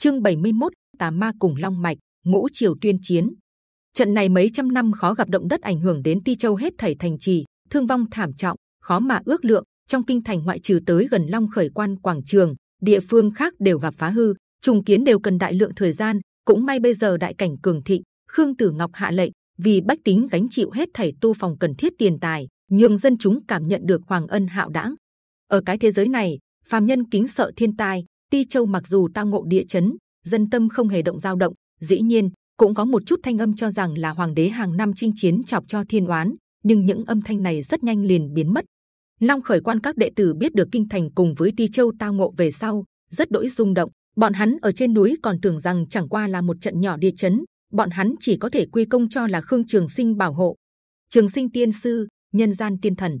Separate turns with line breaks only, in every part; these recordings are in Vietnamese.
chương 71, tà ma cùng long mạch ngũ triều tuyên chiến. Trận này mấy trăm năm khó gặp động đất ảnh hưởng đến ti châu hết thảy thành trì thương vong thảm trọng khó mà ước lượng. Trong kinh thành ngoại trừ tới gần long khởi quan quảng trường địa phương khác đều gặp phá hư trùng kiến đều cần đại lượng thời gian. Cũng may bây giờ đại cảnh cường thịnh khương tử ngọc hạ lệnh vì bách tính gánh chịu hết thảy tu phòng cần thiết tiền tài nhường dân chúng cảm nhận được hoàng ân hạo đãng. Ở cái thế giới này phàm nhân kính sợ thiên tai ti châu mặc dù tao ngộ địa chấn, dân tâm không hề động dao động, dĩ nhiên, cũng có một chút thanh âm cho rằng là hoàng đế hàng năm chinh chiến chọc cho thiên oán, nhưng những âm thanh này rất nhanh liền biến mất. Long khởi quan các đệ tử biết được kinh thành cùng với ti châu tao ngộ về sau, rất đỗi rung động. Bọn hắn ở trên núi còn tưởng rằng chẳng qua là một trận nhỏ địa chấn, bọn hắn chỉ có thể quy công cho là khương trường sinh bảo hộ. Trường sinh tiên sư, nhân gian tiên thần.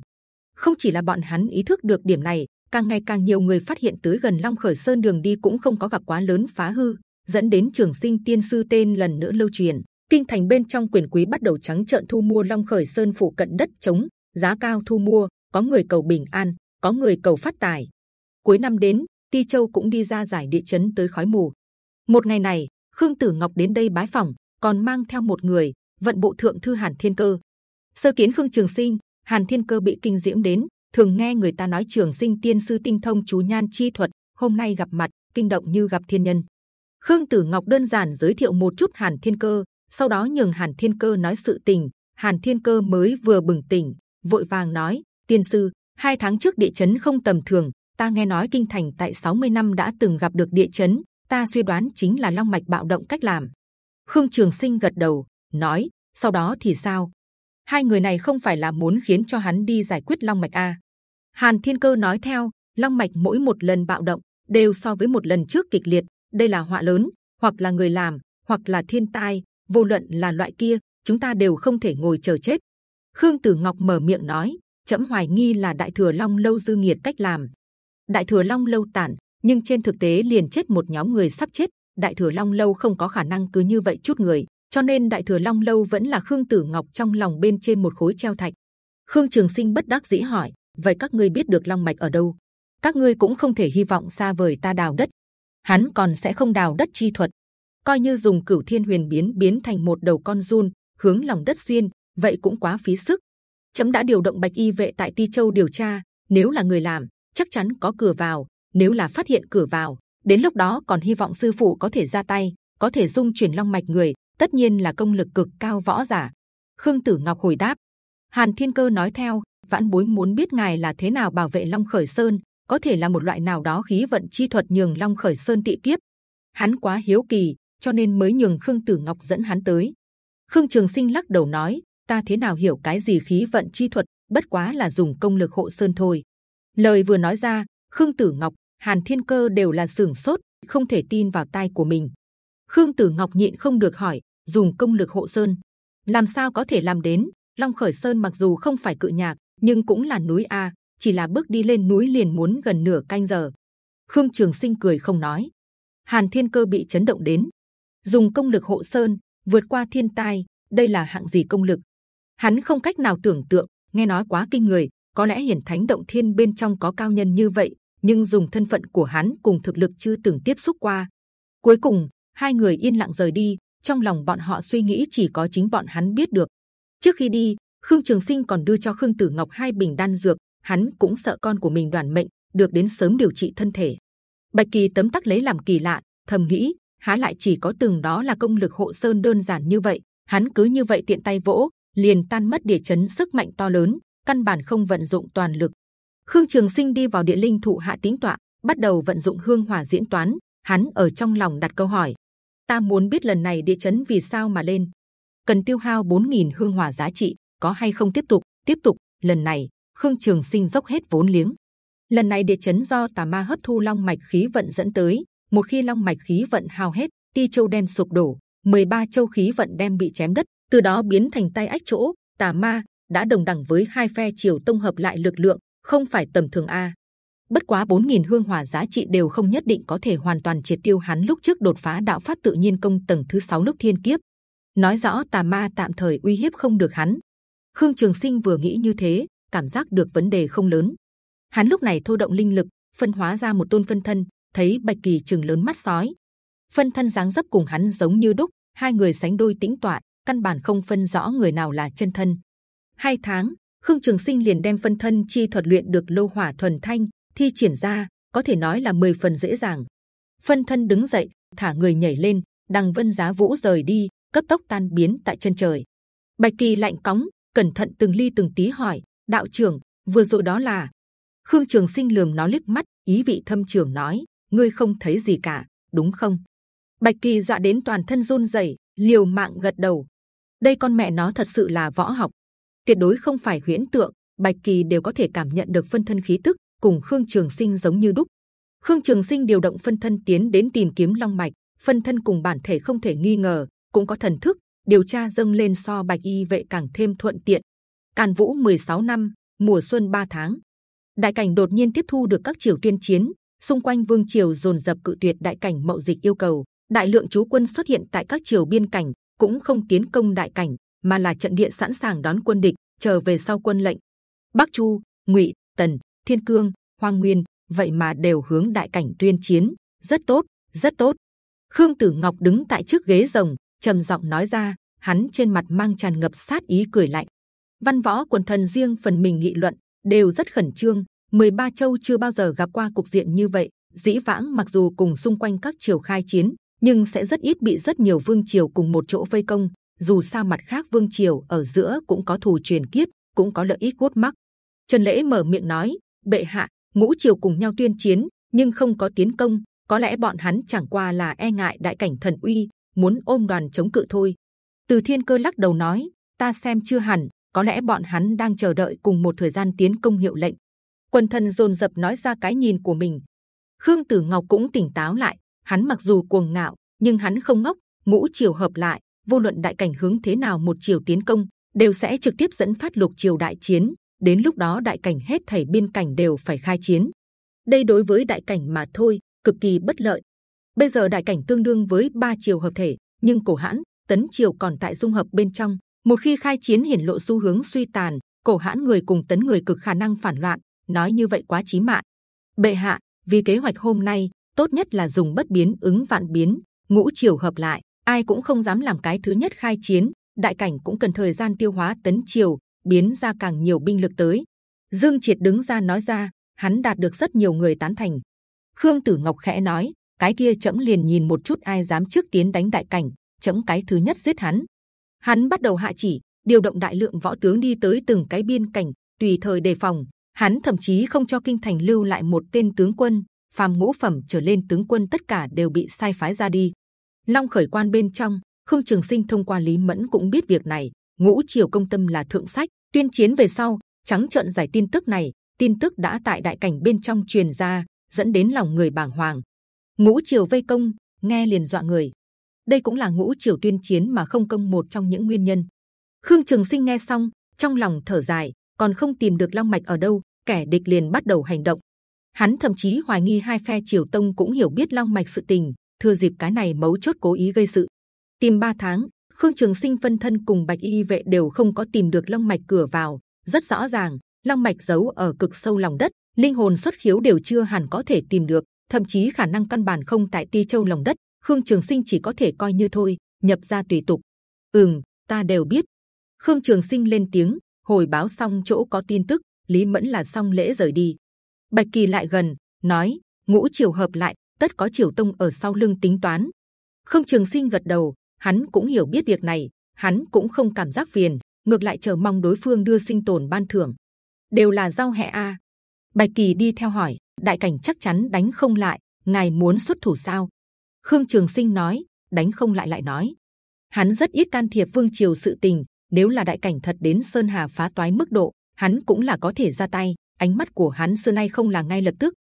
Không chỉ là bọn hắn ý thức được điểm này càng ngày càng nhiều người phát hiện tới gần long khởi sơn đường đi cũng không có gặp quá lớn phá hư, dẫn đến trường sinh tiên sư tên lần nữa lưu truyền. Kinh thành bên trong quyền quý bắt đầu trắng trợn thu mua long khởi sơn phụ cận đất trống, giá cao thu mua, có người cầu bình an, có người cầu phát tài. Cuối năm đến, ti châu cũng đi ra giải địa chấn tới khói mù. Một ngày này, khương tử ngọc đến đây bái phòng, còn mang theo một người, vận bộ thượng thư hàn thiên cơ. Sơ kiến khương trường sinh, hàn thiên cơ bị kinh diễm đến thường nghe người ta nói trường sinh tiên sư tinh thông chú nhan chi thuật, hôm nay gặp mặt, kinh động như gặp thiên nhân. Khương tử ngọc đơn giản giới thiệu một chút hàn thiên cơ, sau đó nhường hàn thiên cơ nói sự tình. Hàn thiên cơ mới vừa bừng tỉnh, vội vàng nói, tiên sư, hai tháng trước địa chấn không tầm thường, ta nghe nói kinh thành tại 60 năm đã từng gặp được địa chấn, ta suy đoán chính là long mạch bạo động cách làm. Khương trường sinh gật đầu, nói, sau đó thì sao? Hai người này không phải là muốn khiến cho hắn đi giải quyết long mạch a. Hàn thiên cơ nói theo, long mạch mỗi một lần bạo động đều so với một lần trước kịch liệt, đây là họa lớn, hoặc là người làm, hoặc là thiên tai, vô luận là loại kia, chúng ta đều không thể ngồi chờ chết. Khương tử ngọc mở miệng nói chậm hoài nghi là đại thừa long lâu dư nghiệt cách làm. Đại thừa long lâu tản nhưng trên thực tế liền chết một nhóm người sắp chết. Đại thừa long lâu không có khả năng cứ như vậy chút người cho nên đại thừa long lâu vẫn là khương tử ngọc trong lòng bên trên một khối treo thạch. Khương trường sinh bất đắc dĩ hỏi, vậy các ngươi biết được long mạch ở đâu? Các ngươi cũng không thể hy vọng xa vời ta đào đất. Hắn còn sẽ không đào đất chi thuật. Coi như dùng cửu thiên huyền biến biến thành một đầu con run, hướng lòng đất xuyên vậy cũng quá phí sức. Chấm đã điều động bạch y vệ tại ti châu điều tra, nếu là người làm, chắc chắn có cửa vào, nếu là phát hiện cửa vào, đến lúc đó còn hy vọng sư phụ có thể ra tay, có thể dung chuyển long mạch người tất nhiên là công lực cực cao võ giả. Khương tử ngọc hồi đáp. Hàn thiên cơ nói theo, vãn bối muốn biết ngài là thế nào bảo vệ long khởi sơn, có thể là một loại nào đó khí vận chi thuật nhường long khởi sơn tị kiếp. Hắn quá hiếu kỳ, cho nên mới nhường khương tử ngọc dẫn hắn tới. Khương trường sinh lắc đầu nói, ta thế nào hiểu cái gì khí vận chi thuật, bất quá là dùng công lực hộ sơn thôi. Lời vừa nói ra, khương tử ngọc, hàn thiên cơ đều là sưởng sốt, không thể tin vào tai của mình. Khương tử ngọc nhịn không được hỏi dùng công lực hộ sơn. Làm sao có thể làm đến? Long khởi sơn mặc dù không phải cự nhạc, nhưng cũng là núi a, chỉ là bước đi lên núi liền muốn gần nửa canh giờ. Khương trường sinh cười không nói. Hàn thiên cơ bị chấn động đến. Dùng công lực hộ sơn, vượt qua thiên tai, đây là hạng gì công lực? Hắn không cách nào tưởng tượng, nghe nói quá kinh người, có lẽ hiển thánh động thiên bên trong có cao nhân như vậy, nhưng dùng thân phận của hắn cùng thực lực chưa từng tiếp xúc qua. Cuối cùng, hai người yên lặng rời đi trong lòng bọn họ suy nghĩ chỉ có chính bọn hắn biết được. Trước khi đi, khương trường sinh còn đưa cho khương tử ngọc hai bình đan dược, hắn cũng sợ con của mình đoàn mệnh, được đến sớm điều trị thân thể. Bạch kỳ tấm tắc lấy làm kỳ lạ, thầm nghĩ, há lại chỉ có từng đó là công lực hộ sơn đơn giản như vậy, hắn cứ như vậy tiện tay vỗ, liền tan mất địa chấn sức mạnh to lớn, căn bản không vận dụng toàn lực. Khương trường sinh đi vào địa linh thụ hạ tính tọa, bắt đầu vận dụng hương hỏa diễn toán, hắn ở trong lòng đặt câu hỏi ta muốn biết lần này địa chấn vì sao mà lên. Cần tiêu hao 4.000 hương hỏa giá trị, có hay không tiếp tục tiếp tục, lần này, khương trường sinh dốc hết vốn liếng. Lần này địa chấn do tà ma hấp thu long mạch khí vận dẫn tới, một khi long mạch khí vận hao hết, ti châu đem sụp đổ 13 châu khí vận đem bị chém đất từ đó biến thành tay ách chỗ, tà ma đã đồng đẳng với hai phe triều tông hợp lại lực lượng, không phải tầm thường a bất quá 4.000 hương hỏa giá trị đều không nhất định có thể hoàn toàn triệt tiêu hắn lúc trước đột phá đạo pháp tự nhiên công tầng thứ 6 lúc thiên kiếp. Nói rõ tà ma tạm thời uy hiếp không được hắn. Khương trường sinh vừa nghĩ như thế cảm giác được vấn đề không lớn. Hắn lúc này thôi động linh lực phân hóa ra một tôn phân thân thấy bạch kỳ trường lớn mắt sói. Phân thân dáng dấp cùng hắn giống như đúc, hai người sánh đôi tĩnh tọa, căn bản không phân rõ người nào là chân thân. Hai tháng, Khương Trường Sinh liền đem phân thân chi thuật luyện được lô hỏa thuần thanh, thi triển ra, có thể nói là 10 phần dễ dàng. Phân thân đứng dậy, thả người nhảy lên, đằng vân giá vũ rời đi, cấp tốc tan biến tại chân trời. Bạch kỳ lạnh cóng, cẩn thận từng ly từng tí hỏi: đạo trưởng, vừa rồi đó là? Khương Trường Sinh lườm nó liếc mắt, ý vị thâm trường nói: ngươi không thấy gì cả, đúng không? Bạch kỳ dọa đến toàn thân run rẩy, liều mạng gật đầu. Đây con mẹ nó thật sự là võ học, tuyệt đối không phải huyễn tượng. Bạch kỳ đều có thể cảm nhận được phân thân khí tức, cùng Khương Trường Sinh giống như đúc. Khương Trường Sinh điều động phân thân tiến đến tìm kiếm long mạch, phân thân cùng bản thể không thể nghi ngờ, cũng có thần thức điều tra dâng lên so bạch y vệ càng thêm thuận tiện. Càn Vũ 16 năm mùa xuân 3 tháng, đại cảnh đột nhiên tiếp thu được các triều tuyên chiến, xung quanh vương triều dồn dập cự tuyệt đại cảnh mậu dịch yêu cầu, đại lượng chú quân xuất hiện tại các triều biên cảnh, cũng không tiến công đại cảnh, mà là trận địa sẵn sàng đón quân địch, chờ về sau quân lệnh. Bắc Chu, Ngụy, Tần, Thiên Cương, Hoang Nguyên, vậy mà đều hướng đại cảnh tuyên chiến, rất tốt, rất tốt. Khương Tử Ngọc đứng tại trước ghế rồng, trầm giọng nói ra, hắn trên mặt mang tràn ngập sát ý cười lạnh. Văn võ quần thần riêng phần mình nghị luận đều rất khẩn trương. 13 châu chưa bao giờ gặp qua cục diện như vậy. Dĩ vãng mặc dù cùng xung quanh các triều khai chiến, nhưng sẽ rất ít bị rất nhiều vương triều cùng một chỗ vây công. Dù sao mặt khác vương triều ở giữa cũng có thù truyền kiếp, cũng có lợi ích gút mắc. Trần lễ mở miệng nói: bệ hạ, ngũ triều cùng nhau tuyên chiến, nhưng không có tiến công. Có lẽ bọn hắn chẳng qua là e ngại đại cảnh thần uy, muốn ôm đoàn chống cự thôi. Từ Thiên Cơ lắc đầu nói: ta xem chưa hẳn, có lẽ bọn hắn đang chờ đợi cùng một thời gian tiến công hiệu lệnh. Quân thần rồn rập nói ra cái nhìn của mình. Khương Tử Ngọc cũng tỉnh táo lại. Hắn mặc dù cuồng ngạo, nhưng hắn không ngốc. Ngũ triều hợp lại, vô luận đại cảnh hướng thế nào một triều tiến công, đều sẽ trực tiếp dẫn phát lục triều đại chiến. Đến lúc đó đại cảnh hết thảy biên cảnh đều phải khai chiến. Đây đối với đại cảnh mà thôi, cực kỳ bất lợi. Bây giờ đại cảnh tương đương với ba triều hợp thể, nhưng cổ hãn, tấn triều còn tại dung hợp bên trong. Một khi khai chiến hiển lộ xu hướng suy tàn, cổ hãn người cùng tấn người cực khả năng phản loạn. Nói như vậy quá chí mạng. Bệ hạ, vì kế hoạch hôm nay, tốt nhất là dùng bất biến ứng vạn biến, ngũ triều hợp lại, ai cũng không dám làm cái thứ nhất khai chiến. Đại cảnh cũng cần thời gian tiêu hóa tấn triều, biến ra càng nhiều binh lực tới. Dương Triệt đứng ra nói ra, hắn đạt được rất nhiều người tán thành. Khương Tử Ngọc khẽ nói, cái kia chậm liền nhìn một chút ai dám trước tiến đánh đại cảnh, chậm cái thứ nhất giết hắn. Hắn bắt đầu hạ chỉ, điều động đại lượng võ tướng đi tới từng cái biên cảnh, tùy thời đề phòng. Hắn thậm chí không cho kinh thành lưu lại một tên tướng quân, phàm ngũ phẩm trở lên tướng quân tất cả đều bị sai phái ra đi. Long khởi quan bên trong, Khương Trường Sinh thông qua Lý Mẫn cũng biết việc này. Ngũ triều công tâm là thượng sách, tuyên chiến về sau, trắng trợn giải tin tức này, tin tức đã tại đại cảnh bên trong truyền ra, dẫn đến lòng người bàng hoàng. Ngũ triều vây công, nghe liền dọa người. Đây cũng là ngũ triều tuyên chiến mà không công một trong những nguyên nhân. Khương Trường Sinh nghe xong, trong lòng thở dài, còn không tìm được long mạch ở đâu, kẻ địch liền bắt đầu hành động. Hắn thậm chí hoài nghi hai phe triều tông cũng hiểu biết long mạch sự tình, thừa dịp cái này mấu chốt cố ý gây sự. Tìm ba tháng, Khương Trường Sinh phân thân cùng Bạch Y vệ đều không có tìm được long mạch cửa vào. Rất rõ ràng, long mạch giấu ở cực sâu lòng đất, linh hồn xuất khiếu đều chưa hẳn có thể tìm được, thậm chí khả năng căn bản không tại ti châu lòng đất. Khương Trường Sinh chỉ có thể coi như thôi, nhập ra tùy tục. Ừm, ta đều biết. Khương Trường Sinh lên tiếng, hồi báo xong chỗ có tin tức, Lý Mẫn là xong lễ rời đi. Bạch Kỳ lại gần, nói: ngũ triều hợp lại, tất có triều tông ở sau lưng tính toán. Khương Trường Sinh gật đầu, hắn cũng hiểu biết việc này, hắn cũng không cảm giác phiền, ngược lại chờ mong đối phương đưa sinh tồn ban thưởng. đều là giao hệ a. Bạch Kỳ đi theo hỏi, đại cảnh chắc chắn đánh không lại, ngài muốn xuất thủ sao? Khương Trường Sinh nói, đánh không lại lại nói, hắn rất ít can thiệp vương triều sự tình. Nếu là đại cảnh thật đến sơn hà phá toái mức độ, hắn cũng là có thể ra tay. Ánh mắt của hắn xưa nay không là ngay lập tức.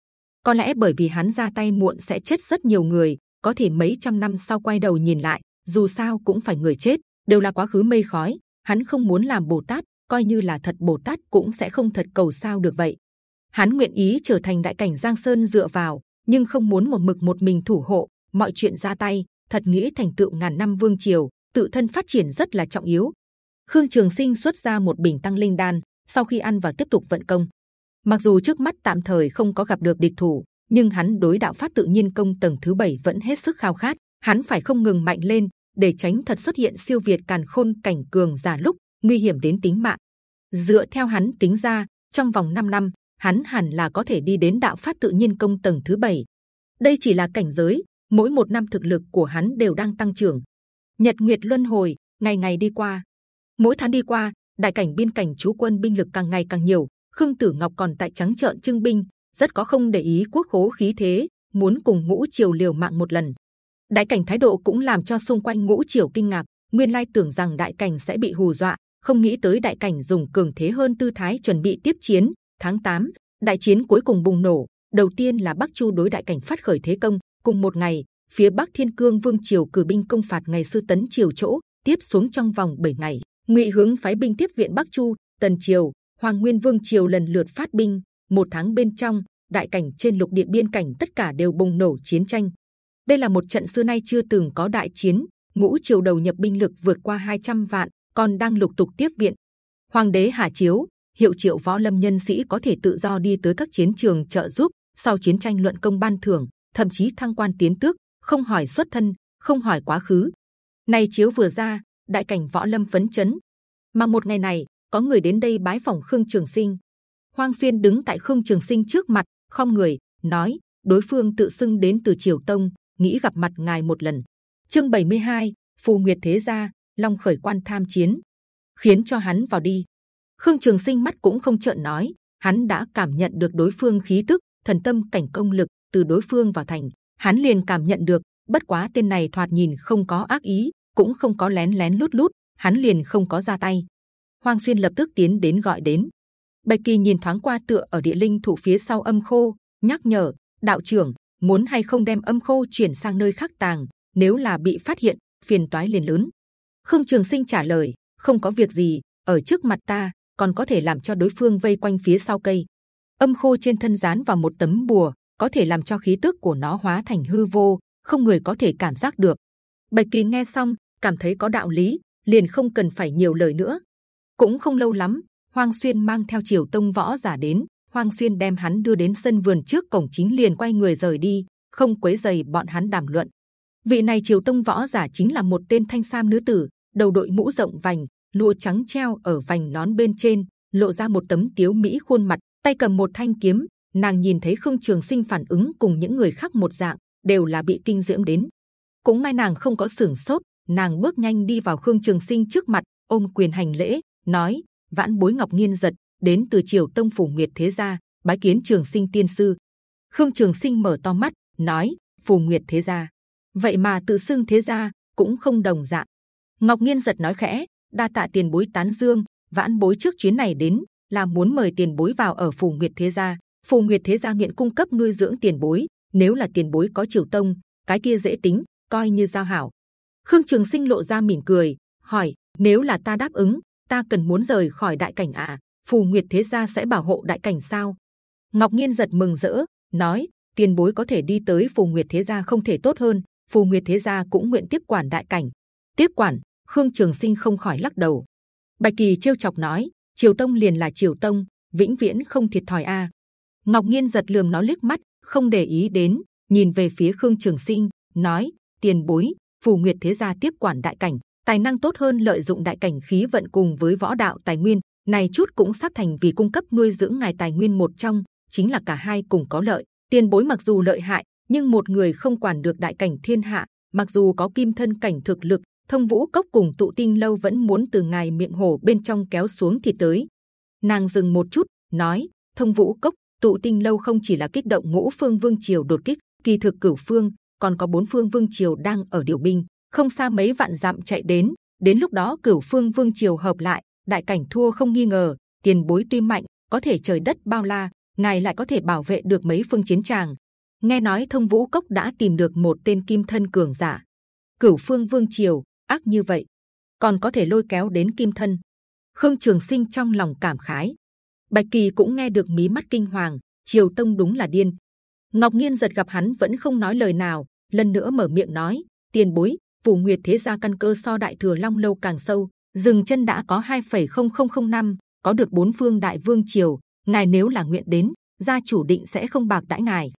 Có lẽ bởi vì hắn ra tay muộn sẽ chết rất nhiều người, có thể mấy trăm năm sau quay đầu nhìn lại, dù sao cũng phải người chết, đều là quá khứ mây khói. Hắn không muốn làm Bồ Tát, coi như là thật Bồ Tát cũng sẽ không thật cầu sao được vậy hắn nguyện ý trở thành đại cảnh giang sơn dựa vào nhưng không muốn một mực một mình thủ hộ mọi chuyện ra tay thật nghĩ thành tựu ngàn năm vương triều tự thân phát triển rất là trọng yếu khương trường sinh xuất ra một bình tăng linh đan sau khi ăn và tiếp tục vận công mặc dù trước mắt tạm thời không có gặp được địch thủ nhưng hắn đối đạo pháp tự nhiên công tầng thứ bảy vẫn hết sức khao khát hắn phải không ngừng mạnh lên để tránh thật xuất hiện siêu việt càn khôn cảnh cường giả lúc nguy hiểm đến tính mạng. Dựa theo hắn tính ra, trong vòng 5 năm, hắn hẳn là có thể đi đến đạo phát tự nhiên công tầng thứ bảy. Đây chỉ là cảnh giới, mỗi một năm thực lực của hắn đều đang tăng trưởng. Nhật Nguyệt luân hồi, ngày ngày đi qua, mỗi tháng đi qua, đại cảnh biên cảnh chú quân binh lực càng ngày càng nhiều. Khương Tử Ngọc còn tại trắng trợn trưng binh, rất có không để ý quốc khố khí thế, muốn cùng ngũ triều liều mạng một lần. Đại cảnh thái độ cũng làm cho xung quanh ngũ triều kinh ngạc. Nguyên lai tưởng rằng đại cảnh sẽ bị hù dọa, không nghĩ tới đại cảnh dùng cường thế hơn tư thái chuẩn bị tiếp chiến. Tháng 8, đại chiến cuối cùng bùng nổ. Đầu tiên là Bắc Chu đối đại cảnh phát khởi thế công. Cùng một ngày, phía Bắc Thiên Cương Vương triều cử binh công phạt ngày sư tấn triều chỗ, tiếp xuống trong vòng 7 ngày, Ngụy hướng phái binh tiếp viện Bắc Chu, Tần triều, Hoàng Nguyên Vương triều lần lượt phát binh. Một tháng bên trong, đại cảnh trên lục địa biên cảnh tất cả đều bùng nổ chiến tranh. Đây là một trận xưa nay chưa từng có đại chiến. Ngũ triều đầu nhập binh lực vượt qua 200 vạn, còn đang lục tục tiếp viện. Hoàng đế hà chiếu, hiệu triệu võ lâm nhân sĩ có thể tự do đi tới các chiến trường trợ giúp. Sau chiến tranh luận công ban thưởng, thậm chí thăng quan tiến tước, không hỏi xuất thân, không hỏi quá khứ. Này chiếu vừa ra, đại cảnh võ lâm phấn chấn. Mà một ngày này, có người đến đây bái phòng Khương Trường Sinh. Hoang Xuyên đứng tại Khương Trường Sinh trước mặt, không người nói: đối phương tự xưng đến từ Triều Tông, nghĩ gặp mặt ngài một lần. Chương 72, Phù Nguyệt Thế Gia, Long khởi quan tham chiến, khiến cho hắn vào đi. Khương Trường Sinh mắt cũng không trợn nói, hắn đã cảm nhận được đối phương khí tức, thần tâm cảnh công lực từ đối phương vào thành, hắn liền cảm nhận được. Bất quá tên này thoạt nhìn không có ác ý, cũng không có lén lén lút lút, hắn liền không có ra tay. Hoàng xuyên lập tức tiến đến gọi đến. Bạch kỳ nhìn thoáng qua tựa ở địa linh thủ phía sau âm khô, nhắc nhở đạo trưởng muốn hay không đem âm khô chuyển sang nơi khác tàng. Nếu là bị phát hiện, phiền toái liền lớn. Khương Trường Sinh trả lời, không có việc gì, ở trước mặt ta còn có thể làm cho đối phương vây quanh phía sau cây. Âm khô trên thân dán vào một tấm bùa, có thể làm cho khí tức của nó hóa thành hư vô, không người có thể cảm giác được. Bạch Kỳ nghe xong, cảm thấy có đạo lý, liền không cần phải nhiều lời nữa. Cũng không lâu lắm, Hoang Xuyên mang theo Triều Tông võ giả đến. Hoang Xuyên đem hắn đưa đến sân vườn trước cổng chính liền quay người rời đi, không quấy giày bọn hắn đàm luận. Vị này Triều Tông võ giả chính là một tên thanh sam nữ tử, đầu đội mũ rộng vành, lụa trắng treo ở vành nón bên trên, lộ ra một tấm tiếu mỹ khuôn mặt, tay cầm một thanh kiếm. Nàng nhìn thấy Khương Trường Sinh phản ứng cùng những người khác một dạng, đều là bị kinh diễm đến. Cũng may nàng không có sưởng sốt, nàng bước nhanh đi vào khương trường sinh trước mặt ôm quyền hành lễ nói vãn bối ngọc nghiên giật đến từ triều tông phủ nguyệt thế gia bái kiến trường sinh tiên sư. Khương trường sinh mở to mắt nói phủ nguyệt thế gia. Vậy mà tự xưng thế gia cũng không đồng dạng. Ngọc nghiên giật nói khẽ đa tạ tiền bối tán dương vãn bối trước chuyến này đến là muốn mời tiền bối vào ở phủ nguyệt thế gia. Phủ nguyệt thế gia nghiện cung cấp nuôi dưỡng tiền bối nếu là tiền bối có triều tông cái kia dễ tính coi như giao hảo. Khương Trường Sinh lộ ra mỉm cười, hỏi: Nếu là ta đáp ứng, ta cần muốn rời khỏi đại cảnh à? Phù Nguyệt Thế gia sẽ bảo hộ đại cảnh sao? Ngọc Nhiên giật mừng rỡ, nói: Tiền bối có thể đi tới Phù Nguyệt Thế gia không thể tốt hơn. Phù Nguyệt Thế gia cũng nguyện tiếp quản đại cảnh. Tiếp quản? Khương Trường Sinh không khỏi lắc đầu. Bạch Kỳ trêu chọc nói: Triều Tông liền là Triều Tông, vĩnh viễn không thiệt thòi a. Ngọc Nhiên giật lườm nó liếc mắt, không để ý đến, nhìn về phía Khương Trường Sinh, nói: Tiền bối, phù nguyệt thế gia tiếp quản đại cảnh tài năng tốt hơn lợi dụng đại cảnh khí vận cùng với võ đạo tài nguyên này chút cũng sắp thành vì cung cấp nuôi dưỡng ngài tài nguyên một trong chính là cả hai cùng có lợi tiền bối mặc dù lợi hại nhưng một người không quản được đại cảnh thiên hạ mặc dù có kim thân cảnh thực lực thông vũ cốc cùng tụ tinh lâu vẫn muốn từ ngài miệng hồ bên trong kéo xuống thì tới nàng dừng một chút nói thông vũ cốc tụ tinh lâu không chỉ là kích động ngũ phương vương triều đột kích kỳ thực cửu phương còn có bốn phương vương triều đang ở điều binh, không xa mấy vạn dặm chạy đến. Đến lúc đó cửu phương vương triều hợp lại, đại cảnh thua không nghi ngờ. Tiền bối tuy mạnh, có thể trời đất bao la, ngài lại có thể bảo vệ được mấy phương chiến tràng. Nghe nói thông vũ cốc đã tìm được một tên kim thân cường giả, cửu phương vương triều ác như vậy, còn có thể lôi kéo đến kim thân. Khương Trường Sinh trong lòng cảm khái. Bạch Kỳ cũng nghe được mí mắt kinh hoàng. Triều Tông đúng là điên. Ngọc nghiên giật gặp hắn vẫn không nói lời nào, lần nữa mở miệng nói tiền bối phù nguyệt thế gia căn cơ so đại thừa long lâu càng sâu dừng chân đã có 2,0005 năm có được bốn phương đại vương triều ngài nếu là nguyện đến gia chủ định sẽ không bạc đãi ngài.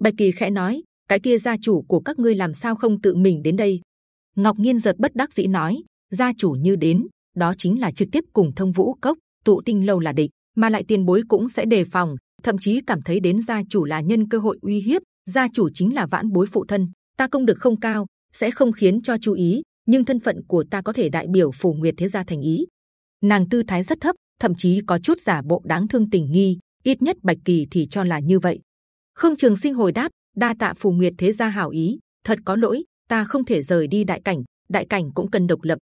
Bạch kỳ khẽ nói cái kia gia chủ của các ngươi làm sao không tự mình đến đây? Ngọc nghiên giật bất đắc dĩ nói gia chủ như đến đó chính là trực tiếp cùng thông vũ cốc tụ tinh lâu là địch mà lại tiền bối cũng sẽ đề phòng thậm chí cảm thấy đến gia chủ là nhân cơ hội uy hiếp gia chủ chính là vãn bối phụ thân ta công được không cao sẽ không khiến cho chú ý nhưng thân phận của ta có thể đại biểu phù nguyệt thế gia thành ý. Nàng tư thái rất thấp, thậm chí có chút giả bộ đáng thương tình nghi, ít nhất bạch kỳ thì cho là như vậy. Khương trường sinh hồi đáp, đa tạ phù nguyệt thế gia hảo ý, thật có lỗi, ta không thể rời đi đại cảnh đại cảnh cũng cần độc lập.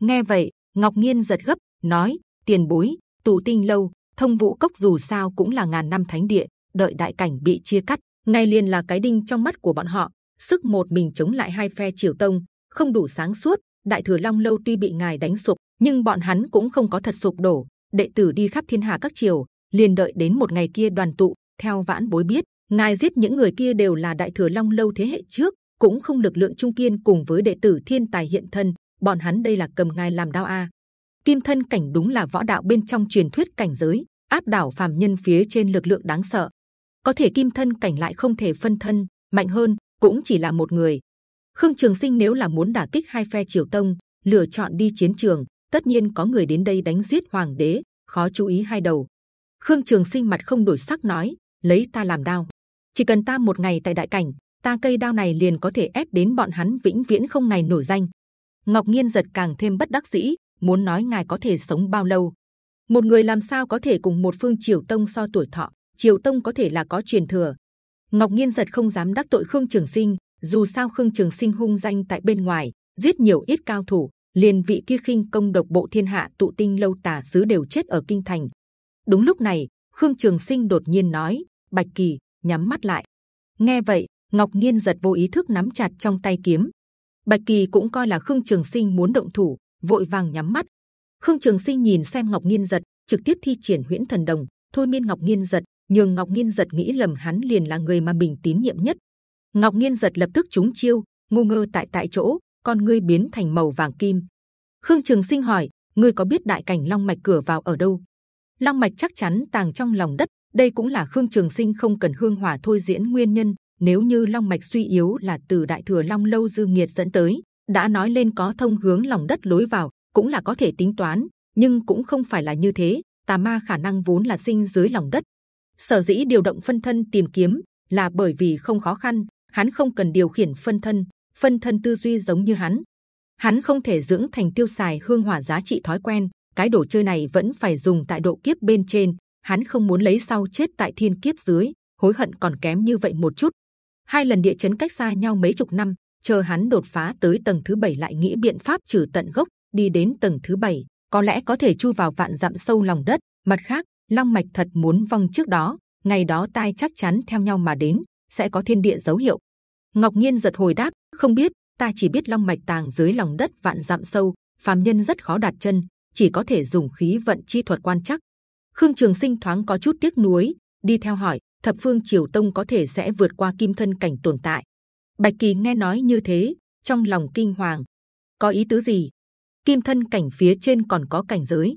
Nghe vậy, ngọc nhiên giật gấp, nói, tiền bối, tụ tinh lâu, thông vũ cốc dù sao cũng là ngàn năm thánh địa, đợi đại cảnh bị chia cắt, ngay liền là cái đinh trong mắt của bọn họ, sức một mình chống lại hai phe triều tông không đủ sáng suốt, đại thừa long lâu tuy bị ngài đánh sụp, nhưng bọn hắn cũng không có thật sụp đổ. Đệ tử đi khắp thiên hạ các triều, liền đợi đến một ngày kia đoàn tụ, theo vãn bối biết, ngài giết những người kia đều là đại thừa long lâu thế hệ trước, cũng không lực lượng trung kiên cùng với đệ tử thiên tài hiện thân, bọn hắn đây là cầm ngài làm đao a. Kim thân cảnh đúng là võ đạo bên trong truyền thuyết cảnh giới, áp đảo phàm nhân phía trên lực lượng đáng sợ. Có thể kim thân cảnh lại không thể phân thân, mạnh hơn, cũng chỉ là một người khương trường sinh nếu là muốn đả kích hai phe triều tông, lựa chọn đi chiến trường, tất nhiên có người đến đây đánh giết hoàng đế, khó chú ý hai đầu. Khương trường sinh mặt không đổi sắc nói, lấy ta làm đao. Chỉ cần ta một ngày tại đại cảnh, ta cây đao này liền có thể ép đến bọn hắn vĩnh viễn không ngày nổi danh. Ngọc nhiên giật càng thêm bất đắc dĩ, muốn nói ngài có thể sống bao lâu? Một người làm sao có thể cùng một phương triều tông so tuổi thọ? Triều tông có thể là có truyền thừa. Ngọc nhiên giật không dám đắc tội khương trường sinh dù sao khương trường sinh hung danh tại bên ngoài, giết nhiều ít cao thủ, liền vị kia khinh công độc bộ thiên hạ tụ tinh lâu tả sứ đều chết ở kinh thành. Đúng lúc này, khương trường sinh đột nhiên nói, bạch kỳ, nhắm mắt lại. Nghe vậy, ngọc nhiên giật vô ý thức nắm chặt trong tay kiếm. Bạch kỳ cũng coi là khương trường sinh muốn động thủ, vội vàng nhắm mắt. Khương trường sinh nhìn xem ngọc nhiên giật, trực tiếp thi triển huyễn thần đồng. Thôi miên ngọc nhiên giật, nhường ngọc nhiên giật nghĩ lầm hắn liền là người mà mình tín nhiệm nhất ngọc nhiên giật lập tức trúng chiêu, ngu ngơ tại tại chỗ, con ngươi biến thành màu vàng kim. Khương trường sinh hỏi, ngươi có biết đại cảnh long mạch cửa vào ở đâu? Long mạch chắc chắn tàng trong lòng đất, đây cũng là khương trường sinh không cần hương hỏa thôi diễn nguyên nhân, nếu như long mạch suy yếu là từ đại thừa long lâu dư nghiệt dẫn tới, đã nói lên có thông hướng lòng đất lối vào, cũng là có thể tính toán, nhưng cũng không phải là như thế, tà ma khả năng vốn là sinh dưới lòng đất. Sở dĩ điều động phân thân tìm kiếm là bởi vì không khó khăn hắn không cần điều khiển phân thân phân thân tư duy giống như hắn. Hắn không thể dưỡng thành tiêu xài hương hỏa giá trị thói quen, cái đồ chơi này vẫn phải dùng tại độ kiếp bên trên. Hắn không muốn lấy sau chết tại thiên kiếp dưới, hối hận còn kém như vậy một chút. Hai lần địa chấn cách xa nhau mấy chục năm, chờ hắn đột phá tới tầng thứ bảy lại nghĩ biện pháp trừ tận gốc, đi đến tầng thứ bảy, có lẽ có thể chui vào vạn dặm sâu lòng đất. Mặt khác, long mạch thật muốn vong trước đó, ngày đó tai chắc chắn theo nhau mà đến sẽ có thiên địa dấu hiệu. Ngọc nhiên giật hồi đáp, không biết, ta chỉ biết long mạch tàng dưới lòng đất vạn dặm sâu, phàm nhân rất khó đặt chân, chỉ có thể dùng khí vận chi thuật quan chắc. Khương trường sinh thoáng có chút tiếc nuối, đi theo hỏi, thập phương triều tông có thể sẽ vượt qua kim thân cảnh tồn tại? Bạch kỳ nghe nói như thế, trong lòng kinh hoàng. Có ý tứ gì? Kim thân cảnh phía trên còn có cảnh giới.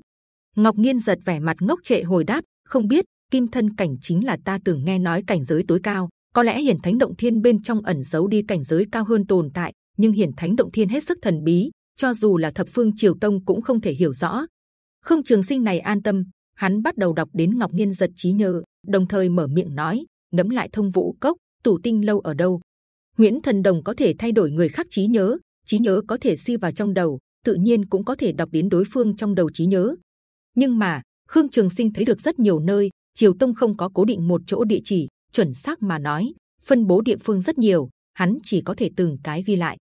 Ngọc nhiên giật vẻ mặt ngốc trệ hồi đáp, không biết, kim thân cảnh chính là ta từng nghe nói cảnh giới tối cao có lẽ hiển thánh động thiên bên trong ẩn giấu đi cảnh giới cao hơn tồn tại, nhưng hiển thánh động thiên hết sức thần bí, cho dù là thập phương triều tông cũng không thể hiểu rõ. Không trường sinh này an tâm, hắn bắt đầu đọc đến ngọc nhiên giật trí nhớ, đồng thời mở miệng nói, ngẫm lại thông vũ cốc tủ tinh lâu ở đâu? Nguyễn thần đồng có thể thay đổi người khác trí nhớ trí nhớ có thể si vào trong đầu, tự nhiên cũng có thể đọc đến đối phương trong đầu trí nhớ. Nhưng mà, khương trường sinh thấy được rất nhiều nơi, triều tông không có cố định một chỗ địa chỉ chuẩn xác mà nói, phân bố địa phương rất nhiều, hắn chỉ có thể từng cái ghi lại.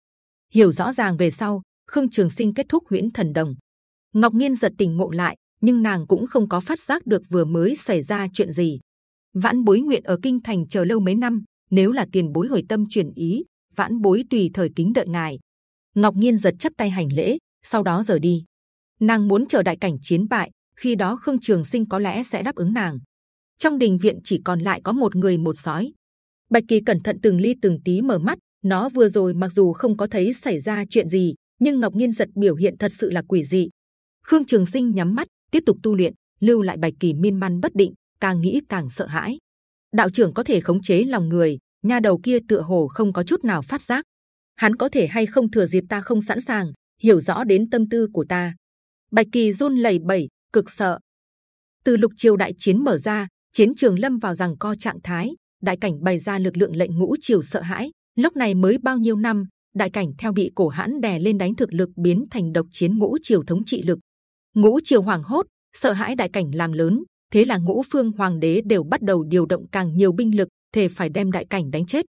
Hiểu rõ ràng về sau, khương trường sinh kết thúc huyễn thần đồng. Ngọc nghiên giật tỉnh ngộ lại, nhưng nàng cũng không có phát giác được vừa mới xảy ra chuyện gì. Vãn bối nguyện ở kinh thành chờ lâu mấy năm, nếu là tiền bối hồi tâm chuyển ý, vãn bối tùy thời kính đợi ngài. Ngọc nghiên giật chắp tay hành lễ, sau đó rời đi. Nàng muốn chờ đại cảnh chiến bại, khi đó khương trường sinh có lẽ sẽ đáp ứng nàng trong đình viện chỉ còn lại có một người một sói bạch kỳ cẩn thận từng ly từng tí mở mắt nó vừa rồi mặc dù không có thấy xảy ra chuyện gì nhưng ngọc nghiên giật biểu hiện thật sự là quỷ dị khương trường sinh nhắm mắt tiếp tục tu luyện lưu lại bạch kỳ miên man bất định càng nghĩ càng sợ hãi đạo trưởng có thể khống chế lòng người nha đầu kia tựa hồ không có chút nào phát giác. Hắn có thể hay không thừa dịp ta không sẵn sàng, hiểu rõ đến tâm tư của ta. Bạch kỳ run lẩy bẩy, cực sợ. Từ lục triều đại chiến mở ra, chiến trường lâm vào rằng co trạng thái, đại cảnh bày ra lực lượng lệnh ngũ triều sợ hãi. Lúc này mới bao nhiêu năm, đại cảnh theo bị cổ hãn đè lên đánh thực lực biến thành độc chiến ngũ triều thống trị lực. Ngũ triều hoàng hốt, sợ hãi đại cảnh làm lớn, thế là ngũ phương hoàng đế đều bắt đầu điều động càng nhiều binh lực, thể phải đem đại cảnh đánh chết.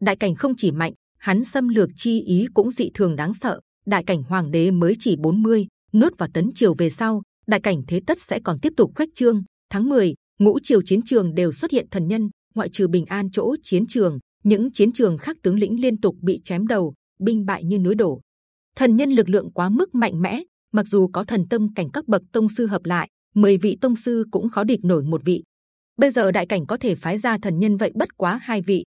Đại cảnh không chỉ mạnh, hắn xâm lược chi ý cũng dị thường đáng sợ. Đại cảnh hoàng đế mới chỉ 40, nuốt vào tấn triều về sau, đại cảnh thế tất sẽ còn tiếp tục khuếch trương. Tháng 10, ngũ triều chiến trường đều xuất hiện thần nhân, ngoại trừ bình an chỗ chiến trường, những chiến trường khác tướng lĩnh liên tục bị chém đầu, binh bại như núi đổ. Thần nhân lực lượng quá mức mạnh mẽ, mặc dù có thần tâm cảnh các bậc tông sư hợp lại, 10 vị tông sư cũng khó địch nổi một vị. Bây giờ đại cảnh có thể phái ra thần nhân vậy bất quá hai vị.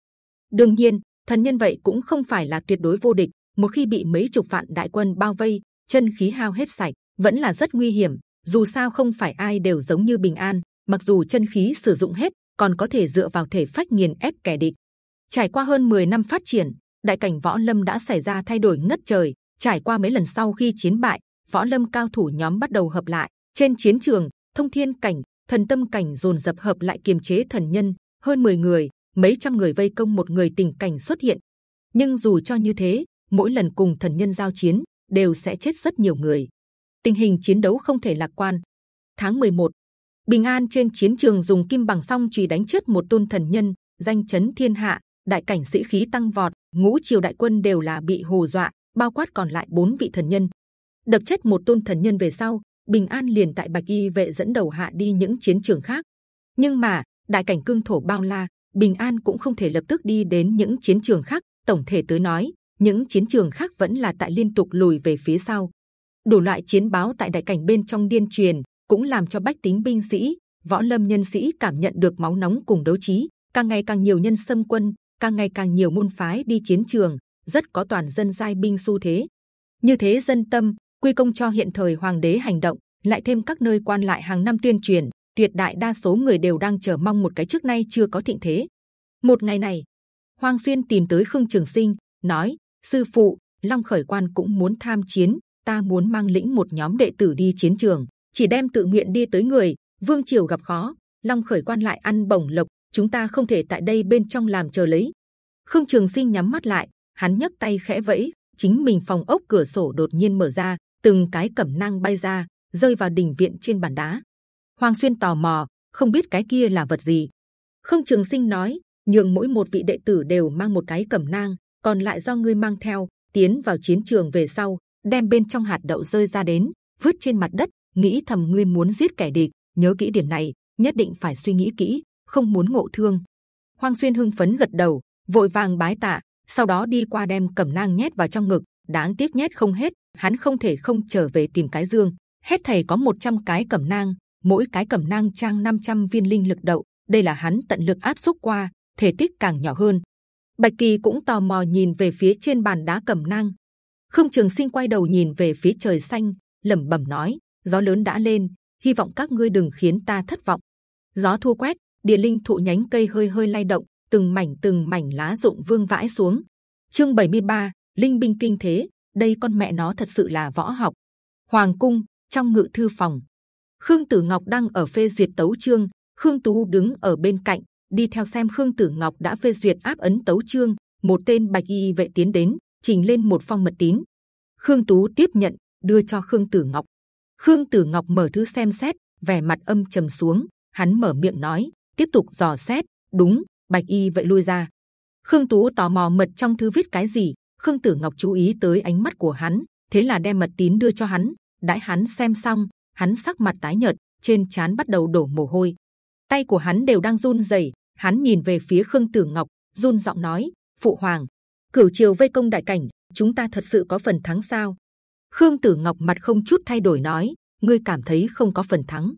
đương nhiên, thần nhân vậy cũng không phải là tuyệt đối vô địch. Một khi bị mấy chục vạn đại quân bao vây, chân khí hao hết sạch, vẫn là rất nguy hiểm. Dù sao không phải ai đều giống như bình an, mặc dù chân khí sử dụng hết, còn có thể dựa vào thể phách nghiền ép kẻ địch. Trải qua hơn 10 năm phát triển, đại cảnh võ lâm đã xảy ra thay đổi ngất trời. Trải qua mấy lần sau khi chiến bại, võ lâm cao thủ nhóm bắt đầu hợp lại trên chiến trường. Thông thiên cảnh, thần tâm cảnh dồn dập hợp lại kiềm chế thần nhân. Hơn 10 người, mấy trăm người vây công một người tình cảnh xuất hiện. Nhưng dù cho như thế, mỗi lần cùng thần nhân giao chiến đều sẽ chết rất nhiều người. Tình hình chiến đấu không thể lạc quan. Tháng 11, Bình An trên chiến trường dùng kim bằng song chùy đánh chết một tôn thần nhân, danh chấn thiên hạ, đại cảnh sĩ khí tăng vọt, ngũ triều đại quân đều là bị hù dọa, bao quát còn lại bốn vị thần nhân. Đập chết một tôn thần nhân về sau, Bình An liền tại Bạch Y vệ dẫn đầu hạ đi những chiến trường khác. Nhưng mà đại cảnh cương thổ bao la, Bình An cũng không thể lập tức đi đến những chiến trường khác. Tổng thể tới nói, những chiến trường khác vẫn là tại liên tục lùi về phía sau. Đủ loại chiến báo tại đại cảnh bên trong điên truyền cũng làm cho bách tính binh sĩ, võ lâm nhân sĩ cảm nhận được máu nóng cùng đấu trí. Càng ngày càng nhiều nhân xâm quân, càng ngày càng nhiều môn phái đi chiến trường, rất có toàn dân giai binh xu thế. Như thế dân tâm quy công cho hiện thời hoàng đế hành động, lại thêm các nơi quan lại hàng năm tuyên truyền, tuyệt đại đa số người đều đang chờ mong một cái trước nay chưa có thịnh thế. Một ngày này, Hoàng Xuyên tìm tới Khương Trường Sinh, nói: sư phụ, Long Khởi Quan cũng muốn tham chiến, ta muốn mang lĩnh một nhóm đệ tử đi chiến trường, chỉ đem tự nguyện đi tới người. Vương Triều gặp khó, Long Khởi Quan lại ăn bổng lộc, chúng ta không thể tại đây bên trong làm chờ lấy. Khương Trường Sinh nhắm mắt lại, hắn nhấc tay khẽ vẫy, chính mình phòng ốc cửa sổ đột nhiên mở ra, từng cái cẩm năng bay ra, rơi vào đình viện trên bàn đá. Hoàng xuyên tò mò, không biết cái kia là vật gì. Khương Trường Sinh nói, nhường mỗi một vị đệ tử đều mang một cái cẩm nang, còn lại do ngươi mang theo, tiến vào chiến trường về sau, đem bên trong hạt đậu rơi ra đến, vứt trên mặt đất, nghĩ thầm ngươi muốn giết kẻ địch, nhớ kỹ điểm này, nhất định phải suy nghĩ kỹ, không muốn ngộ thương. hoang xuyên hưng phấn gật đầu, vội vàng bái tạ, sau đó đi qua đem cẩm nang nhét vào trong ngực, đáng tiếc nhét không hết, hắn không thể không trở về tìm cái dương. Hết thầy có 100 cái cẩm nang, mỗi cái cẩm nang trang 500 viên linh lực đậu. Đây là hắn tận lực áp xúc qua, thể tích càng nhỏ hơn. Bạch Kỳ cũng tò mò nhìn về phía trên bàn đá cẩm nang. Khương Trường Sinh quay đầu nhìn về phía trời xanh, lẩm bẩm nói: gió lớn đã lên, hy vọng các ngươi đừng khiến ta thất vọng. Gió thu quét, địa linh thụ nhánh cây hơi hơi lay động, từng mảnh từng mảnh lá rụng vương vãi xuống. Chương 73, linh binh kinh thế, đây con mẹ nó thật sự là võ học. Hoàng cung trong ngự thư phòng, Khương Tử Ngọc đang ở phê duyệt tấu chương, Khương Tú đứng ở bên cạnh, đi theo xem Khương Tử Ngọc đã phê duyệt áp ấn tấu chương. Một tên bạch y vệ tiến đến, trình lên một phong mật tín. Khương Tú tiếp nhận, đưa cho Khương Tử Ngọc. Khương Tử Ngọc mở thư xem xét, vẻ mặt âm trầm xuống. Hắn mở miệng nói, tiếp tục dò xét. Đúng, bạch y vậy lui ra. Khương Tú tò mò mật trong thư viết cái gì. Khương Tử Ngọc chú ý tới ánh mắt của hắn, thế là đem mật tín đưa cho hắn. Đãi hắn xem xong, hắn sắc mặt tái nhợt, trên trán bắt đầu đổ mồ hôi, tay của hắn đều đang run rẩy. Hắn nhìn về phía Khương Tử Ngọc, run giọng nói: Phụ hoàng, cửu triều vây công đại cảnh, chúng ta thật sự có phần thắng sao? Khương Tử Ngọc mặt không chút thay đổi nói: Ngươi cảm thấy không có phần thắng?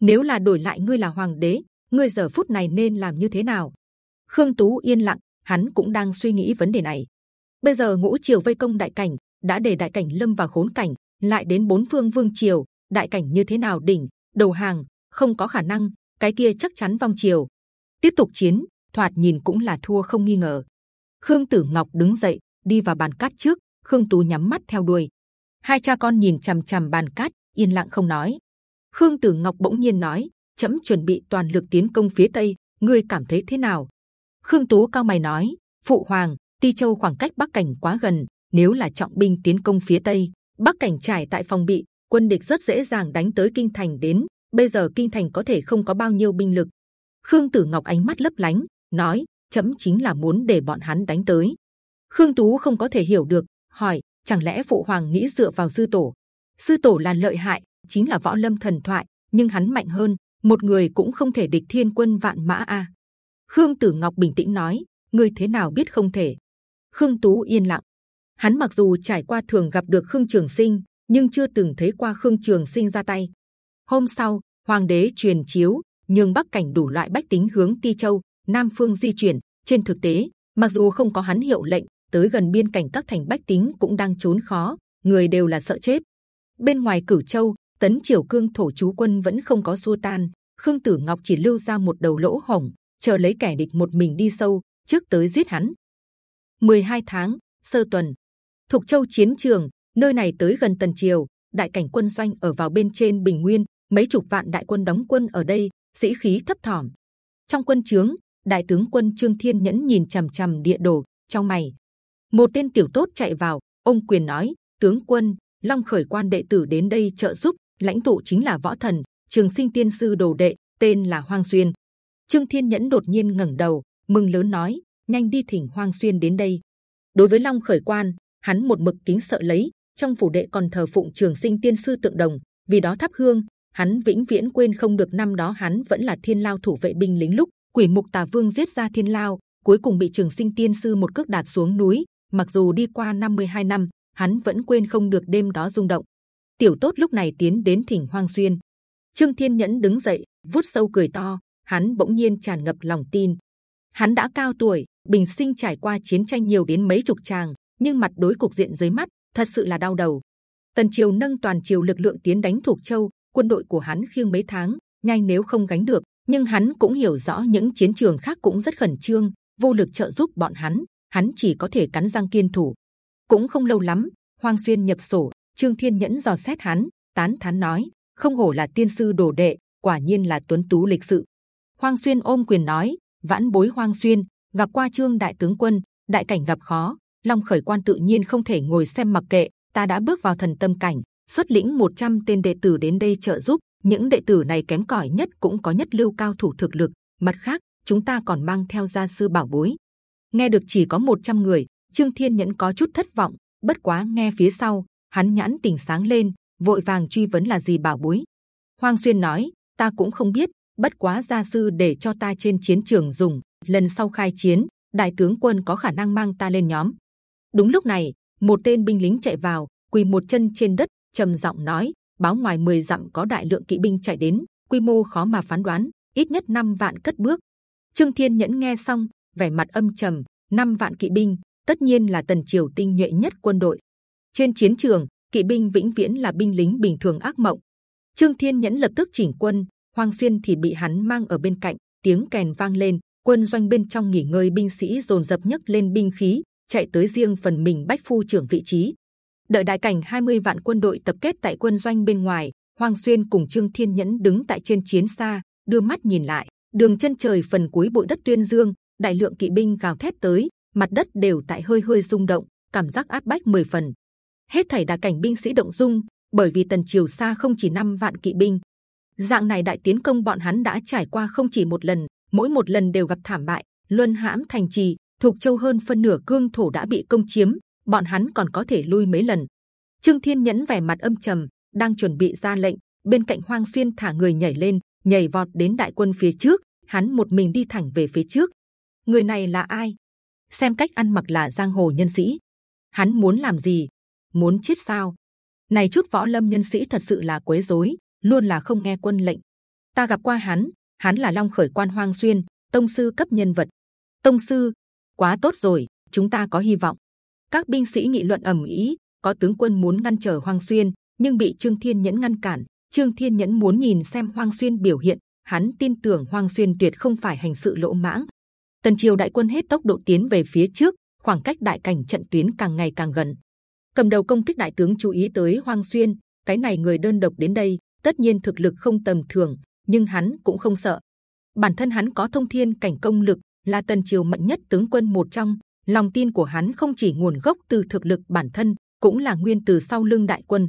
Nếu là đổi lại ngươi là hoàng đế, ngươi giờ phút này nên làm như thế nào? Khương Tú yên lặng, hắn cũng đang suy nghĩ vấn đề này. Bây giờ ngũ triều vây công đại cảnh, đã để đại cảnh lâm vào khốn cảnh, lại đến bốn phương vương triều, đại cảnh như thế nào đỉnh đầu hàng không có khả năng, cái kia chắc chắn vong triều. Tiếp tục chiến, thoạt nhìn cũng là thua không nghi ngờ. Khương Tử Ngọc đứng dậy, đi vào bàn cát trước. Khương Tú nhắm mắt theo đuôi. Hai cha con nhìn c h ầ m c h ầ m bàn cát, yên lặng không nói. Khương Tử Ngọc bỗng nhiên nói: chấm chuẩn bị toàn lực tiến công phía tây, ngươi cảm thấy thế nào? Khương Tú cao mày nói: Phụ hoàng, Ti Châu khoảng cách Bắc Cảnh quá gần, nếu là trọng binh tiến công phía tây, Bắc Cảnh trải tại phòng bị, quân địch rất dễ dàng đánh tới kinh thành đến. Bây giờ kinh thành có thể không có bao nhiêu binh lực. Khương Tử Ngọc ánh mắt lấp lánh, nói: chấm chính là muốn để bọn hắn đánh tới. Khương Tú không có thể hiểu được, hỏi: chẳng lẽ phụ hoàng nghĩ dựa vào sư tổ? Sư tổ là lợi hại, chính là võ lâm thần thoại, nhưng hắn mạnh hơn, một người cũng không thể địch thiên quân vạn mã a. Khương Tử Ngọc bình tĩnh nói: ngươi thế nào biết không thể? Khương Tú yên lặng. Hắn mặc dù trải qua thường gặp được Khương Trường Sinh, nhưng chưa từng thấy qua Khương Trường Sinh ra tay. Hôm sau, Hoàng đế truyền chiếu, nhưng Bắc cảnh đủ loại bách tính hướng Ti Châu, Nam Phương di chuyển. Trên thực tế, mặc dù không có hắn hiệu lệnh, tới gần biên cảnh các thành bách tính cũng đang trốn khó, người đều là sợ chết. Bên ngoài Cửu Châu, tấn triều cương thổ chú quân vẫn không có xua tan. Khương Tử Ngọc chỉ lưu ra một đầu lỗ hổng, chờ lấy kẻ địch một mình đi sâu, trước tới giết hắn. 12 tháng sơ tuần, Thục Châu chiến trường, nơi này tới gần Tần Triều, đại cảnh quân doanh ở vào bên trên Bình Nguyên, mấy chục vạn đại quân đóng quân ở đây, sĩ khí thấp thỏm. Trong quân trướng, đại tướng quân Trương Thiên Nhẫn nhìn c h ầ m c h ầ m địa đồ, trong mày một tên tiểu tốt chạy vào, ông quyền nói, tướng quân, long khởi quan đệ tử đến đây trợ giúp, lãnh tụ chính là võ thần, trường sinh tiên sư đồ đệ, tên là hoang xuyên. Trương thiên nhẫn đột nhiên ngẩng đầu, mừng lớn nói, nhanh đi thỉnh hoang xuyên đến đây. Đối với long khởi quan, hắn một mực kính sợ lấy, trong phủ đệ còn thờ phụng trường sinh tiên sư tượng đồng, vì đó thắp hương, hắn vĩnh viễn quên không được năm đó hắn vẫn là thiên lao thủ vệ binh lính lúc quỷ mục tà vương giết ra thiên lao, cuối cùng bị trường sinh tiên sư một cước đạp xuống núi mặc dù đi qua 52 năm, hắn vẫn quên không được đêm đó rung động. Tiểu tốt lúc này tiến đến thỉnh hoang xuyên. Trương thiên nhẫn đứng dậy, vuốt sâu cười to, hắn bỗng nhiên tràn ngập lòng tin. Hắn đã cao tuổi, bình sinh trải qua chiến tranh nhiều đến mấy chục tràng nhưng mặt đối cục diện dưới mắt, thật sự là đau đầu. Tần triều nâng toàn triều lực lượng tiến đánh thuộc châu, quân đội của hắn khiêng mấy tháng, nhanh nếu không gánh được, nhưng hắn cũng hiểu rõ những chiến trường khác cũng rất khẩn trương, vô lực trợ giúp bọn hắn hắn chỉ có thể cắn răng kiên thủ. cũng không lâu lắm, Hoang xuyên nhập sổ, Trương Thiên nhẫn dò xét hắn, tán thán nói: không hổ là tiên sư đồ đệ, quả nhiên là tuấn tú lịch sự. Hoang xuyên ôm quyền nói: vãn bối Hoang xuyên gặp qua Trương đại tướng quân, đại cảnh gặp khó, Long khởi quan tự nhiên không thể ngồi xem mặc kệ. Ta đã bước vào thần tâm cảnh, xuất lĩnh 100 tên đệ tử đến đây trợ giúp. Những đệ tử này kém cỏi nhất cũng có nhất lưu cao thủ thực lực. Mặt khác, chúng ta còn mang theo gia sư bảo bối, nghe được chỉ có 100 người, trương thiên nhẫn có chút thất vọng, bất quá nghe phía sau, hắn nhãn tỉnh sáng lên, vội vàng truy vấn là gì bảo bối. Hoang xuyên nói, ta cũng không biết, bất quá gia sư để cho ta trên chiến trường dùng, lần sau khai chiến, đại tướng quân có khả năng mang ta lên nhóm. Đúng lúc này, một tên binh lính chạy vào, quỳ một chân trên đất, trầm giọng nói, báo ngoài 10 dặm có đại lượng kỵ binh chạy đến, quy mô khó mà phán đoán, ít nhất 5 vạn cất bước. Trương thiên nhẫn nghe xong vẻ mặt âm trầm. năm vạn kỵ binh, tất nhiên là tần triều tinh nhuệ nhất quân đội. Trên chiến trường, kỵ binh vĩnh viễn là binh lính bình thường ác mộng. Trương Thiên nhẫn lập tức chỉnh quân, Hoàng Xuyên thì bị hắn mang ở bên cạnh, tiếng kèn vang lên, quân doanh bên trong nghỉ ngơi binh sĩ dồn dập nhấc lên binh khí, chạy tới riêng phần mình bách phu trưởng vị trí. Đợi đại cảnh 20 vạn quân đội tập kết tại quân doanh bên ngoài, Hoàng Xuyên cùng Trương Thiên Nhẫn đứng tại trên chiến xa, đưa mắt nhìn lại, đường chân trời phần cuối bụi đất tuyên dương, đại lượng kỵ binh gào thét tới, mặt đất đều tại hơi hơi rung động, cảm giác áp bách 10 phần. Hết thảy đã cảnh binh sĩ động dung, bởi vì tần triều xa không chỉ 5 vạn kỵ binh. Dạng này đại tiến công bọn hắn đã trải qua không chỉ một lần, mỗi một lần đều gặp thảm bại, luân hãm thành trì, thuộc châu hơn phân nửa cương thổ đã bị công chiếm, bọn hắn còn có thể lui mấy lần. Trương Thiên nhẫn vẻ mặt âm trầm, đang chuẩn bị ra lệnh, bên cạnh Hoang Xuyên thả người nhảy lên, nhảy vọt đến đại quân phía trước, hắn một mình đi thẳng về phía trước, người này là ai? Xem cách ăn mặc là giang hồ nhân sĩ. Hắn muốn làm gì? Muốn chết sao? Này chút võ lâm nhân sĩ thật sự là quấy rối, luôn là không nghe quân lệnh. Ta gặp qua hắn hắn là long khởi quan hoang xuyên, tông sư cấp nhân vật. Tông sư, quá tốt rồi, chúng ta có hy vọng. Các binh sĩ nghị luận ầm ĩ, có tướng quân muốn ngăn trở hoang xuyên, nhưng bị trương thiên nhẫn ngăn cản. Trương thiên nhẫn muốn nhìn xem hoang xuyên biểu hiện, hắn tin tưởng hoang xuyên tuyệt không phải hành sự lỗ mãng. Tần triều đại quân hết tốc độ tiến về phía trước, khoảng cách đại cảnh trận tuyến càng ngày càng gần. Cầm đầu công kích đại tướng chú ý tới Hoang Xuyên, cái này người đơn độc đến đây, tất nhiên thực lực không tầm thường, nhưng hắn cũng không sợ. Bản thân hắn có thông thiên cảnh công lực, là tần triều mạnh nhất tướng quân một trong. Lòng tin của hắn không chỉ nguồn gốc từ thực lực bản thân, cũng là nguyên từ sau lưng đại quân.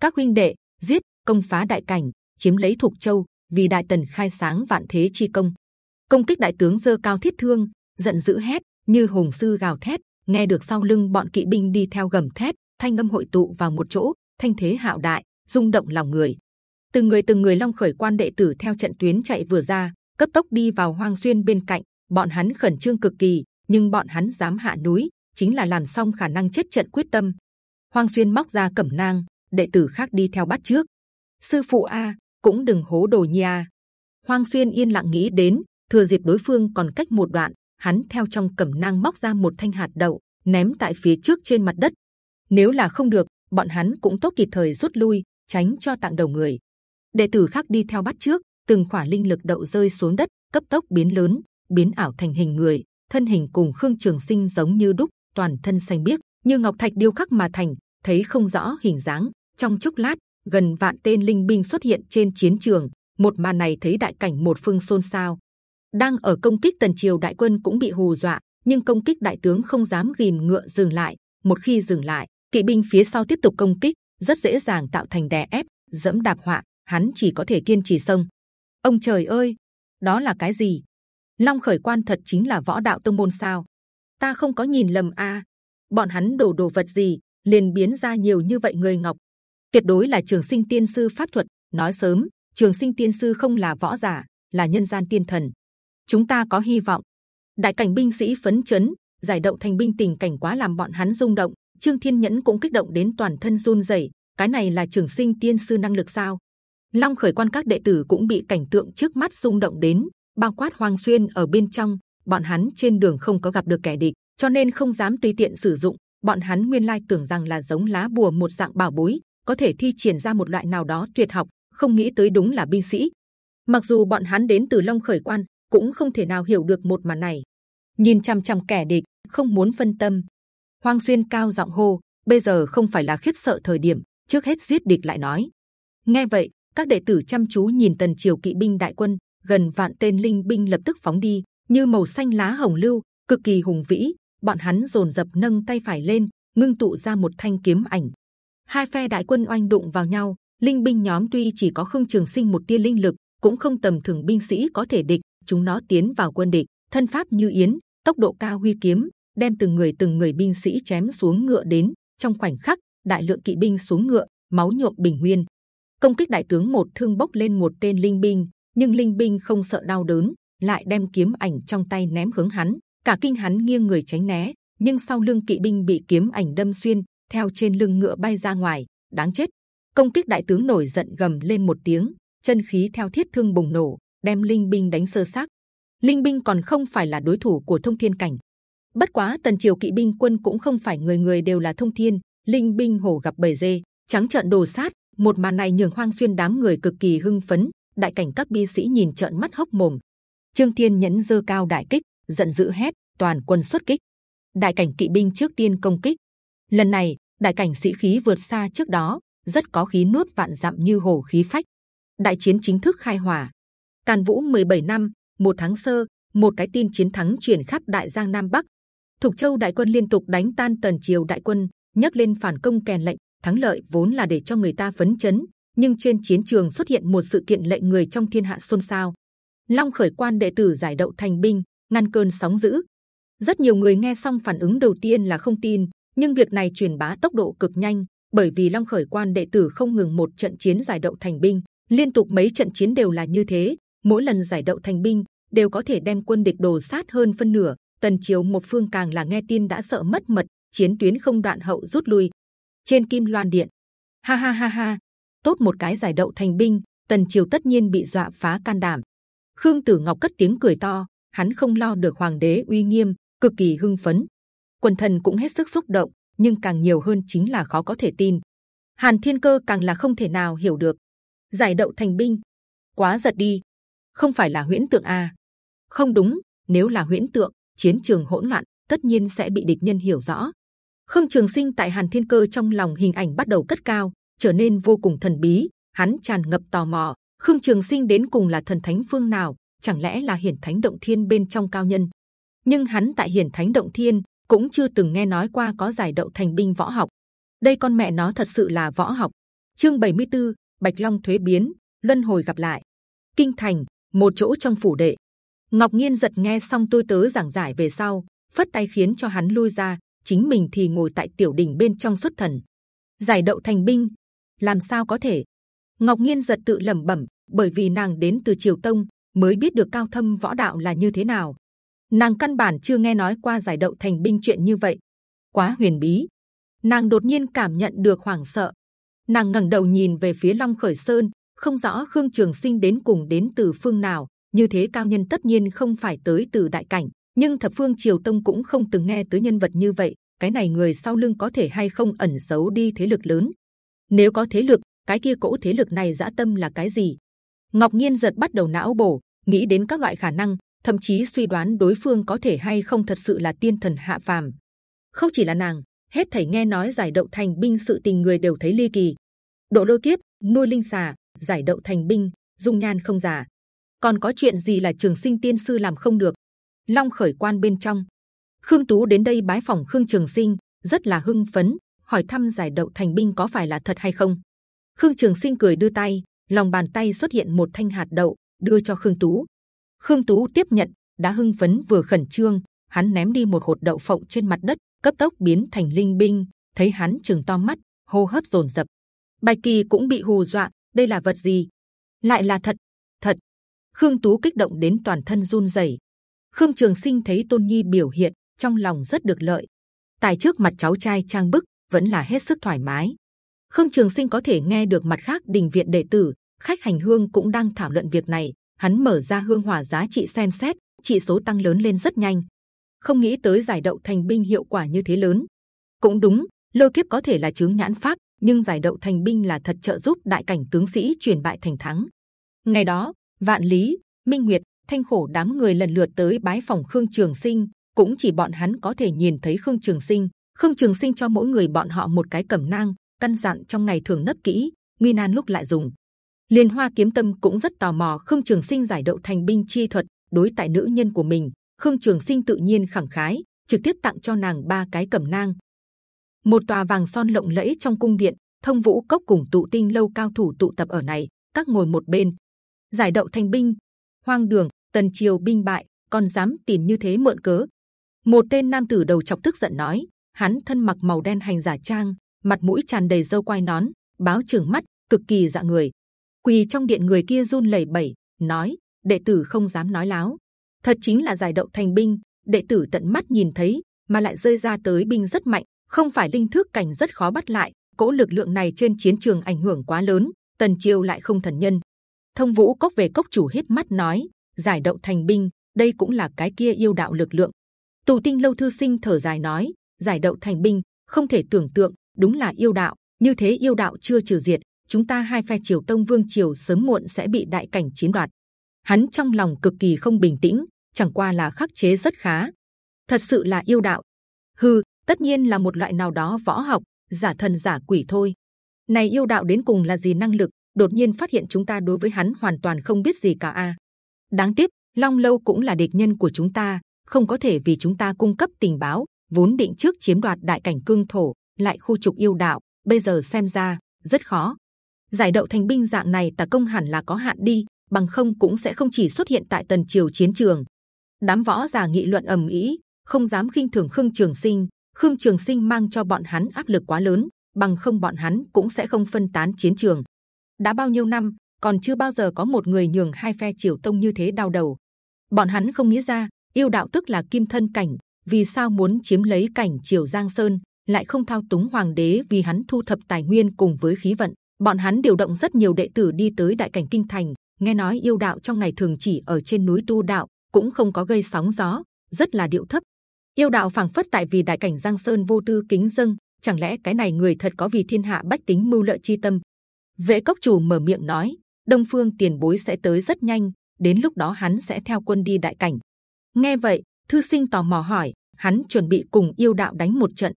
Các huynh đệ giết công phá đại cảnh, chiếm lấy thuộc châu, vì đại tần khai sáng vạn thế chi công. Công kích đại tướng dơ cao thiết thương, giận dữ hét như hùng sư gào thét. Nghe được sau lưng bọn kỵ binh đi theo gầm thét, thanh âm hội tụ vào một chỗ, thanh thế hạo đại, rung động lòng người. Từng người từng người long khởi quan đệ tử theo trận tuyến chạy vừa ra, cấp tốc đi vào hoang xuyên bên cạnh. Bọn hắn khẩn trương cực kỳ, nhưng bọn hắn dám hạ núi, chính là làm xong khả năng chết trận quyết tâm. Hoang xuyên móc ra cẩm nang, đệ tử khác đi theo bắt trước. Sư phụ a, cũng đừng hố đồ nha. Hoang xuyên yên lặng nghĩ đến, thừa dịp đối phương còn cách một đoạn, hắn theo trong cẩm nang móc ra một thanh hạt đậu, ném tại phía trước trên mặt đất. Nếu là không được, bọn hắn cũng tốt kịp thời rút lui, tránh cho tặng đầu người. Đệ tử khác đi theo bắt trước, từng khỏa linh lực đậu rơi xuống đất, cấp tốc biến lớn, biến ảo thành hình người, thân hình cùng khương trường sinh giống như đúc, toàn thân xanh biếc, như ngọc thạch điêu khắc mà thành, thấy không rõ hình dáng. Trong chốc lát, gần vạn tên linh binh xuất hiện trên chiến trường. Một màn này thấy đại cảnh một phương xôn xao. Đang ở công kích tần triều đại quân cũng bị hù dọa, nhưng công kích đại tướng không dám ghim ngựa dừng lại. Một khi dừng lại, kỵ binh phía sau tiếp tục công kích, rất dễ dàng tạo thành đè ép, dẫm đạp họa. Hắn chỉ có thể kiên trì sông. Ông trời ơi, đó là cái gì? Long khởi quan thật chính là võ đạo tông môn sao? Ta không có nhìn lầm a. À? Bọn hắn đổ đồ vật gì liền biến ra nhiều như vậy người ngọc? Tuyệt đối là trường sinh tiên sư pháp thuật. Nói sớm, trường sinh tiên sư không là võ giả, là nhân gian tiên thần. Chúng ta có hy vọng. Đại cảnh binh sĩ phấn chấn, giải động thành binh tình cảnh quá làm bọn hắn rung động. Trương Thiên Nhẫn cũng kích động đến toàn thân run rẩy. Cái này là trường sinh tiên sư năng lực sao? Long khởi quan các đệ tử cũng bị cảnh tượng trước mắt rung động đến, bao quát Hoàng Xuyên ở bên trong. Bọn hắn trên đường không có gặp được kẻ địch, cho nên không dám tùy tiện sử dụng. Bọn hắn nguyên lai tưởng rằng là giống lá bùa một dạng bảo bối, có thể thi triển ra một loại nào đó tuyệt học, không nghĩ tới đúng là binh sĩ. Mặc dù bọn hắn đến từ Long khởi quan, cũng không thể nào hiểu được một màn này. Nhìn chăm chăm kẻ địch, không muốn phân tâm. Hoang Xuyên cao giọng hô, bây giờ không phải là khiếp sợ thời điểm, trước hết giết địch lại nói. Nghe vậy, các đệ tử chăm chú nhìn tần triều kỵ binh đại quân gần vạn tên linh binh lập tức phóng đi như màu xanh lá hồng lưu cực kỳ hùng vĩ bọn hắn rồn rập nâng tay phải lên ngưng tụ ra một thanh kiếm ảnh hai phe đại quân oanh đụng vào nhau linh binh nhóm tuy chỉ có khương trường sinh một tia linh lực cũng không tầm thường binh sĩ có thể địch chúng nó tiến vào quân địch, thân pháp như yến, tốc độ cao huy kiếm, đem từng người từng người binh sĩ chém xuống ngựa đến. Trong khoảnh khắc, đại lượng kỵ binh xuống ngựa, máu nhuộm bình nguyên. Công kích đại tướng một thương bốc lên một tên linh binh, nhưng linh binh không sợ đau đớn, lại đem kiếm ảnh trong tay ném hướng hắn. Cả kinh hắn nghiêng người tránh né, nhưng sau lưng kỵ binh bị kiếm ảnh đâm xuyên, theo trên lưng ngựa bay ra ngoài, đáng chết. Công kích đại tướng nổi giận gầm lên một tiếng, chân khí theo thiết thương bùng nổ đem linh binh đánh sơ xác. Linh binh còn không phải là đối thủ của thông thiên cảnh. Bất quá tần triều kỵ binh quân cũng không phải người người đều là thông thiên. Linh binh hổ gặp bầy dê, trắng trợn đồ sát, một màn này nhường hoang xuyên đám người cực kỳ hưng phấn. Đại cảnh các binh sĩ nhìn trợn mắt hốc mồm. Trương thiên nhẫn dơ cao đại kích, giận dữ hét, toàn quân xuất kích. Đại cảnh kỵ binh trước tiên công kích. Lần này, đại cảnh sĩ khí vượt xa trước đó, rất có khí nuốt vạn dặm như hổ khí phách. Đại chiến chính thức khai hỏa càn vũ 17 năm, một tháng sơ, một cái tin chiến thắng truyền khắp đại giang nam bắc. Thục châu đại quân liên tục đánh tan tần triều đại quân, nhấc lên phản công kèn lệnh, thắng lợi vốn là để cho người ta phấn chấn, nhưng trên chiến trường xuất hiện một sự kiện lệnh người trong thiên hạ xôn xao. Long khởi quan đệ tử giải đậu thành binh, ngăn cơn sóng dữ. Rất nhiều người nghe xong phản ứng đầu tiên là không tin, nhưng việc này truyền bá tốc độ cực nhanh, bởi vì long khởi quan đệ tử không ngừng một trận chiến giải đậu thành binh, liên tục mấy trận chiến đều là như thế mỗi lần giải đậu thành binh đều có thể đem quân địch đồ sát hơn phân nửa. Tần triều một phương càng là nghe tin đã sợ mất mật, chiến tuyến không đoạn hậu rút lui trên kim loan điện. Ha ha ha ha, tốt một cái giải đậu thành binh, tần triều tất nhiên bị dọa phá can đảm. Khương tử ngọc cất tiếng cười to, hắn không lo được hoàng đế uy nghiêm, cực kỳ hưng phấn. Quần thần cũng hết sức xúc động, nhưng càng nhiều hơn chính là khó có thể tin. Hàn thiên cơ càng là không thể nào hiểu được. Giải đậu thành binh, quá giật đi không phải là huyễn tượng à không đúng nếu là huyễn tượng chiến trường hỗn loạn tất nhiên sẽ bị địch nhân hiểu rõ. Khương trường sinh tại hàn thiên cơ trong lòng hình ảnh bắt đầu cất cao trở nên vô cùng thần bí hắn tràn ngập tò mò. Khương trường sinh đến cùng là thần thánh phương nào chẳng lẽ là hiển thánh động thiên bên trong cao nhân? Nhưng hắn tại hiển thánh động thiên cũng chưa từng nghe nói qua có giải đậu thành binh võ học. Đây con mẹ nó thật sự là võ học. Chương 74, bạch long thuế biến luân hồi gặp lại. Kinh thành một chỗ trong phủ đệ. Ngọc nhiên giật nghe xong tôi tớ giảng giải về sau, phất tay khiến cho hắn lui ra, chính mình thì ngồi tại tiểu đình bên trong xuất thần. Giải đậu thành binh, làm sao có thể? Ngọc nhiên giật tự lẩm bẩm, bởi vì nàng đến từ triều tông, mới biết được cao thâm võ đạo là như thế nào. Nàng căn bản chưa nghe nói qua giải đậu thành binh chuyện như vậy. Quá huyền bí. Nàng đột nhiên cảm nhận được hoảng sợ. Nàng ngẩng đầu nhìn về phía long khởi sơn không rõ khương trường sinh đến cùng đến từ phương nào, như thế cao nhân tất nhiên không phải tới từ đại cảnh, nhưng thập phương triều tông cũng không từng nghe tới nhân vật như vậy, cái này người sau lưng có thể hay không ẩn giấu đi thế lực lớn. Nếu có thế lực, cái kia cỗ thế lực này dã tâm là cái gì? Ngọc nhiên giật bắt đầu não bổ, nghĩ đến các loại khả năng, thậm chí suy đoán đối phương có thể hay không thật sự là tiên thần hạ phàm. Không chỉ là nàng, hết thảy nghe nói giải đậu thành binh sự tình người đều thấy ly kỳ. Độ lôi kiếp, nuôi linh xà giải đậu thành binh, dung nhan không giả còn có chuyện gì là trường sinh tiên sư làm không được? Long khởi quan bên trong. Khương tú đến đây bái phòng khương trường sinh, rất là hưng phấn, hỏi thăm giải đậu thành binh có phải là thật hay không. Khương trường sinh cười đưa tay, lòng bàn tay xuất hiện một thanh hạt đậu, đưa cho khương tú. Khương tú tiếp nhận, đã hưng phấn vừa khẩn trương, hắn ném đi một hột đậu phộng trên mặt đất, cấp tốc biến thành linh binh, thấy hắn chừng to mắt, hô hấp dồn dập. Bạch kỳ cũng bị hù dọa đây là vật gì? Lại là thật. Thật. Khương tú kích động đến toàn thân run rẩy. Khương trường sinh thấy tôn nhi biểu hiện, trong lòng rất được lợi. Tại trước mặt cháu trai trang bức, vẫn là hết sức thoải mái. Khương trường sinh có thể nghe được mặt khác đình viện đệ tử, khách hành hương cũng đang thảo luận việc này. Hắn mở ra hương hỏa giá trị xem xét trị số tăng lớn lên rất nhanh. Không nghĩ tới giải đậu thành binh hiệu quả như thế lớn. Cũng đúng lôi kiếp có thể là chứng nhãn pháp nhưng giải đậu thành binh là thật trợ giúp đại cảnh tướng sĩ truyền bại thành thắng. Ngày đó, vạn lý, minh nguyệt, thanh khổ đám người lần lượt tới bái phòng khương trường sinh. Cũng chỉ bọn hắn có thể nhìn thấy khương trường sinh. Khương trường sinh cho mỗi người bọn họ một cái cẩm nang, căn dặn trong ngày thường nấp kỹ, nguy nan lúc lại dùng. Liên hoa kiếm tâm cũng rất tò mò khương trường sinh giải đậu thành binh chi thuật đối tại nữ nhân của mình. Khương trường sinh tự nhiên khẳng khái, trực tiếp tặng cho nàng ba cái cẩm nang một tòa vàng son lộng lẫy trong cung điện, thông vũ cốc cùng tụ tinh lâu cao thủ tụ tập ở này, các ngồi một bên. Giải đậu thành binh, hoang đường, tần triều binh bại còn dám tìm như thế mượn cớ. Một tên nam tử đầu chọc tức giận nói, hắn thân mặc màu đen hành giả trang, mặt mũi tràn đầy râu quai nón, báo trưởng mắt, cực kỳ dạ người. Quỳ trong điện người kia run lẩy bẩy, nói, đệ tử không dám nói láo. Thật chính là giải đậu thành binh, đệ tử tận mắt nhìn thấy, mà lại rơi ra tới binh rất mạnh không phải linh thức cảnh rất khó bắt lại, cỗ lực lượng này trên chiến trường ảnh hưởng quá lớn, tần triều lại không thần nhân. Thông vũ cốc về cốc chủ hết mắt nói, giải đậu thành binh, đây cũng là cái kia yêu đạo lực lượng. Tù tinh lâu thư sinh thở dài nói, giải đậu thành binh, không thể tưởng tượng, đúng là yêu đạo, như thế yêu đạo chưa trừ diệt, chúng ta hai phe triều tông vương triều sớm muộn sẽ bị đại cảnh chiến đoạt. Hắn trong lòng cực kỳ không bình tĩnh, chẳng qua là khắc chế rất khá. Thật sự là yêu đạo. Hư tất nhiên là một loại nào đó võ học, giả thần giả quỷ thôi. Này yêu đạo đến cùng là gì năng lực? Đột nhiên phát hiện chúng ta đối với hắn hoàn toàn không biết gì cả a. Đáng tiếc, long lâu cũng là địch nhân của chúng ta, không có thể vì chúng ta cung cấp tình báo, vốn định trước chiếm đoạt đại cảnh cương thổ, lại khu trục yêu đạo, bây giờ xem ra, rất khó. Giải đậu thành binh dạng này tà công hẳn là có hạn đi, bằng không cũng sẽ không chỉ xuất hiện tại tần triều chiến trường. Đám võ giả nghị luận ầm ĩ, không dám khinh thường khương trường sinh khương trường sinh mang cho bọn hắn áp lực quá lớn, bằng không bọn hắn cũng sẽ không phân tán chiến trường. Đã bao nhiêu năm, còn chưa bao giờ có một người nhường hai phe triều tông như thế đau đầu. Bọn hắn không nghĩ ra, yêu đạo tức là kim thân cảnh, vì sao muốn chiếm lấy cảnh triều giang sơn, lại không thao túng hoàng đế vì hắn thu thập tài nguyên cùng với khí vận. Bọn hắn điều động rất nhiều đệ tử đi tới đại cảnh kinh thành, nghe nói yêu đạo trong ngày thường chỉ ở trên núi tu đạo, cũng không có gây sóng gió, rất là điệu thấp yêu đạo phảng phất tại vì đại cảnh giang sơn vô tư kính dâng, chẳng lẽ cái này người thật có vì thiên hạ bách tính mưu lợi chi tâm? Vệ cốc chủ mở miệng nói, đông phương tiền bối sẽ tới rất nhanh, đến lúc đó hắn sẽ theo quân đi đại cảnh. Nghe vậy, thư sinh tò mò hỏi, hắn chuẩn bị cùng yêu đạo đánh một trận.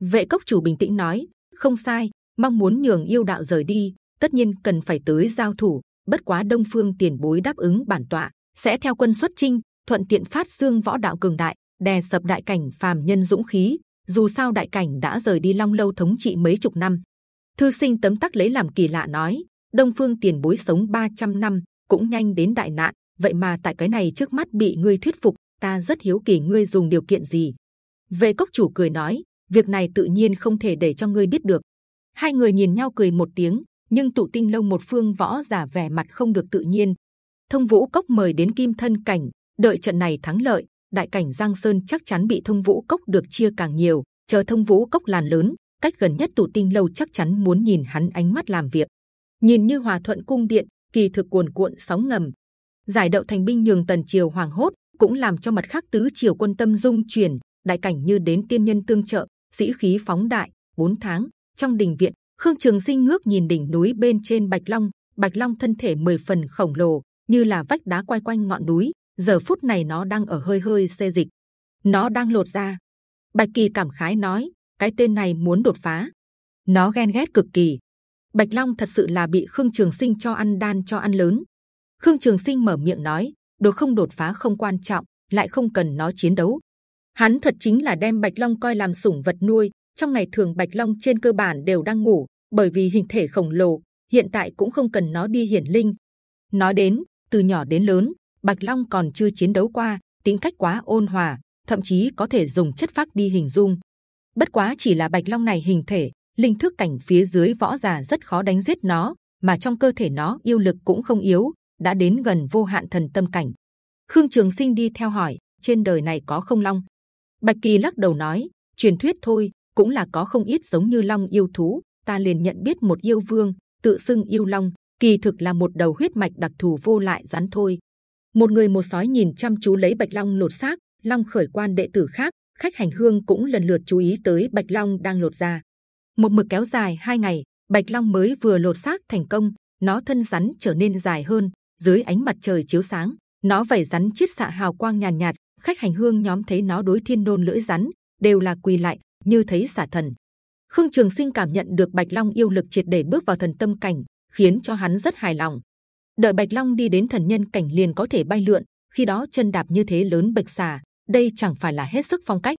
Vệ cốc chủ bình tĩnh nói, không sai, mong muốn nhường yêu đạo rời đi, tất nhiên cần phải tới giao thủ, bất quá đông phương tiền bối đáp ứng bản tọa, sẽ theo quân xuất chinh, thuận tiện phát dương võ đạo cường đại đè sập đại cảnh phàm nhân dũng khí, dù sao đại cảnh đã rời đi long lâu thống trị mấy chục năm. Thư sinh tấm tắc lấy làm kỳ lạ nói, đông phương tiền bối sống 300 năm, cũng nhanh đến đại nạn, vậy mà tại cái này trước mắt bị ngươi thuyết phục, ta rất hiếu kỳ ngươi dùng điều kiện gì. Về cốc chủ cười nói, việc này tự nhiên không thể để cho ngươi biết được. Hai người nhìn nhau cười một tiếng, nhưng tụ tinh lâu một phương võ giả vẻ mặt không được tự nhiên. Thông vũ cốc mời đến kim thân cảnh, đợi trận này thắng lợi đại cảnh giang sơn chắc chắn bị thông vũ cốc được chia càng nhiều, chờ thông vũ cốc làn lớn, cách gần nhất tụ tinh lâu chắc chắn muốn nhìn hắn ánh mắt làm việc. Nhìn như hòa thuận cung điện, kỳ thực cuồn cuộn sóng ngầm. Giải đậu thành binh nhường tần triều hoàng hốt, cũng làm cho mặt khác tứ triều quân tâm dung chuyển, đại cảnh như đến tiên nhân tương trợ, sĩ khí phóng đại, bốn tháng, trong đình viện, khương trường sinh ngước nhìn đỉnh núi bên trên bạch long bạch long thân thể mười phần khổng lồ, như là vách đá quay quanh ngọn núi giờ phút này nó đang ở hơi hơi xê dịch. Nó đang lột ra bạch kỳ cảm khái nói, cái tên này muốn đột phá. Nó ghen ghét cực kỳ. Bạch long thật sự là bị khương trường sinh cho ăn đan cho ăn lớn. Khương trường sinh mở miệng nói, đồ không đột phá không quan trọng, lại không cần nó chiến đấu. Hắn thật chính là đem bạch long coi làm sủng vật nuôi. Trong ngày thường bạch long trên cơ bản đều đang ngủ, bởi vì hình thể khổng lồ, hiện tại cũng không cần nó đi hiển linh. Nói đến, từ nhỏ đến lớn bạch long còn chưa chiến đấu qua, tính cách quá ôn hòa, thậm chí có thể dùng chất phác đi hình dung. Bất quá chỉ là bạch long này hình thể, linh thức cảnh phía dưới võ giả rất khó đánh giết nó, mà trong cơ thể nó yêu lực cũng không yếu, đã đến gần vô hạn thần tâm cảnh. Khương trường sinh đi theo hỏi, trên đời này có không long? Bạch kỳ lắc đầu nói, truyền thuyết thôi, cũng là có không ít giống như long yêu thú, ta liền nhận biết một yêu vương, tự xưng yêu long, kỳ thực là một đầu huyết mạch đặc thù vô lại rắn thôi một người một sói nhìn chăm chú lấy bạch long lột xác. Long khởi quan đệ tử khác khách hành hương cũng lần lượt chú ý tới bạch long đang lột ra một mực kéo dài hai ngày bạch long mới vừa lột xác thành công. Nó thân rắn trở nên dài hơn dưới ánh mặt trời chiếu sáng. Nó vảy rắn chiết xạ hào quang nhàn nhạt, nhạt. Khách hành hương nhóm thấy nó đối thiên đôn lưỡi rắn đều là quỳ lại như thấy xả thần. Khương trường sinh cảm nhận được bạch long yêu lực triệt để bước vào thần tâm cảnh khiến cho hắn rất hài lòng đợi bạch long đi đến thần nhân cảnh liền có thể bay lượn, khi đó chân đạp như thế lớn bạch xà, đây chẳng phải là hết sức phong cách.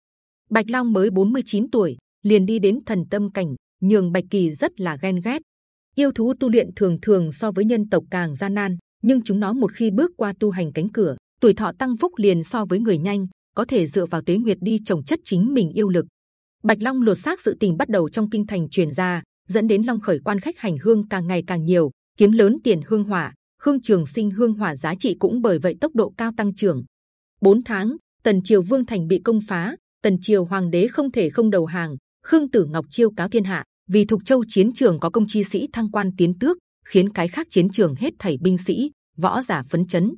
Bạch long mới 49 tuổi, liền đi đến thần tâm cảnh, nhường bạch kỳ rất là ghen ghét. Yêu thú tu luyện thường thường so với nhân tộc càng gian nan, nhưng chúng nó một khi bước qua tu hành cánh cửa, tuổi thọ tăng phúc liền so với người nhanh, có thể dựa vào tuế nguyệt đi trồng chất chính mình yêu lực. Bạch long lột xác sự tình bắt đầu trong kinh thành truyền ra, dẫn đến long khởi quan khách hành hương càng ngày càng nhiều, kiếm lớn tiền hương hỏa khương trường sinh hương hỏa giá trị cũng bởi vậy tốc độ cao tăng trưởng. 4 tháng, tần triều vương thành bị công phá, tần triều hoàng đế không thể không đầu hàng, khương tử ngọc chiêu cáo thiên hạ, vì thục châu chiến trường có công chi sĩ thăng quan tiến tước, khiến cái khác chiến trường hết thảy binh sĩ, võ giả phấn chấn.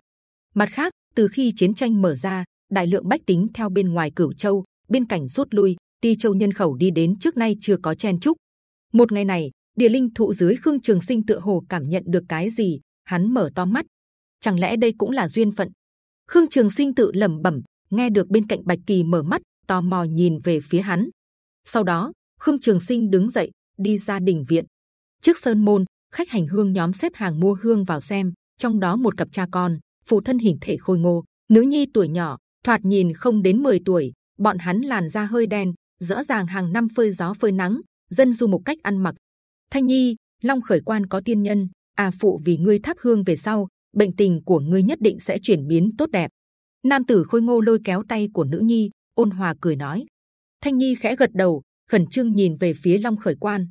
Mặt khác, từ khi chiến tranh mở ra, đại lượng bách tính theo bên ngoài cửu châu, bên cảnh rút lui, ti châu nhân khẩu đi đến trước nay chưa có chen chúc. Một ngày này, địa linh thụ dưới khương trường sinh tựa hồ cảm nhận được cái gì? Hắn mở to mắt. Chẳng lẽ đây cũng là duyên phận? Khương trường sinh tự lẩm bẩm, nghe được bên cạnh bạch kỳ mở mắt, tò mò nhìn về phía hắn. Sau đó, khương trường sinh đứng dậy, đi ra đình viện. Trước sơn môn, khách hành hương nhóm xếp hàng mua hương vào xem, trong đó một cặp cha con, phụ thân hình thể khôi ngô, nữ nhi tuổi nhỏ, thoạt nhìn không đến 10 tuổi, bọn hắn làn da hơi đen, rõ ràng hàng năm phơi gió phơi nắng, dân du một cách ăn mặc. Thanh nhi, long khởi quan có tiên nhân à phụ, vì ngươi thắp hương về sau, bệnh tình của ngươi nhất định sẽ chuyển biến tốt đẹp. Nam tử khôi ngô lôi kéo tay của nữ nhi, ôn hòa cười nói. Thanh nhi khẽ gật đầu, khẩn trương nhìn về phía long khởi quan.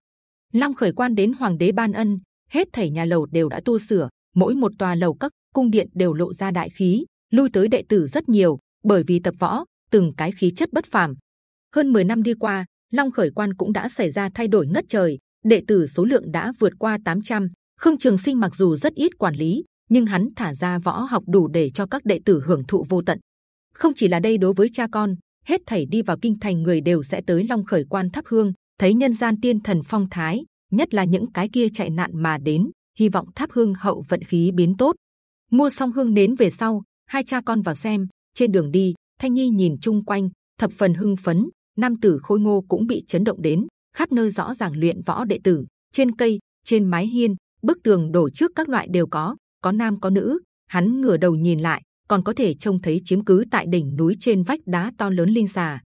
Long khởi quan đến hoàng đế ban ân, hết thảy nhà lầu đều đã tu sửa, mỗi một tòa lầu các, cung điện đều lộ ra đại khí, lui tới đệ tử rất nhiều, bởi vì tập võ, từng cái khí chất bất phàm. Hơn 10 năm đi qua, long khởi quan cũng đã xảy ra thay đổi ngất trời, đệ tử số lượng đã vượt qua 800 khương trường sinh mặc dù rất ít quản lý nhưng hắn thả ra võ học đủ để cho các đệ tử hưởng thụ vô tận không chỉ là đây đối với cha con hết thảy đi vào kinh thành người đều sẽ tới long khởi quan thắp hương thấy nhân gian tiên thần phong thái nhất là những cái kia chạy nạn mà đến hy vọng thắp hương hậu vận khí biến tốt mua xong hương đến về sau hai cha con vào xem Trên đường đi, Thanh Nhi nhìn chung quanh, thập phần hưng phấn. Nam tử khôi ngô cũng bị chấn động đến, khắp nơi rõ ràng luyện võ đệ tử, trên cây, trên mái hiên, bức tường đổ trước các loại đều có, có nam có nữ. Hắn ngửa đầu nhìn lại, còn có thể trông thấy chiếm cứ tại đỉnh núi trên vách đá to lớn linh xà.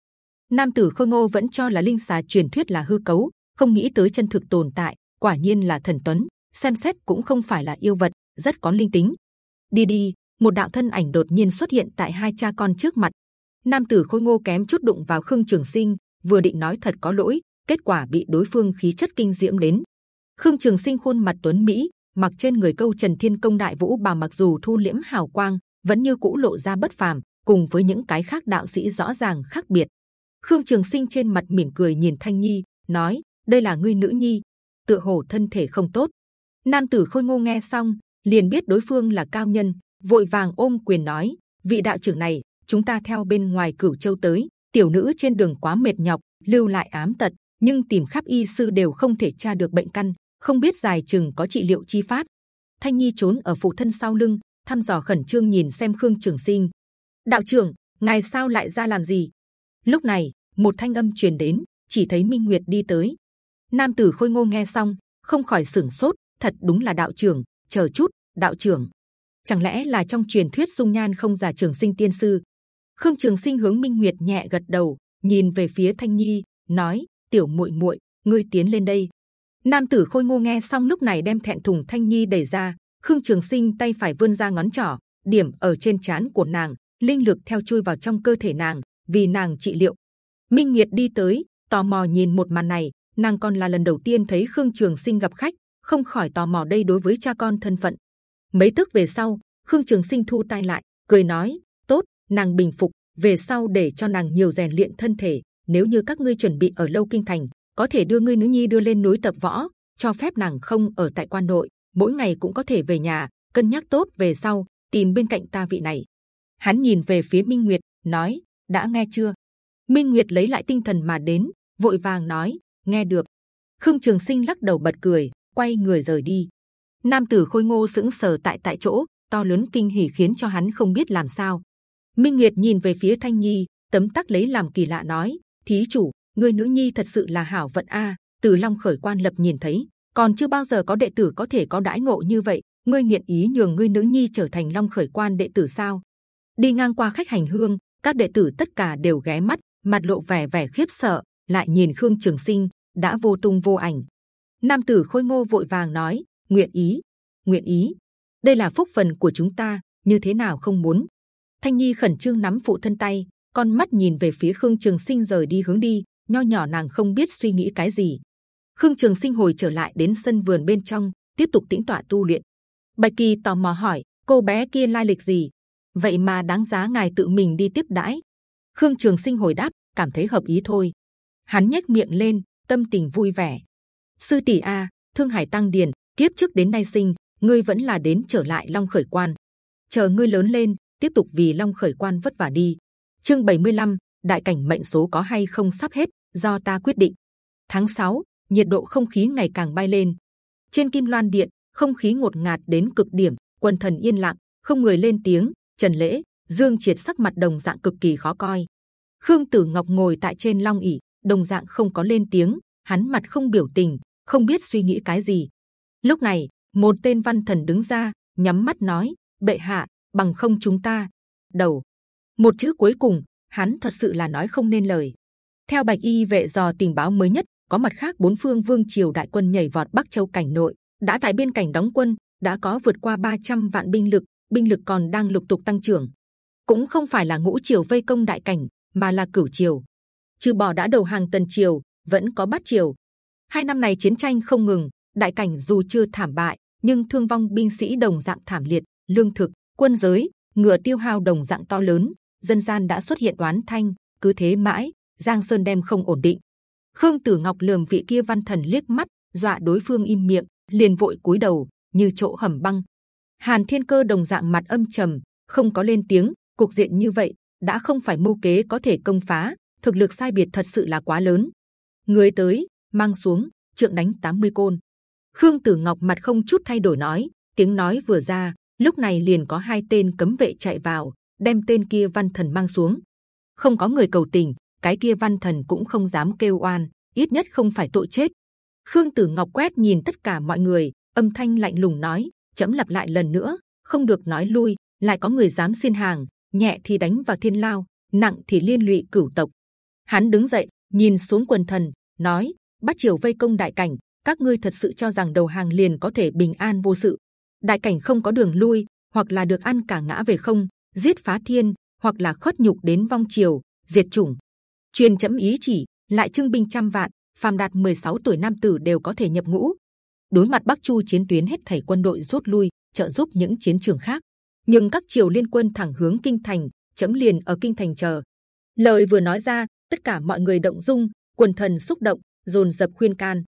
Nam tử khôi ngô vẫn cho là linh xà truyền thuyết là hư cấu, không nghĩ tới chân thực tồn tại, quả nhiên là thần tuấn. Xem xét cũng không phải là yêu vật, rất có linh tính. Đi đi, một đạo thân ảnh đột nhiên xuất hiện tại hai cha con trước mặt. Nam tử khôi ngô kém chút đụng vào Khương Trường Sinh, vừa định nói thật có lỗi, kết quả bị đối phương khí chất kinh diễm đến. Khương Trường Sinh khuôn mặt tuấn mỹ, mặc trên người câu Trần Thiên Công Đại Vũ bà mặc dù thu liễm hào quang, vẫn như cũ lộ ra bất phàm, cùng với những cái khác đạo sĩ rõ ràng khác biệt. Khương Trường Sinh trên mặt mỉm cười nhìn Thanh Nhi, nói: đây là ngươi nữ nhi, tựa hồ thân thể không tốt. Nam tử khôi ngô nghe xong, liền biết đối phương là cao nhân, vội vàng ôm quyền nói: vị đạo trưởng này, chúng ta theo bên ngoài cửu châu tới, tiểu nữ trên đường quá mệt nhọc, lưu lại ám tật, nhưng tìm khắp y sư đều không thể tra được bệnh căn, không biết dài chừng có trị liệu chi pháp. Thanh Nhi trốn ở phụ thân sau lưng, thăm dò khẩn trương nhìn xem Khương Trường Sinh. Đạo trưởng, ngài sao lại ra làm gì? Lúc này, một thanh âm truyền đến, chỉ thấy Minh Nguyệt đi tới. Nam tử khôi ngô nghe xong, không khỏi sửng sốt. Thật đúng là đạo trưởng. Chờ chút, đạo trưởng. Chẳng lẽ là trong truyền thuyết dung nhan không giả trường sinh tiên sư? Khương Trường Sinh hướng Minh Nguyệt nhẹ gật đầu, nhìn về phía Thanh Nhi, nói: Tiểu muội muội, ngươi tiến lên đây. Nam tử khôi ngô nghe xong lúc này đem thẹn thùng Thanh Nhi đẩy ra, Khương Trường Sinh tay phải vươn ra ngón trỏ, điểm ở trên chán của nàng, linh lực theo chui vào trong cơ thể nàng, vì nàng trị liệu. Minh Nguyệt đi tới, tò mò nhìn một màn này, nàng còn là lần đầu tiên thấy Khương Trường Sinh gặp khách, không khỏi tò mò đây đối với cha con thân phận. Mấy tức về sau, Khương Trường Sinh thu tay lại, cười nói: tốt, nàng bình phục, về sau để cho nàng nhiều rèn luyện thân thể. Nếu như các ngươi chuẩn bị ở lâu kinh thành, có thể đưa ngươi nữ nhi đưa lên núi tập võ, cho phép nàng không ở tại quan nội, mỗi ngày cũng có thể về nhà, cân nhắc tốt về sau tìm bên cạnh ta vị này. Hắn nhìn về phía Minh Nguyệt, nói: đã nghe chưa? Minh Nguyệt lấy lại tinh thần mà đến, vội vàng nói: nghe được. Khương Trường Sinh lắc đầu bật cười, quay người rời đi. Nam tử khôi ngô sững sờ tại tại chỗ, to lớn kinh hỉ khiến cho hắn không biết làm sao. Minh Nguyệt nhìn về phía Thanh Nhi, tấm tắc lấy làm kỳ lạ nói: thí chủ, ngươi nữ nhi thật sự là hảo vận a. Từ Long khởi quan lập nhìn thấy, còn chưa bao giờ có đệ tử có thể có đãi ngộ như vậy. Ngươi nghiện ý nhường ngươi nữ nhi trở thành Long khởi quan đệ tử sao? Đi ngang qua khách hành hương, các đệ tử tất cả đều ghé mắt, mặt lộ vẻ vẻ khiếp sợ, lại nhìn Khương Trường Sinh đã vô tung vô ảnh. Nam tử khôi ngô vội vàng nói: nguyện ý, nguyện ý. Đây là phúc phần của chúng ta, như thế nào không muốn? Thanh Nhi khẩn trương nắm phụ thân tay, con mắt nhìn về phía Khương Trường Sinh rời đi hướng đi, nho nhỏ nàng không biết suy nghĩ cái gì. Khương Trường Sinh hồi trở lại đến sân vườn bên trong, tiếp tục tĩnh tọa tu luyện. Bạch Kỳ tò mò hỏi, cô bé kia lai lịch gì? Vậy mà đáng giá ngài tự mình đi tiếp đãi? Khương Trường Sinh hồi đáp, cảm thấy hợp ý thôi. Hắn nhếch miệng lên, tâm tình vui vẻ. Sư tỷ a, Thương Hải Tăng Điền, kiếp trước đến nay sinh, ngươi vẫn là đến trở lại Long Khởi Quan. Chờ ngươi lớn lên, tiếp tục vì Long Khởi Quan vất vả đi. Chương 75, đại cảnh mệnh số có hay không sắp hết, do ta quyết định. Tháng 6, nhiệt độ không khí ngày càng bay lên. Trên Kim Loan Điện, không khí ngột ngạt đến cực điểm, quân thần yên lặng, không người lên tiếng. Trần lễ, Dương Triệt sắc mặt đồng dạng cực kỳ khó coi. Khương Tử Ngọc ngồi tại trên long ỷ, đồng dạng không có lên tiếng, hắn mặt không biểu tình, không biết suy nghĩ cái gì. Lúc này, một tên văn thần đứng ra, nhắm mắt nói: bệ hạ, bằng không chúng ta đầu một chữ cuối cùng, hắn thật sự là nói không nên lời. Theo bạch y vệ dò tình báo mới nhất, có mặt khác bốn phương vương triều đại quân nhảy vọt bắc châu cảnh nội, đã tại biên cảnh đóng quân, đã có vượt qua 300 vạn binh lực, binh lực còn đang lục tục tăng trưởng. cũng không phải là ngũ triều vây công đại cảnh, mà là cửu triều. trừ bỏ đã đầu hàng tần triều, vẫn có bát triều. Hai năm này chiến tranh không ngừng, đại cảnh dù chưa thảm bại, nhưng thương vong binh sĩ đồng dạng thảm liệt, lương thực, quân giới, ngựa tiêu hao đồng dạng to lớn, dân gian đã xuất hiện oán thanh, cứ thế mãi, Giang Sơn đem không ổn định. Khương Tử Ngọc lườm vị kia văn thần liếc mắt, dọa đối phương im miệng, liền vội cúi đầu như chỗ hầm băng. Hàn Thiên Cơ đồng dạng mặt âm trầm, không có lên tiếng. Cục diện như vậy đã không phải mưu kế có thể công phá, thực lực sai biệt thật sự là quá lớn. Người tới, mang xuống, trượng đánh 80 côn. Khương Tử Ngọc mặt không chút thay đổi nói, tiếng nói vừa ra, lúc này liền có hai tên cấm vệ chạy vào, đem tên kia văn thần mang xuống. Không có người cầu tình, cái kia văn thần cũng không dám kêu oan, ít nhất không phải tội chết. Khương Tử Ngọc quét nhìn tất cả mọi người, âm thanh lạnh lùng nói: chấm lặp lại lần nữa, không được nói lui, lại có người dám xin hàng, nhẹ thì đánh vào thiên lao, nặng thì liên lụy cửu tộc. Hắn đứng dậy, nhìn xuống quần thần, nói: bắt triều vây công đại cảnh, các ngươi thật sự cho rằng đầu hàng liền có thể bình an vô sự? Đại cảnh không có đường lui, hoặc là được ăn cả ngã về không, giết phá thiên, hoặc là khuất nhục đến vong triều, diệt chủng. Truyền chấm ý chỉ, lại trưng binh trăm vạn, phàm đạt 16 tuổi nam tử đều có thể nhập ngũ. Đối mặt Bắc Chu chiến tuyến hết thảy quân đội rút lui, trợ giúp những chiến trường khác. Nhưng các triều liên quân thẳng hướng kinh thành, chấm liền ở kinh thành chờ. Lời vừa nói ra, tất cả mọi người động dung, quần thần xúc động, dồn dập khuyên can.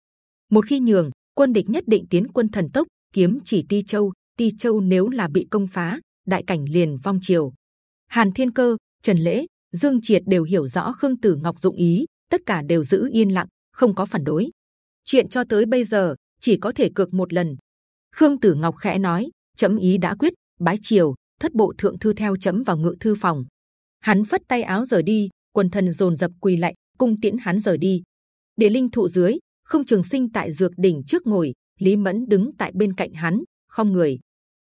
Một khi nhường, quân địch nhất định tiến quân thần tốc, kiếm chỉ Ti Châu. Ti Châu nếu là bị công phá, đại cảnh liền vong triều. Hàn Thiên Cơ, Trần Lễ, Dương Triệt đều hiểu rõ Khương Tử Ngọc dụng ý, tất cả đều giữ yên lặng, không có phản đối. Chuyện cho tới bây giờ chỉ có thể cược một lần. Khương Tử Ngọc khẽ nói: chấm ý đã quyết, bái triều, thất bộ thượng thư theo chấm vào ngự thư phòng. Hắn phất tay áo rời đi, quần thần dồn dập quỳ lạy, cung tiễn hắn rời đi. Để linh thụ dưới, không trường sinh tại dược đỉnh trước ngồi, Lý Mẫn đứng tại bên cạnh hắn, không người.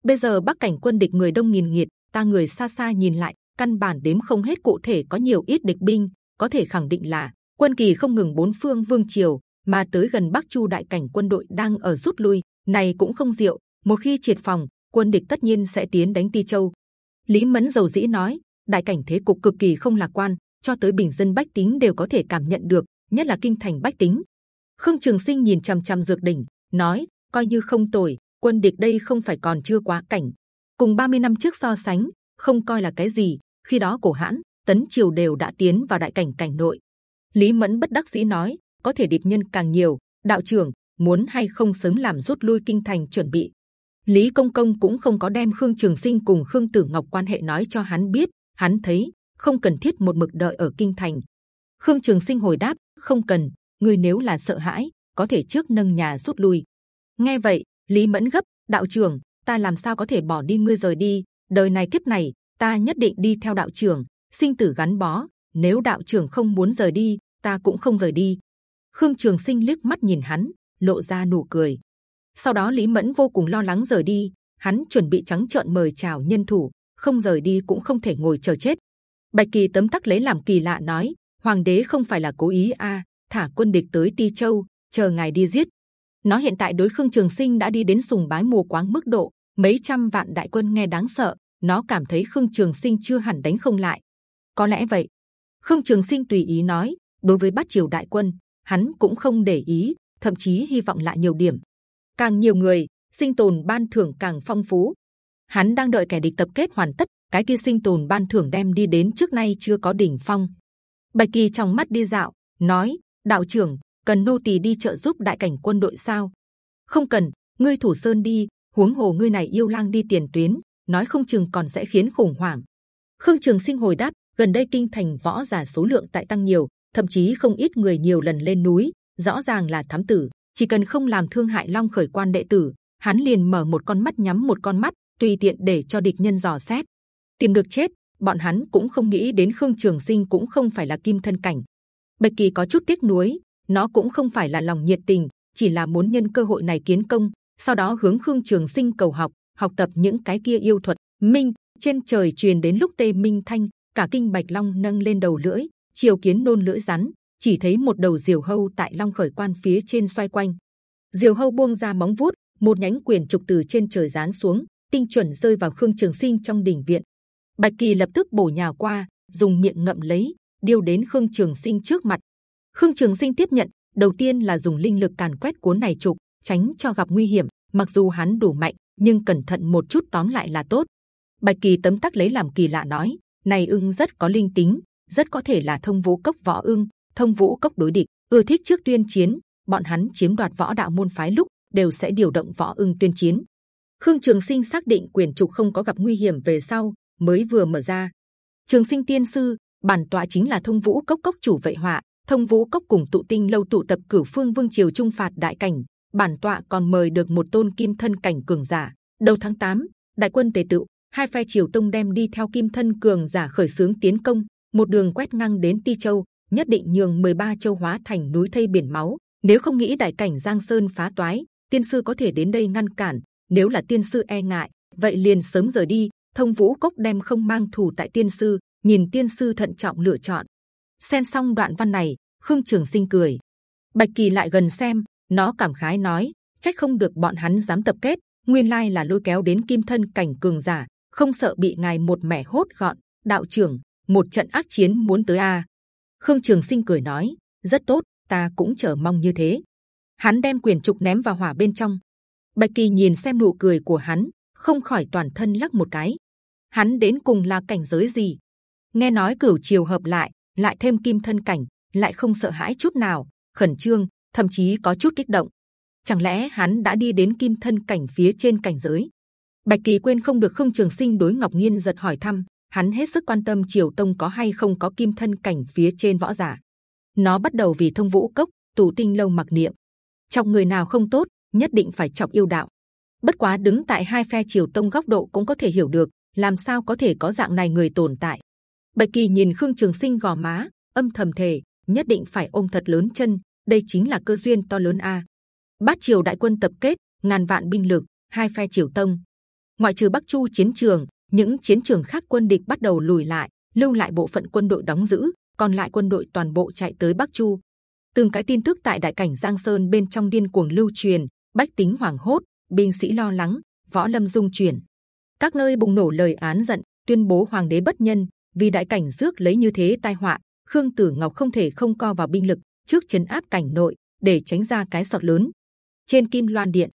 Bây giờ bắc cảnh quân địch người đông nghìn nghiệt, ta người xa xa nhìn lại, căn bản đếm không hết cụ thể có nhiều ít địch binh, có thể khẳng định là quân kỳ không ngừng bốn phương vương triều, mà tới gần bắc chu đại cảnh quân đội đang ở rút lui, này cũng không diệu. Một khi triệt phòng, quân địch tất nhiên sẽ tiến đánh ti châu. Lý Mẫn dầu dĩ nói, đại cảnh thế cục cực kỳ không lạc quan, cho tới bình dân bách tính đều có thể cảm nhận được, nhất là kinh thành bách tính. Khương Trường Sinh nhìn c h ầ m c h ầ m dược đỉnh, nói, coi như không tồi, quân địch đây không phải còn chưa quá cảnh. Cùng 30 năm trước so sánh, không coi là cái gì. Khi đó cổ hãn, tấn triều đều đã tiến vào đại cảnh cảnh nội. Lý Mẫn bất đắc dĩ nói, có thể địch nhân càng nhiều, đạo trưởng muốn hay không sớm làm rút lui kinh thành chuẩn bị. Lý Công Công cũng không có đem Khương Trường Sinh cùng Khương Tử Ngọc quan hệ nói cho hắn biết, hắn thấy không cần thiết một mực đợi ở kinh thành. Khương Trường Sinh hồi đáp, không cần. Người nếu là sợ hãi, có thể trước nâng nhà rút lui. Nghe vậy, Lý Mẫn gấp, đạo trưởng, ta làm sao có thể bỏ đi ngươi rời đi? Đời này kiếp này, ta nhất định đi theo đạo trưởng, sinh tử gắn bó. Nếu đạo trưởng không muốn rời đi, ta cũng không rời đi. Khương Trường Sinh liếc mắt nhìn hắn, lộ ra nụ cười. Sau đó Lý Mẫn vô cùng lo lắng rời đi. Hắn chuẩn bị trắng trợn mời chào nhân thủ, không rời đi cũng không thể ngồi chờ chết. Bạch Kỳ tấm tắc lấy làm kỳ lạ nói: Hoàng đế không phải là cố ý a, à, thả quân địch tới Ti Châu, chờ ngài đi giết. Nó hiện tại đối Khương Trường Sinh đã đi đến sùng bái mù quáng mức độ, mấy trăm vạn đại quân nghe đáng sợ. Nó cảm thấy Khương Trường Sinh chưa hẳn đánh không lại. Có lẽ vậy. Khương Trường Sinh tùy ý nói, đối với bát triều đại quân, hắn cũng không để ý, thậm chí hy vọng lại nhiều điểm. Càng nhiều người, sinh tồn ban thưởng càng phong phú. Hắn đang đợi kẻ địch tập kết hoàn tất, cái kia sinh tồn ban thưởng đem đi đến trước nay chưa có đỉnh phong. Bạch kỳ trong mắt đi dạo, nói: đạo trưởng cần nô tỳ đi trợ giúp đại cảnh quân đội sao? Không cần, ngươi thủ sơn đi. Huống hồ ngươi này yêu lang đi tiền tuyến, nói không chừng còn sẽ khiến khủng hoảng. Khương Trường Sinh hồi đáp: gần đây kinh thành võ giả số lượng tại tăng nhiều, thậm chí không ít người nhiều lần lên núi, rõ ràng là thám tử. Chỉ cần không làm thương hại Long khởi quan đệ tử, hắn liền mở một con mắt nhắm một con mắt, tùy tiện để cho địch nhân dò xét, tìm được chết. Bọn hắn cũng không nghĩ đến Khương Trường Sinh cũng không phải là kim thân cảnh, Bạch Kỳ có chút tiếc nuối, nó cũng không phải là lòng nhiệt tình, chỉ là muốn nhân cơ hội này kiến công, sau đó hướng Khương Trường Sinh cầu học, học tập những cái kia yêu thuật. Minh trên trời truyền đến lúc tê minh thanh, cả kinh Bạch Long nâng lên đầu lưỡi, chiều kiến nôn lưỡi rắn, chỉ thấy một đầu diều hâu tại Long khởi quan phía trên xoay quanh. Diều hâu buông ra móng vuốt, một nhánh quyền trục từ trên trời giáng xuống, tinh chuẩn rơi vào Khương Trường Sinh trong đỉnh viện. Bạch Kỳ lập tức bổ nhào qua, dùng miệng ngậm lấy, điêu đến khương trường sinh trước mặt khương trường sinh tiếp nhận đầu tiên là dùng linh lực càn quét cuốn này trục tránh cho gặp nguy hiểm mặc dù hắn đủ mạnh nhưng cẩn thận một chút tóm lại là tốt. Bạch kỳ tấm tắc lấy làm kỳ lạ nói, này ưng rất có linh tính, rất có thể là thông vũ cốc võ ưng, thông vũ cốc đối địch, ưa thích trước tuyên chiến, bọn hắn chiếm đoạt võ đạo môn phái lúc đều sẽ điều động võ ưng tuyên chiến. Khương trường sinh xác định quyền trục không có gặp nguy hiểm về sau, mới vừa mở ra. Trường sinh tiên sư, bản tọa chính là thông vũ cốc cốc chủ vệ họa, thông vũ cốc cùng tụ tinh lâu tụ tập cửu phương vương triều trung phạt đại cảnh bản tọa còn mời được một tôn kim thân cảnh cường giả. Đầu tháng 8, đại quân tề tựu hai phe triều tông đem đi theo kim thân cường giả khởi sướng tiến công. Một đường quét ngang đến ti châu nhất định nhường 13 châu hóa thành núi thây biển máu. Nếu không nghĩ đại cảnh giang sơn phá toái tiên sư có thể đến đây ngăn cản. Nếu là tiên sư e ngại vậy liền sớm rời đi. Thông vũ cốc đem không mang thù tại tiên sư nhìn tiên sư thận trọng lựa chọn. Xem xong đoạn văn này khương trường sinh cười. Bạch kỳ lại gần xem nó cảm khái nói, trách không được bọn hắn dám tập kết, nguyên lai là lôi kéo đến kim thân cảnh cường giả, không sợ bị ngài một mẻ hốt gọn. Đạo trưởng, một trận ác chiến muốn tới a. Khương trường sinh cười nói, rất tốt, ta cũng chờ mong như thế. Hắn đem quyền trục ném vào hỏa bên trong. Bạch kỳ nhìn xem nụ cười của hắn, không khỏi toàn thân lắc một cái. Hắn đến cùng là cảnh giới gì? Nghe nói cửu chiều hợp lại lại thêm kim thân cảnh, lại không sợ hãi chút nào. Khẩn trương thậm chí có chút kích động. Chẳng lẽ hắn đã đi đến kim thân cảnh phía trên cảnh giới? Bạch kỳ quên không được không trường sinh đối ngọc nhiên giật hỏi thăm, hắn hết sức quan tâm triều tông có hay không có kim thân cảnh phía trên võ giả. Nó bắt đầu vì thông vũ cốc, tụ tinh lâu mặc niệm. Trong người nào không tốt, nhất định phải chọc yêu đạo. Bất quá đứng tại hai phe triều tông góc độ cũng có thể hiểu được, làm sao có thể có dạng này người tồn tại. Bạch kỳ nhìn khương trường sinh gò má, âm thầm thề, nhất định phải ôm thật lớn chân đây chính là cơ duyên to lớn a. Bát triều đại quân tập kết, ngàn vạn binh lực, hai phe triều tông. Ngoại trừ bắc chu chiến trường, những chiến trường khác quân địch bắt đầu lùi lại, lưu lại bộ phận quân đội đóng giữ, còn lại quân đội toàn bộ chạy tới bắc chu. Từng cái tin tức tại đại cảnh giang sơn bên trong điên cuồng lưu truyền, bách tính hoảng hốt, binh sĩ lo lắng, võ lâm dung chuyển. Các nơi bùng nổ lời án giận, tuyên bố hoàng đế bất nhân, vì đại cảnh rước lấy như thế tai họa, khương tử ngọc không thể không co vào binh lực trước chấn áp cảnh nội để tránh ra cái sọt lớn. Trên kim loan điện,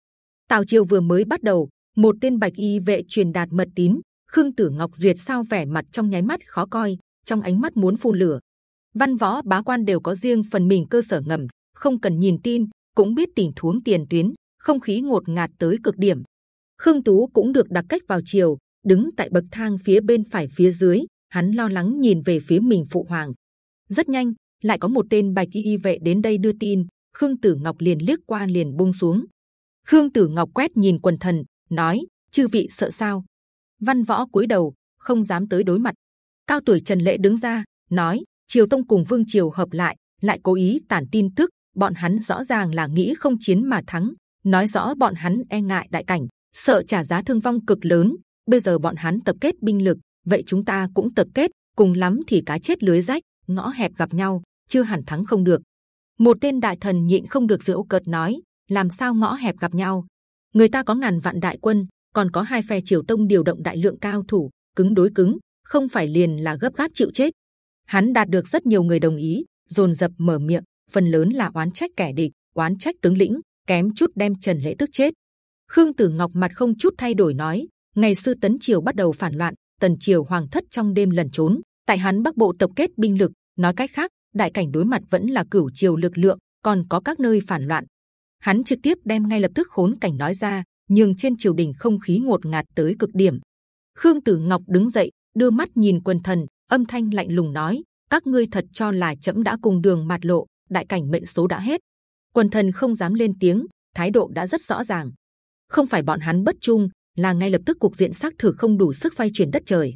tào triều vừa mới bắt đầu, một tên bạch y vệ truyền đạt mật tín, khương tử ngọc duyệt sao vẻ mặt trong nháy mắt khó coi, trong ánh mắt muốn phun lửa. Văn võ bá quan đều có riêng phần mình cơ sở ngầm, không cần nhìn tin, cũng biết tình huống tiền tuyến, không khí ngột ngạt tới cực điểm. Khương tú cũng được đặt cách vào chiều đứng tại bậc thang phía bên phải phía dưới, hắn lo lắng nhìn về phía mình phụ hoàng. Rất nhanh lại có một tên bạch y y vệ đến đây đưa tin. Khương tử ngọc liền liếc qua liền buông xuống. Khương tử ngọc quét nhìn quần thần, nói, chư vị sợ sao? Văn võ cúi đầu, không dám tới đối mặt. Cao tuổi trần lễ đứng ra, nói, triều tông cùng vương triều hợp lại lại cố ý tản tin tức, bọn hắn rõ ràng là nghĩ không chiến mà thắng, nói rõ bọn hắn e ngại đại cảnh, sợ trả giá thương vong cực lớn, bây giờ bọn hắn tập kết binh lực, vậy chúng ta cũng tập kết, cùng lắm thì cá chết lưới rách, ngõ hẹp gặp nhau chưa hẳn thắng không được. Một tên đại thần nhịn không được giễu cợt nói, làm sao ngõ hẹp gặp nhau? Người ta có ngàn vạn đại quân, còn có hai phe triều tông điều động đại lượng cao thủ, cứng đối cứng, không phải liền là gấp gáp chịu chết? Hắn đạt được rất nhiều người đồng ý, dồn dập mở miệng, phần lớn là oán trách kẻ địch, oán trách tướng lĩnh, kém chút đem trần lễ tức chết. Khương tử ngọc mặt không chút thay đổi nói, ngày xưa tấn triều bắt đầu phản loạn, tần triều hoàng thất trong đêm lẩn trốn, tại hắn bắc bộ tập kết binh lực, nói cách khác đại cảnh đối mặt vẫn là cửu triều lực lượng, còn có các nơi phản loạn. Hắn trực tiếp đem ngay lập tức khốn cảnh nói ra nhưng trên triều đình không khí ngột ngạt tới cực điểm. Khương tử ngọc đứng dậy, đưa mắt nhìn quần thần, âm thanh lạnh lùng nói, các ngươi thật cho là chậm đã cùng đường mặt lộ, đại cảnh mệnh số đã hết. Quần thần không dám lên tiếng, thái độ đã rất rõ ràng. Không phải bọn hắn bất trung, là ngay lập tức cục diện xác thử không đủ sức xoay chuyển đất trời.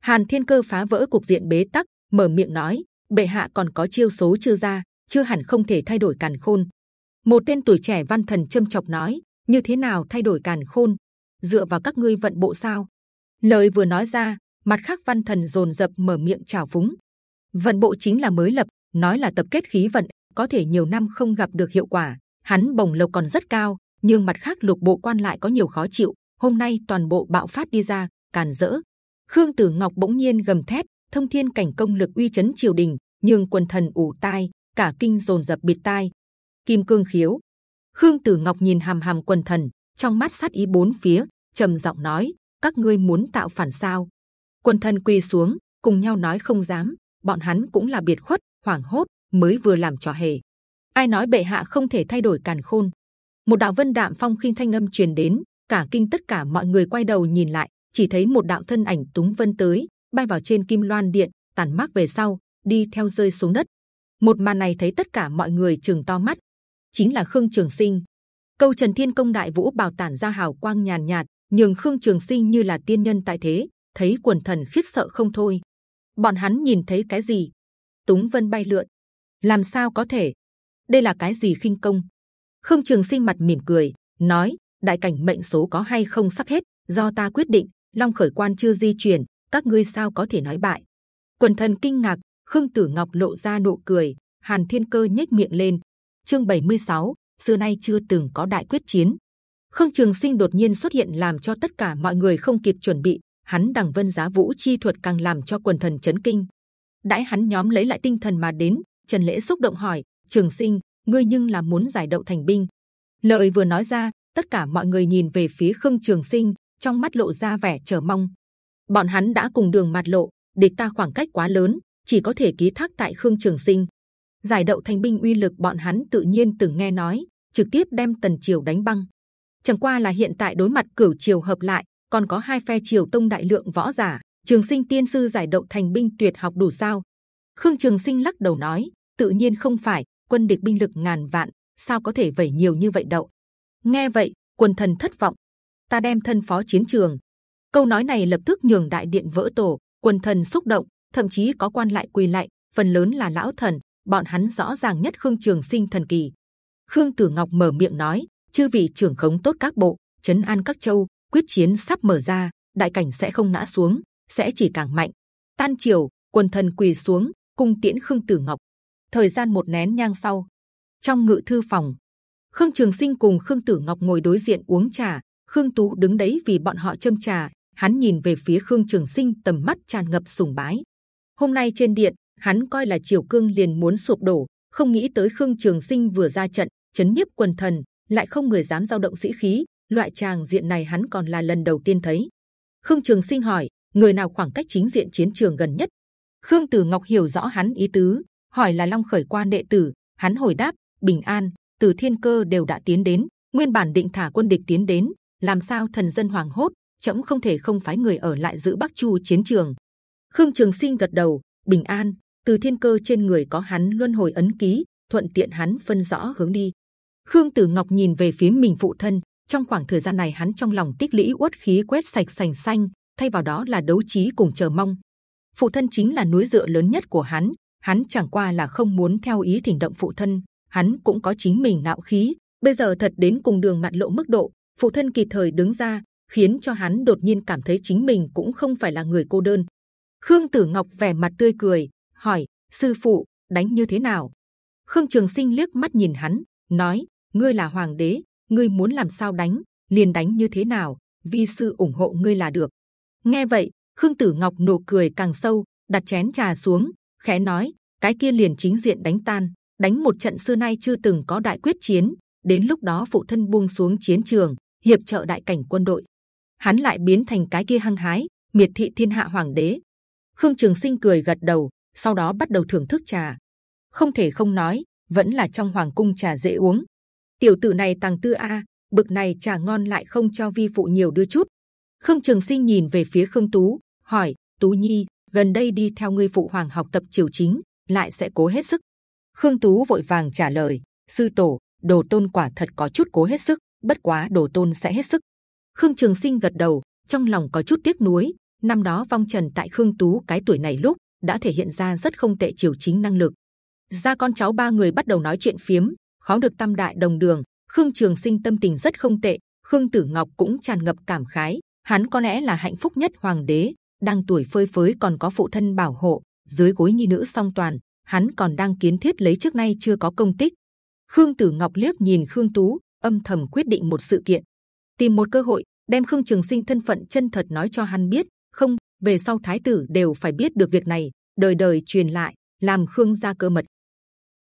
Hàn thiên cơ phá vỡ cục diện bế tắc, mở miệng nói bệ hạ còn có chiêu số chưa ra, chưa hẳn không thể thay đổi càn khôn. Một tên tuổi trẻ văn thần châm chọc nói, như thế nào thay đổi càn khôn? Dựa vào các ngươi vận bộ sao? Lời vừa nói ra, mặt khác văn thần dồn dập mở miệng chào phúng. Vận bộ chính là mới lập, nói là tập kết khí vận, có thể nhiều năm không gặp được hiệu quả. Hắn bồng lộc còn rất cao, nhưng mặt khác lục bộ quan lại có nhiều khó chịu. Hôm nay toàn bộ bạo phát đi ra, càn dỡ khương tử ngọc bỗng nhiên gầm thét thông thiên cảnh công lực uy chấn triều đình nhưng quần thần ủ tai, cả kinh rồn rập bịt tai. Kim cương khiếu. Khương tử ngọc nhìn hàm hàm quần thần, trong mắt sát ý bốn phía, trầm giọng nói, các ngươi muốn tạo phản sao? Quần thần quỳ xuống, cùng nhau nói, không dám, bọn hắn cũng là biệt khuất, hoảng hốt, mới vừa làm trò hề. Ai nói bệ hạ không thể thay đổi càn khôn? Một đạo vân đạm phong khinh thanh âm truyền đến, cả kinh tất cả mọi người quay đầu nhìn lại, chỉ thấy một đạo thân ảnh túng vân tới bay vào trên kim loan điện tàn mát về sau, đi theo rơi xuống đất. Một màn này thấy tất cả mọi người trường to mắt. Chính là khương trường sinh. Câu trần thiên công đại vũ bảo tản ra hào quang nhàn nhạt, nhường khương trường sinh như là tiên nhân tại thế, thấy quần thần khiếp sợ không thôi. Bọn hắn nhìn thấy cái gì? Túng vân bay lượn. Làm sao có thể? Đây là cái gì khinh công? Khương trường sinh mặt mỉm cười, nói, đại cảnh mệnh số có hay không sắp hết, do ta quyết định, long khởi quan chưa di chuyển các ngươi sao có thể nói bại? Quần thần kinh ngạc khương tử ngọc lộ ra nụ cười hàn thiên cơ nhếch miệng lên. Chương 76, xưa nay chưa từng có đại quyết chiến. Khương trường sinh đột nhiên xuất hiện làm cho tất cả mọi người không kịp chuẩn bị hắn đằng vân giá vũ chi thuật càng làm cho quần thần chấn kinh. Đãi hắn nhóm lấy lại tinh thần mà đến trần lễ xúc động hỏi trường sinh ngươi nhưng là muốn giải đậu thành binh? Lợi vừa nói ra tất cả mọi người nhìn về phía khương trường sinh trong mắt lộ ra vẻ chờ mong bọn hắn đã cùng đường mặt lộ, địch ta khoảng cách quá lớn, chỉ có thể ký thác tại khương trường sinh. Giải đậu thành binh uy lực bọn hắn tự nhiên từng nghe nói, trực tiếp đem tần triều đánh băng. Chẳng qua là hiện tại đối mặt cửu triều hợp lại, còn có hai phe triều tông đại lượng võ giả, trường sinh tiên sư giải đậu thành binh tuyệt học đủ sao? Khương trường sinh lắc đầu nói, tự nhiên không phải, quân địch binh lực ngàn vạn, sao có thể vẩy nhiều như vậy đậu? Nghe vậy, quần thần thất vọng. Ta đem thân phó chiến trường câu nói này lập tức nhường đại điện vỡ tổ, quần thần xúc động, thậm chí có quan lại quỳ lại, phần lớn là lão thần, bọn hắn rõ ràng nhất khương trường sinh thần kỳ. Khương tử ngọc mở miệng nói, chư vị trưởng khống tốt các bộ, chấn an các châu, quyết chiến sắp mở ra, đại cảnh sẽ không ngã xuống, sẽ chỉ càng mạnh. Tan chiều, quần thần quỳ xuống, cung tiễn khương tử ngọc. Thời gian một nén nhang sau, trong ngự thư phòng, khương trường sinh cùng khương tử ngọc ngồi đối diện uống trà. Khương tú đứng đấy vì bọn họ châm trà hắn nhìn về phía khương trường sinh, tầm mắt tràn ngập sùng bái. Hôm nay trên điện, hắn coi là triều cương liền muốn sụp đổ, không nghĩ tới khương trường sinh vừa ra trận, chấn nhiếp quần thần, lại không người dám dao động sĩ khí, loại tràng diện này hắn còn là lần đầu tiên thấy. Khương trường sinh hỏi, người nào khoảng cách chính diện chiến trường gần nhất? Khương tử ngọc hiểu rõ hắn ý tứ, hỏi là long khởi quan đệ tử, hắn hồi đáp, bình an, từ thiên cơ đều đã tiến đến, nguyên bản định thả quân địch tiến đến, làm sao thần dân hoàng hốt? Trẫm không thể không phái người ở lại giữ bắc chu chiến trường. Khương trường sinh gật đầu, bình an, từ thiên cơ trên người có hắn luân hồi ấn ký, thuận tiện hắn phân rõ hướng đi. Khương tử ngọc nhìn về phía mình phụ thân, trong khoảng thời gian này hắn trong lòng tích lũy uất khí quét sạch sành xanh, thay vào đó là đấu trí cùng chờ mong. Phụ thân chính là núi dựa lớn nhất của hắn hắn chẳng qua là không muốn theo ý thỉnh động phụ thân, hắn cũng có chính mình ngạo khí. Bây giờ thật đến cùng đường mặn lộ mức độ, phụ thân kịp thời đứng ra khiến cho hắn đột nhiên cảm thấy chính mình cũng không phải là người cô đơn. Khương tử ngọc vẻ mặt tươi cười, hỏi, sư phụ, đánh như thế nào? Khương trường sinh liếc mắt nhìn hắn, nói, ngươi là hoàng đế, ngươi muốn làm sao đánh, liền đánh như thế nào, vi sư ủng hộ ngươi là được. Nghe vậy, khương tử ngọc nụ cười càng sâu, đặt chén trà xuống, khẽ nói, cái kia liền chính diện đánh tan, đánh một trận xưa nay chưa từng có đại quyết chiến, đến lúc đó phụ thân buông xuống chiến trường, hiệp trợ đại cảnh quân đội hắn lại biến thành cái kia hăng hái, miệt thị thiên hạ hoàng đế. Khương trường sinh cười gật đầu, sau đó bắt đầu thưởng thức trà. Không thể không nói, vẫn là trong hoàng cung trà dễ uống. Tiểu tử này tàng tư a, bực này trà ngon lại không cho vi phụ nhiều đưa chút. Khương trường sinh nhìn về phía khương tú, hỏi, tú nhi, gần đây đi theo ngươi phụ hoàng học tập triều chính, lại sẽ cố hết sức? Khương tú vội vàng trả lời, sư tổ, đồ tôn quả thật có chút cố hết sức, bất quá đồ tôn sẽ hết sức khương trường sinh gật đầu, trong lòng có chút tiếc nuối. Năm đó vong trần tại khương tú, cái tuổi này lúc đã thể hiện ra rất không tệ chiều chính năng lực. Ra con cháu ba người bắt đầu nói chuyện phiếm, khó được tam đại đồng đường. Khương trường sinh tâm tình rất không tệ, khương tử ngọc cũng tràn ngập cảm khái. Hắn có lẽ là hạnh phúc nhất hoàng đế, đang tuổi phơi phới còn có phụ thân bảo hộ, dưới gối nhi nữ song toàn. Hắn còn đang kiến thiết lấy trước nay chưa có công tích. Khương tử ngọc liếc nhìn khương tú, âm thầm quyết định một sự kiện tìm một cơ hội đem khương trường sinh thân phận chân thật nói cho hắn biết. Không về sau thái tử đều phải biết được việc này đời đời truyền lại làm khương gia cơ mật.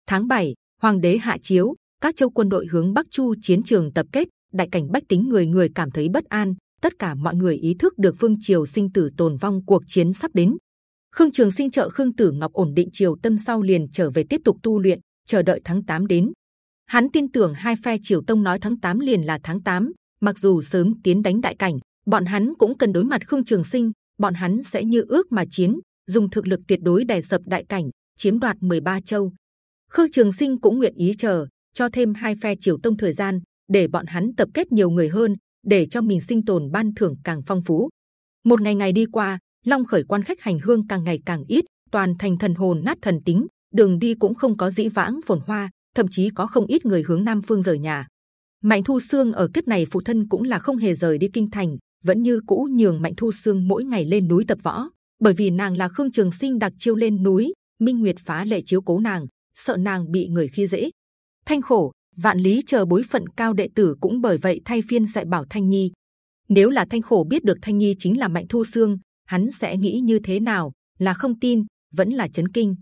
Tháng 7, hoàng đế hạ chiếu các châu quân đội hướng bắc chu chiến trường tập kết đại cảnh bách tính người người cảm thấy bất an tất cả mọi người ý thức được vương triều sinh tử tồn vong cuộc chiến sắp đến. Khương trường sinh trợ khương tử ngọc ổn định triều tâm sau liền trở về tiếp tục tu luyện chờ đợi tháng 8 đến. Hắn tin tưởng hai phe triều tông nói tháng 8 liền là tháng 8, mặc dù sớm tiến đánh đại cảnh bọn hắn cũng cần đối mặt khương trường sinh bọn hắn sẽ như ước mà chiến dùng thực lực tuyệt đối đè sập đại cảnh chiếm đoạt 13 châu khương trường sinh cũng nguyện ý chờ cho thêm hai phe triều tông thời gian để bọn hắn tập kết nhiều người hơn để cho mình sinh tồn ban thưởng càng phong phú. Một ngày ngày đi qua, Long khởi quan khách hành hương càng ngày càng ít, toàn thành thần hồn nát thần tính, đường đi cũng không có dĩ vãng phồn hoa, thậm chí có không ít người hướng nam phương rời nhà. Mạnh Thu Sương ở kiếp này phụ thân cũng là không hề rời đi kinh thành, vẫn như cũ nhường Mạnh Thu Sương mỗi ngày lên núi tập võ, bởi vì nàng là Khương Trường Sinh đặc chiêu lên núi, Minh Nguyệt phá lệ chiếu cố nàng, sợ nàng bị người khi dễ. Thanh khổ, vạn lý chờ bối phận cao đệ tử cũng bởi vậy thay phiên dạy bảo Thanh Nhi. Nếu là Thanh khổ biết được Thanh Nhi chính là Mạnh Thu Sương, hắn sẽ nghĩ như thế nào? Là không tin, vẫn là chấn kinh.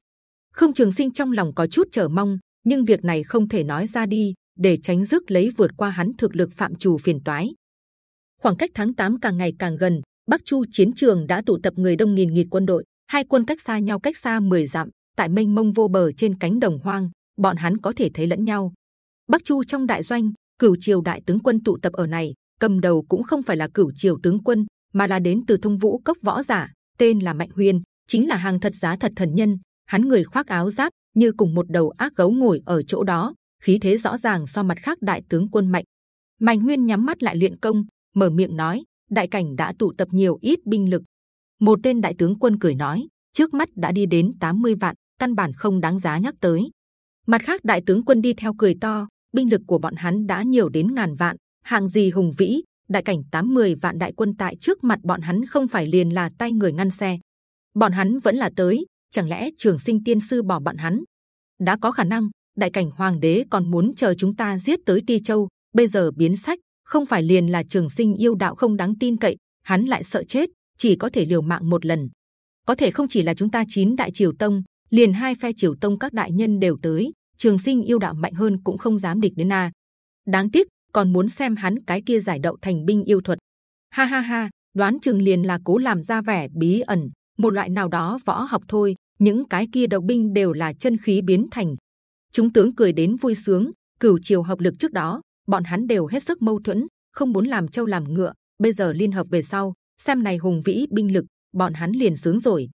Khương Trường Sinh trong lòng có chút chờ mong, nhưng việc này không thể nói ra đi, để tránh rước lấy vượt qua hắn thực lực phạm trù phiền toái. Khoảng cách tháng 8 càng ngày càng gần, Bắc Chu chiến trường đã tụ tập người đông nghìn nghịt quân đội, hai quân cách xa nhau cách xa 10 dặm, tại mênh mông vô bờ trên cánh đồng hoang, bọn hắn có thể thấy lẫn nhau. Bắc Chu trong đại doanh, cửu triều đại tướng quân tụ tập ở này, cầm đầu cũng không phải là cửu triều tướng quân, mà là đến từ thông vũ cốc võ giả, tên là Mạnh Huyên, chính là hàng thật giá thật thần nhân. Hắn người khoác áo giáp, như cùng một đầu ác gấu ngồi ở chỗ đó, khí thế rõ ràng so mặt khác đại tướng quân mạnh. Mạnh Huyên nhắm mắt lại luyện công, mở miệng nói: đại cảnh đã tụ tập nhiều ít binh lực. Một tên đại tướng quân cười nói: trước mắt đã đi đến 80 vạn, căn bản không đáng giá nhắc tới. Mặt khác đại tướng quân đi theo cười to, binh lực của bọn hắn đã nhiều đến ngàn vạn, hạng gì hùng vĩ, đại cảnh 80 vạn đại quân tại trước mặt bọn hắn không phải liền là tay người ngăn xe. Bọn hắn vẫn là tới, chẳng lẽ trường sinh tiên sư bỏ bọn hắn? đã có khả năng đại cảnh hoàng đế còn muốn chờ chúng ta giết tới ti châu. Bây giờ biến sách, không phải liền là trường sinh yêu đạo không đáng tin cậy, hắn lại sợ chết, chỉ có thể liều mạng một lần. Có thể không chỉ là chúng ta chín đại triều tông, liền hai phe triều tông các đại nhân đều tới, trường sinh yêu đạo mạnh hơn cũng không dám địch đến na đáng tiếc, còn muốn xem hắn cái kia giải đậu thành binh yêu thuật. Ha ha ha, đoán chừng liền là cố làm ra vẻ bí ẩn, một loại nào đó võ học thôi, những cái kia đậu binh đều là chân khí biến thành chúng tướng cười đến vui sướng, cửu triều hợp lực trước đó, bọn hắn đều hết sức mâu thuẫn, không muốn làm trâu làm ngựa, bây giờ liên hợp về sau, xem này hùng vĩ, binh lực, bọn hắn liền sướng rồi.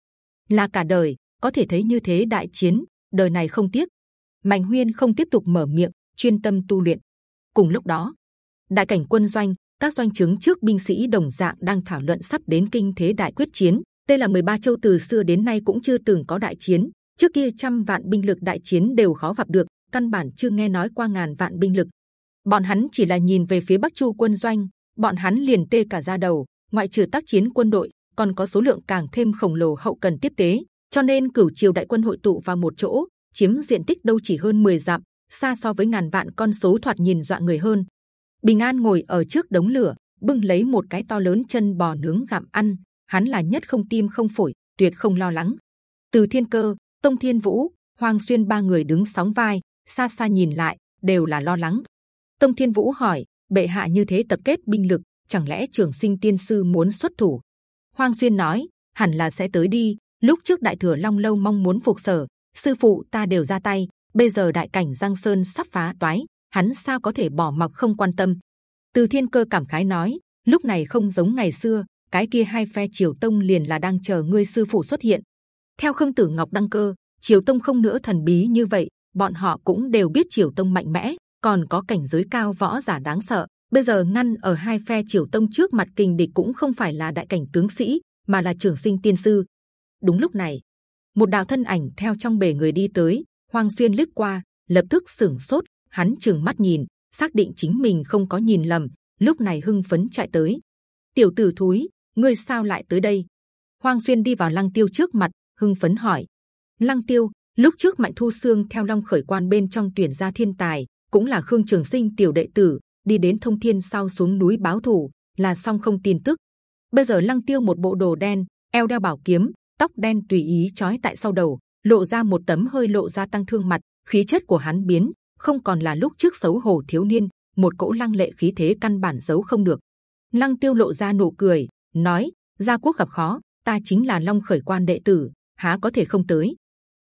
Là cả đời, có thể thấy như thế đại chiến, đời này không tiếc. Mạnh huyên không tiếp tục mở miệng, chuyên tâm tu luyện. Cùng lúc đó, đại cảnh quân doanh, các doanh trướng trước binh sĩ đồng dạng đang thảo luận sắp đến kinh thế đại quyết chiến. Đây là 13 châu từ xưa đến nay cũng chưa từng có đại chiến trước kia trăm vạn binh lực đại chiến đều khó gặp được căn bản chưa nghe nói qua ngàn vạn binh lực bọn hắn chỉ là nhìn về phía bắc chu quân doanh bọn hắn liền tê cả da đầu ngoại trừ tác chiến quân đội còn có số lượng càng thêm khổng lồ hậu cần tiếp tế cho nên cửu triều đại quân hội tụ vào một chỗ chiếm diện tích đâu chỉ hơn 10 dặm xa so với ngàn vạn con số thoạt nhìn dọa người hơn bình an ngồi ở trước đống lửa bưng lấy một cái to lớn chân bò nướng gặm ăn hắn là nhất không tim không phổi, tuyệt không lo lắng. Từ Thiên Cơ, Tông Thiên Vũ, Hoàng Xuyên ba người đứng sóng vai, xa xa nhìn lại đều là lo lắng. Tông Thiên Vũ hỏi: bệ hạ như thế tập kết binh lực, chẳng lẽ Trường Sinh Tiên sư muốn xuất thủ? Hoàng Xuyên nói: hẳn là sẽ tới đi. Lúc trước Đại Thừa Long lâu mong muốn phục sở, sư phụ ta đều ra tay. Bây giờ đại cảnh Giang Sơn sắp phá toái, hắn sao có thể bỏ mặc không quan tâm? Từ Thiên Cơ cảm khái nói: lúc này không giống ngày xưa, cái kia hai phe triều tông liền là đang chờ ngươi sư phụ xuất hiện. Theo khương tử ngọc đăng cơ, triều tông không nữa thần bí như vậy, bọn họ cũng đều biết triều tông mạnh mẽ, còn có cảnh giới cao võ giả đáng sợ. Bây giờ ngăn ở hai phe triều tông trước mặt kình địch cũng không phải là đại cảnh tướng sĩ, mà là trưởng sinh tiên sư. Đúng lúc này, một đạo thân ảnh theo trong bể người đi tới, Hoàng xuyên lướt qua, lập tức sửng sốt, hắn chừng mắt nhìn, xác định chính mình không có nhìn lầm, lúc này hưng phấn chạy tới. Tiểu tử thúi, ngươi sao lại tới đây? Hoang xuyên đi vào Lăng Tiêu trước mặt, hưng phấn hỏi. Lăng Tiêu, lúc trước Mạnh Thu xương theo Long khởi quan bên trong tuyển ra thiên tài, cũng là Khương Trường Sinh tiểu đệ tử, đi đến Thông Thiên sau xuống núi báo thù, là xong không tin tức. Bây giờ Lăng Tiêu một bộ đồ đen, eo đeo bảo kiếm, tóc đen tùy ý trói tại sau đầu, lộ ra một tấm hơi lộ ra tăng thương mặt, khí chất của hắn biến, không còn là lúc trước xấu hổ thiếu niên, một cỗ lăng lệ khí thế căn bản giấu không được. Lăng Tiêu lộ ra nụ cười, nói gia quốc gặp khó ta chính là long khởi quan đệ tử há có thể không tới.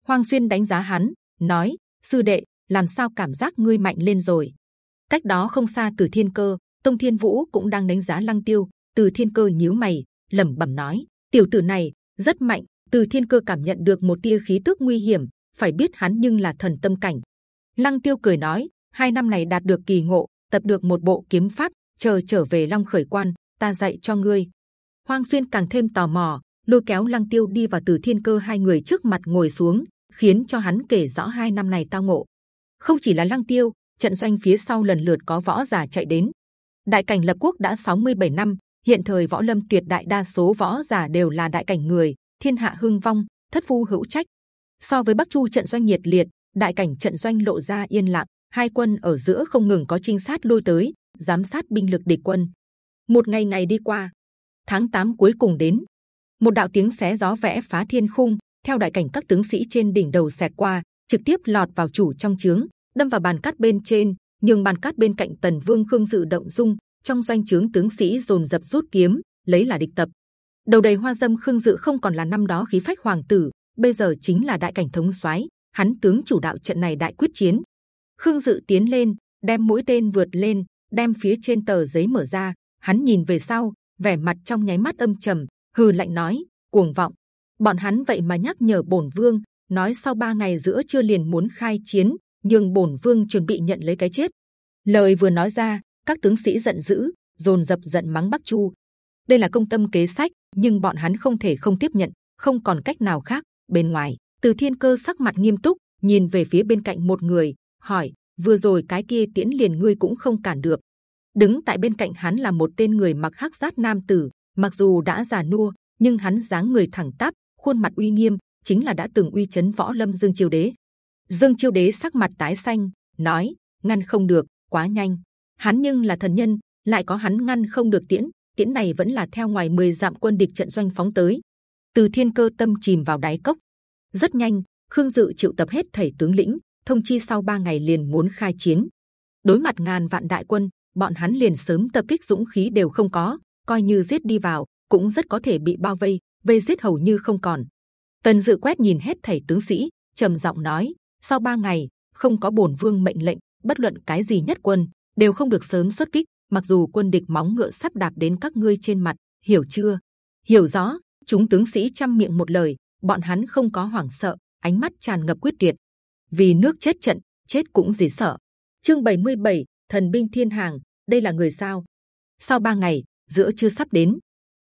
Hoàng xuyên đánh giá hắn nói sư đệ làm sao cảm giác ngươi mạnh lên rồi? Cách đó không xa từ thiên cơ tông thiên vũ cũng đang đánh giá lăng tiêu. Từ thiên cơ nhíu mày lẩm bẩm nói tiểu tử này rất mạnh. Từ thiên cơ cảm nhận được một tia khí tức nguy hiểm phải biết hắn nhưng là thần tâm cảnh. Lăng tiêu cười nói hai năm này đạt được kỳ ngộ tập được một bộ kiếm pháp chờ trở về Long Khởi Quan, ta dạy cho ngươi. Hoang Xuyên càng thêm tò mò, lôi kéo Lăng Tiêu đi vào Từ Thiên Cơ hai người trước mặt ngồi xuống, khiến cho hắn kể rõ hai năm này tao ngộ. Không chỉ là Lăng Tiêu, trận doanh phía sau lần lượt có võ giả chạy đến. Đại cảnh lập quốc đã 67 năm, hiện thời võ lâm tuyệt đại đa số võ giả đều là đại cảnh người, thiên hạ hưng vong, thất phu hữu trách. So với Bắc Chu trận doanh nhiệt liệt, đại cảnh trận doanh lộ ra yên lặng, hai quân ở giữa không ngừng có trinh sát lui tới, giám sát binh lực địch quân. Một ngày ngày đi qua, tháng 8 cuối cùng đến, một đạo tiếng xé gió vẽ phá thiên khung, theo đại cảnh các tướng sĩ trên đỉnh đầu xẹt qua, trực tiếp lọt vào chủ trong trướng, đâm vào bàn cát bên trên, nhưng bàn cát bên cạnh tần vương khương dự động dung, trong doanh trướng tướng sĩ dồn dập rút kiếm, lấy là địch tập. Đầu đầy hoa dâm khương dự không còn là năm đó khí phách hoàng tử, bây giờ chính là đại cảnh thống soái, hắn tướng chủ đạo trận này đại quyết chiến. Khương dự tiến lên, đem mũi tên vượt lên, đem phía trên tờ giấy mở ra, hắn nhìn về sau, vẻ mặt trong nháy mắt âm trầm, hừ lạnh nói, cuồng vọng. Bọn hắn vậy mà nhắc nhở bổn vương, nói sau ba ngày giữa chưa liền muốn khai chiến, nhưng bổn vương chuẩn bị nhận lấy cái chết. Lời vừa nói ra, các tướng sĩ giận dữ, dồn dập giận mắng Bắc Chu. Đây là công tâm kế sách, nhưng bọn hắn không thể không tiếp nhận, không còn cách nào khác. Bên ngoài, Từ Thiên Cơ sắc mặt nghiêm túc, nhìn về phía bên cạnh một người, hỏi: vừa rồi cái kia tiễn liền ngươi cũng không cản được. Đứng tại bên cạnh hắn là một tên người mặc hắc giáp nam tử, mặc dù đã già nua, nhưng hắn dáng người thẳng tắp, khuôn mặt uy nghiêm, chính là đã từng uy chấn võ lâm Dương Chiêu Đế. Dương Chiêu Đế sắc mặt tái xanh, nói: ngăn không được, quá nhanh. Hắn nhưng là thần nhân, lại có hắn ngăn không được tiễn. Tiễn này vẫn là theo ngoài 10 dặm quân địch trận doanh phóng tới. Từ Thiên Cơ tâm chìm vào đáy cốc. Rất nhanh, Khương Dự triệu tập hết thầy tướng lĩnh, thông chi sau ba ngày liền muốn khai chiến. Đối mặt ngàn vạn đại quân, bọn hắn liền sớm tập kích dũng khí đều không có, coi như giết đi vào cũng rất có thể bị bao vây, vây giết hầu như không còn. Tần Dự quét nhìn hết thầy tướng sĩ, trầm giọng nói: sau ba ngày không có bổn vương mệnh lệnh, bất luận cái gì nhất quân đều không được sớm xuất kích. Mặc dù quân địch móng ngựa sắp đạp đến các ngươi trên mặt, hiểu chưa? Hiểu rõ. Chúng tướng sĩ chăm miệng một lời, bọn hắn không có hoảng sợ, ánh mắt tràn ngập quyết tuyệt. Vì nước chết trận, chết cũng gì sợ. Chương 77, thần binh thiên hàng, đây là người sao? Sau ba ngày, giữa chưa sắp đến,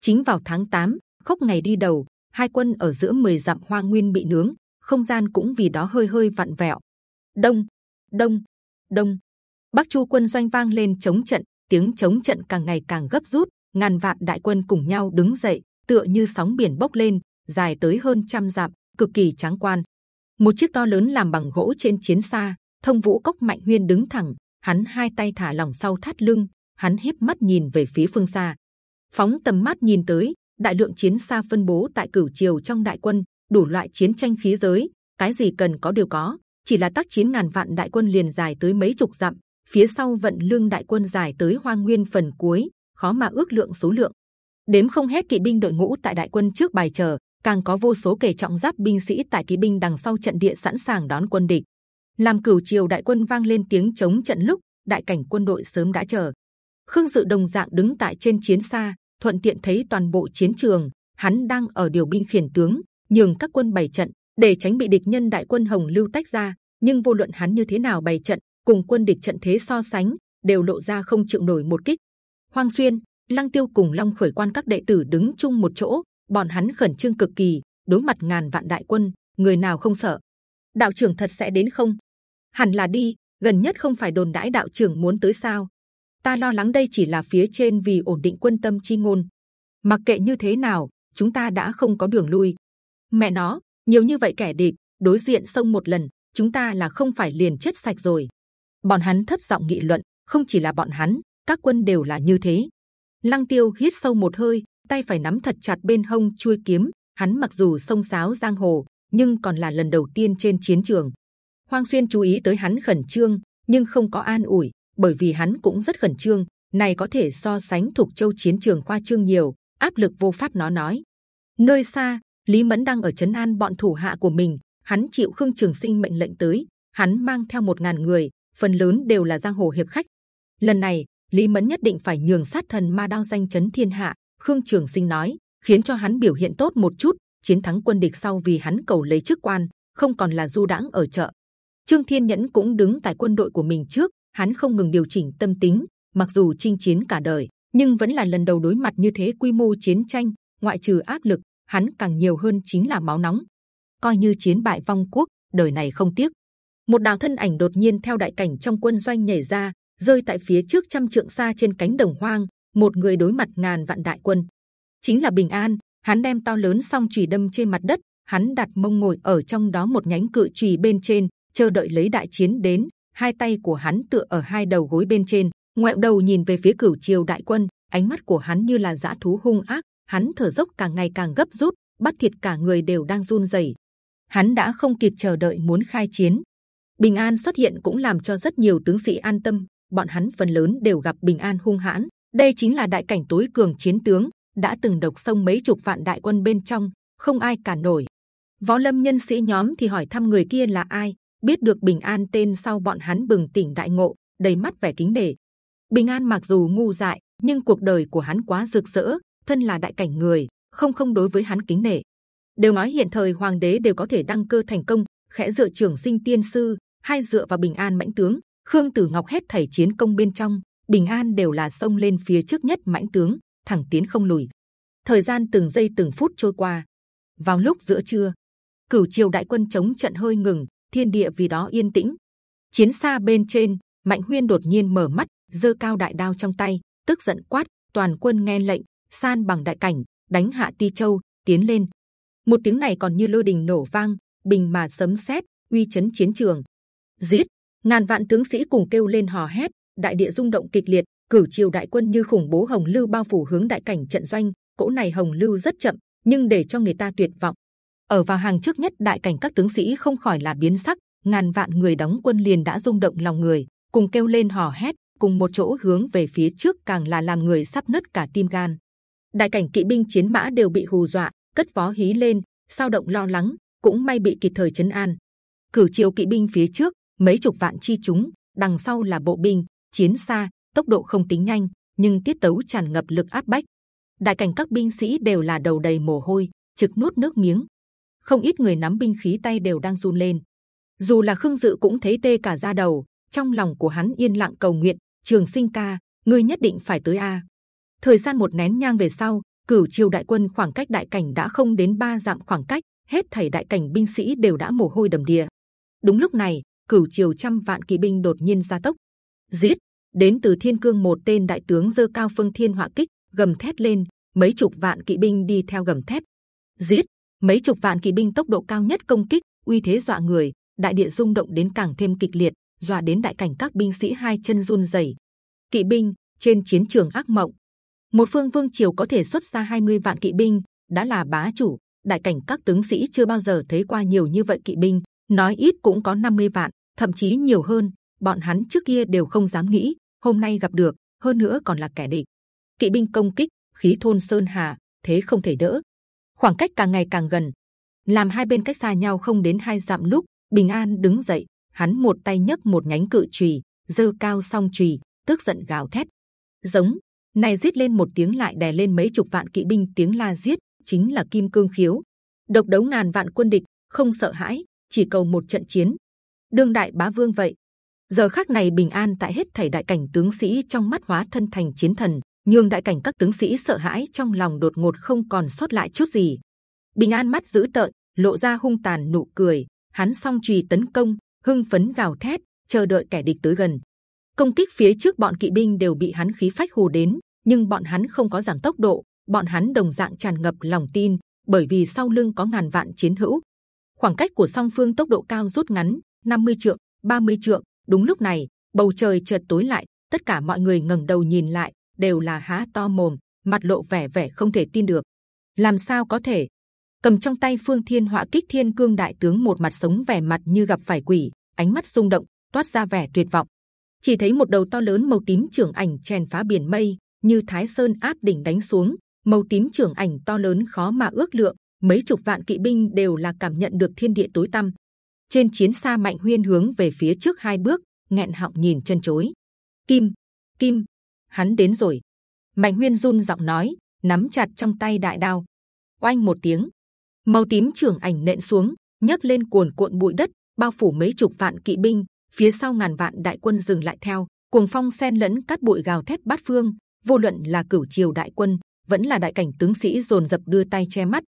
chính vào tháng 8, khốc ngày đi đầu, hai quân ở giữa 10 dặm hoa nguyên bị nướng, không gian cũng vì đó hơi hơi vặn vẹo. Đông, đông, đông. Bắc Chu quân doanh vang lên chống trận, tiếng chống trận càng ngày càng gấp rút, ngàn vạn đại quân cùng nhau đứng dậy, tựa như sóng biển bốc lên, dài tới hơn trăm dặm, cực kỳ tráng quan. Một chiếc to lớn làm bằng gỗ trên chiến xa, thông vũ cốc mạnh huyên đứng thẳng, hắn hai tay thả lỏng sau thắt lưng, hắn híp mắt nhìn về phía phương xa, phóng tầm mắt nhìn tới, đại lượng chiến xa phân bố tại cửu triều trong đại quân, đủ loại chiến tranh khí giới, cái gì cần có đều có. Chỉ là tác chiến ngàn vạn đại quân liền dài tới mấy chục dặm, phía sau vận lương đại quân dài tới hoang nguyên phần cuối, khó mà ước lượng số lượng. Đếm không hết kỵ binh đội ngũ tại đại quân trước bài chờ, càng có vô số kể trọng giáp binh sĩ tại kỵ binh đằng sau trận địa sẵn sàng đón quân địch. Làm cửu triều đại quân vang lên tiếng chống trận lúc, đại cảnh quân đội sớm đã chờ. Khương Dự đồng dạng đứng tại trên chiến xa, thuận tiện thấy toàn bộ chiến trường. Hắn đang ở điều binh khiển tướng, nhường các quân bày trận để tránh bị địch nhân đại quân hồng lưu tách ra. Nhưng vô luận hắn như thế nào bày trận, cùng quân địch trận thế so sánh, đều lộ ra không chịu nổi một kích. Hoang xuyên, lăng tiêu cùng long khởi quan các đệ tử đứng chung một chỗ, bọn hắn khẩn trương cực kỳ, đối mặt ngàn vạn đại quân, người nào không sợ? Đạo trưởng thật sẽ đến không? Hẳn là đi, gần nhất không phải đồn đãi đạo trưởng muốn tới sao? Ta lo lắng đây chỉ là phía trên vì ổn định quân tâm chi ngôn. Mặc kệ như thế nào, chúng ta đã không có đường lui. Mẹ nó, nhiều như vậy kẻ địch, đối diện sông một lần, chúng ta là không phải liền chết sạch rồi. Bọn hắn thấp giọng nghị luận, không chỉ là bọn hắn, các quân đều là như thế. Lăng Tiêu hít sâu một hơi, tay phải nắm thật chặt bên hông chuôi kiếm. Hắn mặc dù sông sáo giang hồ, nhưng còn là lần đầu tiên trên chiến trường. Hoang Xuyên chú ý tới hắn khẩn trương, nhưng không có an ủi, bởi vì hắn cũng rất khẩn trương. Này có thể so sánh thuộc châu chiến trường khoa trương nhiều, áp lực vô pháp nó nói. Nơi xa, Lý Mẫn đang ở chấn an bọn thủ hạ của mình. Hắn chịu Khương Trường Sinh mệnh lệnh tới, hắn mang theo một ngàn người, phần lớn đều là giang hồ hiệp khách. Lần này, Lý Mẫn nhất định phải nhường sát thần ma đao danh chấn thiên hạ. Khương Trường Sinh nói, khiến cho hắn biểu hiện tốt một chút, chiến thắng quân địch sau vì hắn cầu lấy chức quan, không còn là du đãng ở chợ. Trương Thiên Nhẫn cũng đứng tại quân đội của mình trước, hắn không ngừng điều chỉnh tâm tính, mặc dù chinh chiến cả đời, nhưng vẫn là lần đầu đối mặt như thế quy mô chiến tranh. Ngoại trừ áp lực, hắn càng nhiều hơn chính là máu nóng. Coi như chiến bại vong quốc, đời này không tiếc. Một đạo thân ảnh đột nhiên theo đại cảnh trong quân doanh nhảy ra, rơi tại phía trước trăm trượng xa trên cánh đồng hoang. Một người đối mặt ngàn vạn đại quân, chính là Bình An. Hắn đem to lớn song chùy đâm trên mặt đất, hắn đặt mông ngồi ở trong đó một nhánh cự chùy bên trên, chờ đợi lấy đại chiến đến. Hai tay của hắn tựa ở hai đầu gối bên trên, ngoẹo đầu nhìn về phía cửu triều đại quân, ánh mắt của hắn như là dã thú hung ác. Hắn thở dốc càng ngày càng gấp rút, bắt thịt cả người đều đang run rẩy. Hắn đã không kịp chờ đợi muốn khai chiến. Bình an xuất hiện cũng làm cho rất nhiều tướng sĩ an tâm. Bọn hắn phần lớn đều gặp bình an hung hãn. Đây chính là đại cảnh tối cường chiến tướng, đã từng độc sông mấy chục vạn đại quân bên trong, không ai cản nổi. Võ lâm nhân sĩ nhóm thì hỏi thăm người kia là ai, biết được bình an tên sau bọn hắn bừng tỉnh đại ngộ, đầy mắt vẻ kính nể. Bình an mặc dù ngu dại, nhưng cuộc đời của hắn quá rực rỡ, thân là đại cảnh người, không không đối với hắn kính nể. Đều nói hiện thời hoàng đế đều có thể đăng cơ thành công, khẽ dựa trưởng sinh tiên sư, hay dựa vào bình an mãnh tướng, khương tử ngọc hết thảy chiến công bên trong, bình an đều là xông lên phía trước nhất mãnh tướng, thẳng tiến không lùi. Thời gian từng giây từng phút trôi qua. Vào lúc giữa trưa, cửu triều đại quân chống trận hơi ngừng, thiên địa vì đó yên tĩnh. Chiến xa bên trên, mạnh huyên đột nhiên mở mắt, giơ cao đại đao trong tay, tức giận quát: toàn quân nghe lệnh, san bằng đại cảnh, đánh hạ ti châu, tiến lên. Một tiếng này còn như lôi đình nổ vang, bình mà sấm sét, uy chấn chiến trường. Giết! ngàn vạn tướng sĩ cùng kêu lên hò hét, đại địa rung động kịch liệt, cửu triều đại quân như khủng bố hồng lưu bao phủ hướng đại cảnh trận doanh. cỗ này hồng lưu rất chậm, nhưng để cho người ta tuyệt vọng ở vào hàng trước nhất đại cảnh các tướng sĩ không khỏi là biến sắc, ngàn vạn người đóng quân liền đã rung động lòng người, cùng kêu lên hò hét, cùng một chỗ hướng về phía trước càng là làm người sắp nứt cả tim gan. Đại cảnh kỵ binh chiến mã đều bị hù dọa, cất vó hí lên, sao động lo lắng, cũng may bị kịp thời chấn an. Cử triều kỵ binh phía trước mấy chục vạn chi chúng, đằng sau là bộ binh, chiến xa, tốc độ không tính nhanh, nhưng tiết tấu tràn ngập lực áp bách. Đại cảnh các binh sĩ đều là đầu đầy mồ hôi, trực nuốt nước miếng. Không ít người nắm binh khí tay đều đang run lên. Dù là Khương Dự cũng thấy tê cả da đầu, trong lòng của hắn yên lặng cầu nguyện, Trường Sinh ca, ngươi nhất định phải tới a. Thời gian một nén nhang về sau, cửu triều đại quân khoảng cách đại cảnh đã không đến ba dặm khoảng cách, hết thảy đại cảnh binh sĩ đều đã mồ hôi đầm đìa. Đúng lúc này, cửu triều trăm vạn kỵ binh đột nhiên gia tốc, giết! Đến từ Thiên Cương một tên đại tướng dơ cao phương thiên hỏa kích, gầm thét lên, mấy chục vạn kỵ binh đi theo gầm thét, giết! Mấy chục vạn kỵ binh tốc độ cao nhất công kích, uy thế dọa người, đại địa rung động đến càng thêm kịch liệt, dọa đến đại cảnh các binh sĩ hai chân run rẩy. Kỵ binh trên chiến trường ác mộng, một phương vương triều có thể xuất ra 20 vạn kỵ binh đã là bá chủ. Đại cảnh các tướng sĩ chưa bao giờ thấy qua nhiều như vậy kỵ binh nói ít cũng có 50 vạn thậm chí nhiều hơn. Bọn hắn trước kia đều không dám nghĩ hôm nay gặp được hơn nữa còn là kẻ địch. Kỵ binh công kích khí thôn sơn hà thế không thể đỡ khoảng cách càng ngày càng gần. Làm hai bên cách xa nhau không đến hai dặm lúc, bình an đứng dậy, hắn một tay nhấc một nhánh cự chùy, giơ cao song chùy, tức giận gào thét. Giống, này giết lên một tiếng lại đè lên mấy chục vạn kỵ binh, tiếng la giết, chính là kim cương khiếu. Độc đấu ngàn vạn quân địch, không sợ hãi, chỉ cầu một trận chiến. Đương đại bá vương vậy. Giờ khắc này bình an tại hết thảy đại cảnh tướng sĩ trong mắt hóa thân thành chiến thần nhường đại cảnh các tướng sĩ sợ hãi trong lòng đột ngột không còn sót lại chút gì bình an mắt dữ tợn lộ ra hung tàn nụ cười hắn song trì tấn công hưng phấn gào thét chờ đợi kẻ địch tới gần công kích phía trước bọn kỵ binh đều bị hắn khí phách hù đến nhưng bọn hắn không có giảm tốc độ, bọn hắn đồng dạng tràn ngập lòng tin, bởi vì sau lưng có ngàn vạn chiến hữu. Khoảng cách của song phương tốc độ cao rút ngắn, 50 trượng, 30 trượng. Đúng lúc này, bầu trời chợt tối lại, tất cả mọi người ngẩng đầu nhìn lại, đều là há to mồm, mặt lộ vẻ vẻ không thể tin được. Làm sao có thể? Cầm trong tay phương thiên họa kích thiên cương đại tướng một mặt sống vẻ mặt như gặp phải quỷ, ánh mắt rung động, toát ra vẻ tuyệt vọng. Chỉ thấy một đầu to lớn màu tím trưởng ảnh chèn phá biển mây, như Thái Sơn áp đỉnh đánh xuống, màu tím trưởng ảnh to lớn khó mà ước lượng, mấy chục vạn kỵ binh đều là cảm nhận được thiên địa tối tăm. Trên chiến xa mạnh huyên hướng về phía trước hai bước, nghẹn họng nhìn chân chối. Kim, Kim, hắn đến rồi. Mạnh huyên run giọng nói, nắm chặt trong tay đại đao. Oanh một tiếng, màu tím trưởng ảnh nện xuống, nhấc lên cuồn cuộn bụi đất, bao phủ mấy chục vạn kỵ binh. Phía sau ngàn vạn đại quân dừng lại theo, cuồng phong xen lẫn cát bụi gào thét bát phương vô luận là cửu triều đại quân vẫn là đại cảnh tướng sĩ dồn dập đưa tay che mắt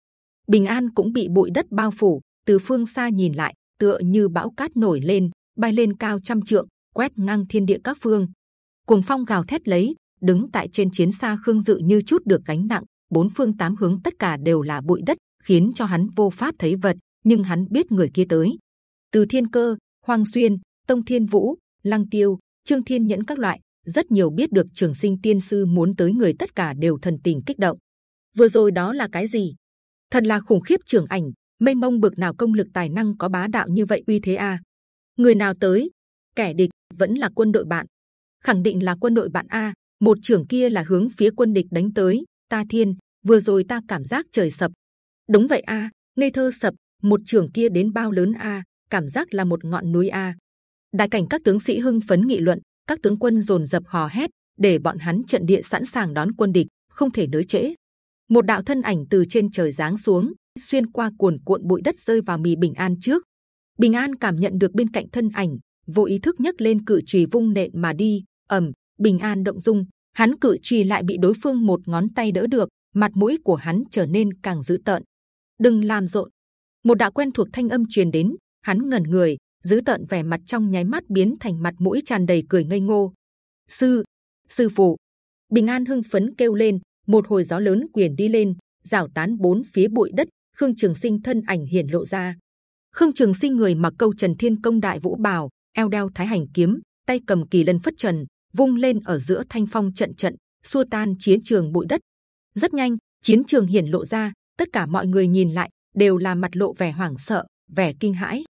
bình an cũng bị bụi đất bao phủ từ phương xa nhìn lại tựa như bão cát nổi lên bay lên cao trăm trượng quét ngang thiên địa các phương cuồng phong gào thét lấy, đứng tại trên chiến xa khương dự như chút được gánh nặng. Bốn phương tám hướng tất cả đều là bụi đất, khiến cho hắn vô pháp thấy vật, nhưng hắn biết người kia tới. Từ thiên cơ hoàng xuyên, tông thiên vũ, lăng tiêu, trương thiên nhẫn các loại, rất nhiều biết được trường sinh tiên sư muốn tới người tất cả đều thần tình kích động. Vừa rồi đó là cái gì? Thật là khủng khiếp trưởng ảnh, Mây mông bực nào công lực tài năng có bá đạo như vậy uy thế a người nào tới? Kẻ địch vẫn là quân đội bạn khẳng định là quân đội bạn a, một trưởng kia là hướng phía quân địch đánh tới, ta thiên, vừa rồi ta cảm giác trời sập. Đúng vậy a, ngây thơ sập, một trưởng kia đến bao lớn a, cảm giác là một ngọn núi a. Đại cảnh các tướng sĩ hưng phấn nghị luận, các tướng quân rồn rập hò hét, để bọn hắn trận địa sẵn sàng đón quân địch, không thể nới trễ. Một đạo thân ảnh từ trên trời giáng xuống, xuyên qua cuồn cuộn bụi đất rơi vào mì bình an trước. Bình an cảm nhận được bên cạnh thân ảnh, vô ý thức nhấc lên cự trì vung nện mà đi ẩm, bình an động dung, hắn cự trì lại bị đối phương một ngón tay đỡ được, mặt mũi của hắn trở nên càng dữ tợn. Đừng làm rộn. Một đạo quen thuộc thanh âm truyền đến, hắn ngẩn người, dữ tợn vẻ mặt trong nháy mắt biến thành mặt mũi tràn đầy cười ngây ngô. Sư sư phụ. Bình an hưng phấn kêu lên, một hồi gió lớn quyền đi lên rào tán bốn phía bụi đất, khương trường sinh thân ảnh hiển lộ ra. Khương trường sinh người mặc câu trần thiên công đại vũ bào, eo đeo thái hành kiếm, tay cầm kỳ lân phất trần vung lên ở giữa thanh phong trận trận, xua tan chiến trường bụi đất. Rất nhanh, chiến trường hiển lộ ra, tất cả mọi người nhìn lại, đều là mặt lộ vẻ hoảng sợ, vẻ kinh hãi.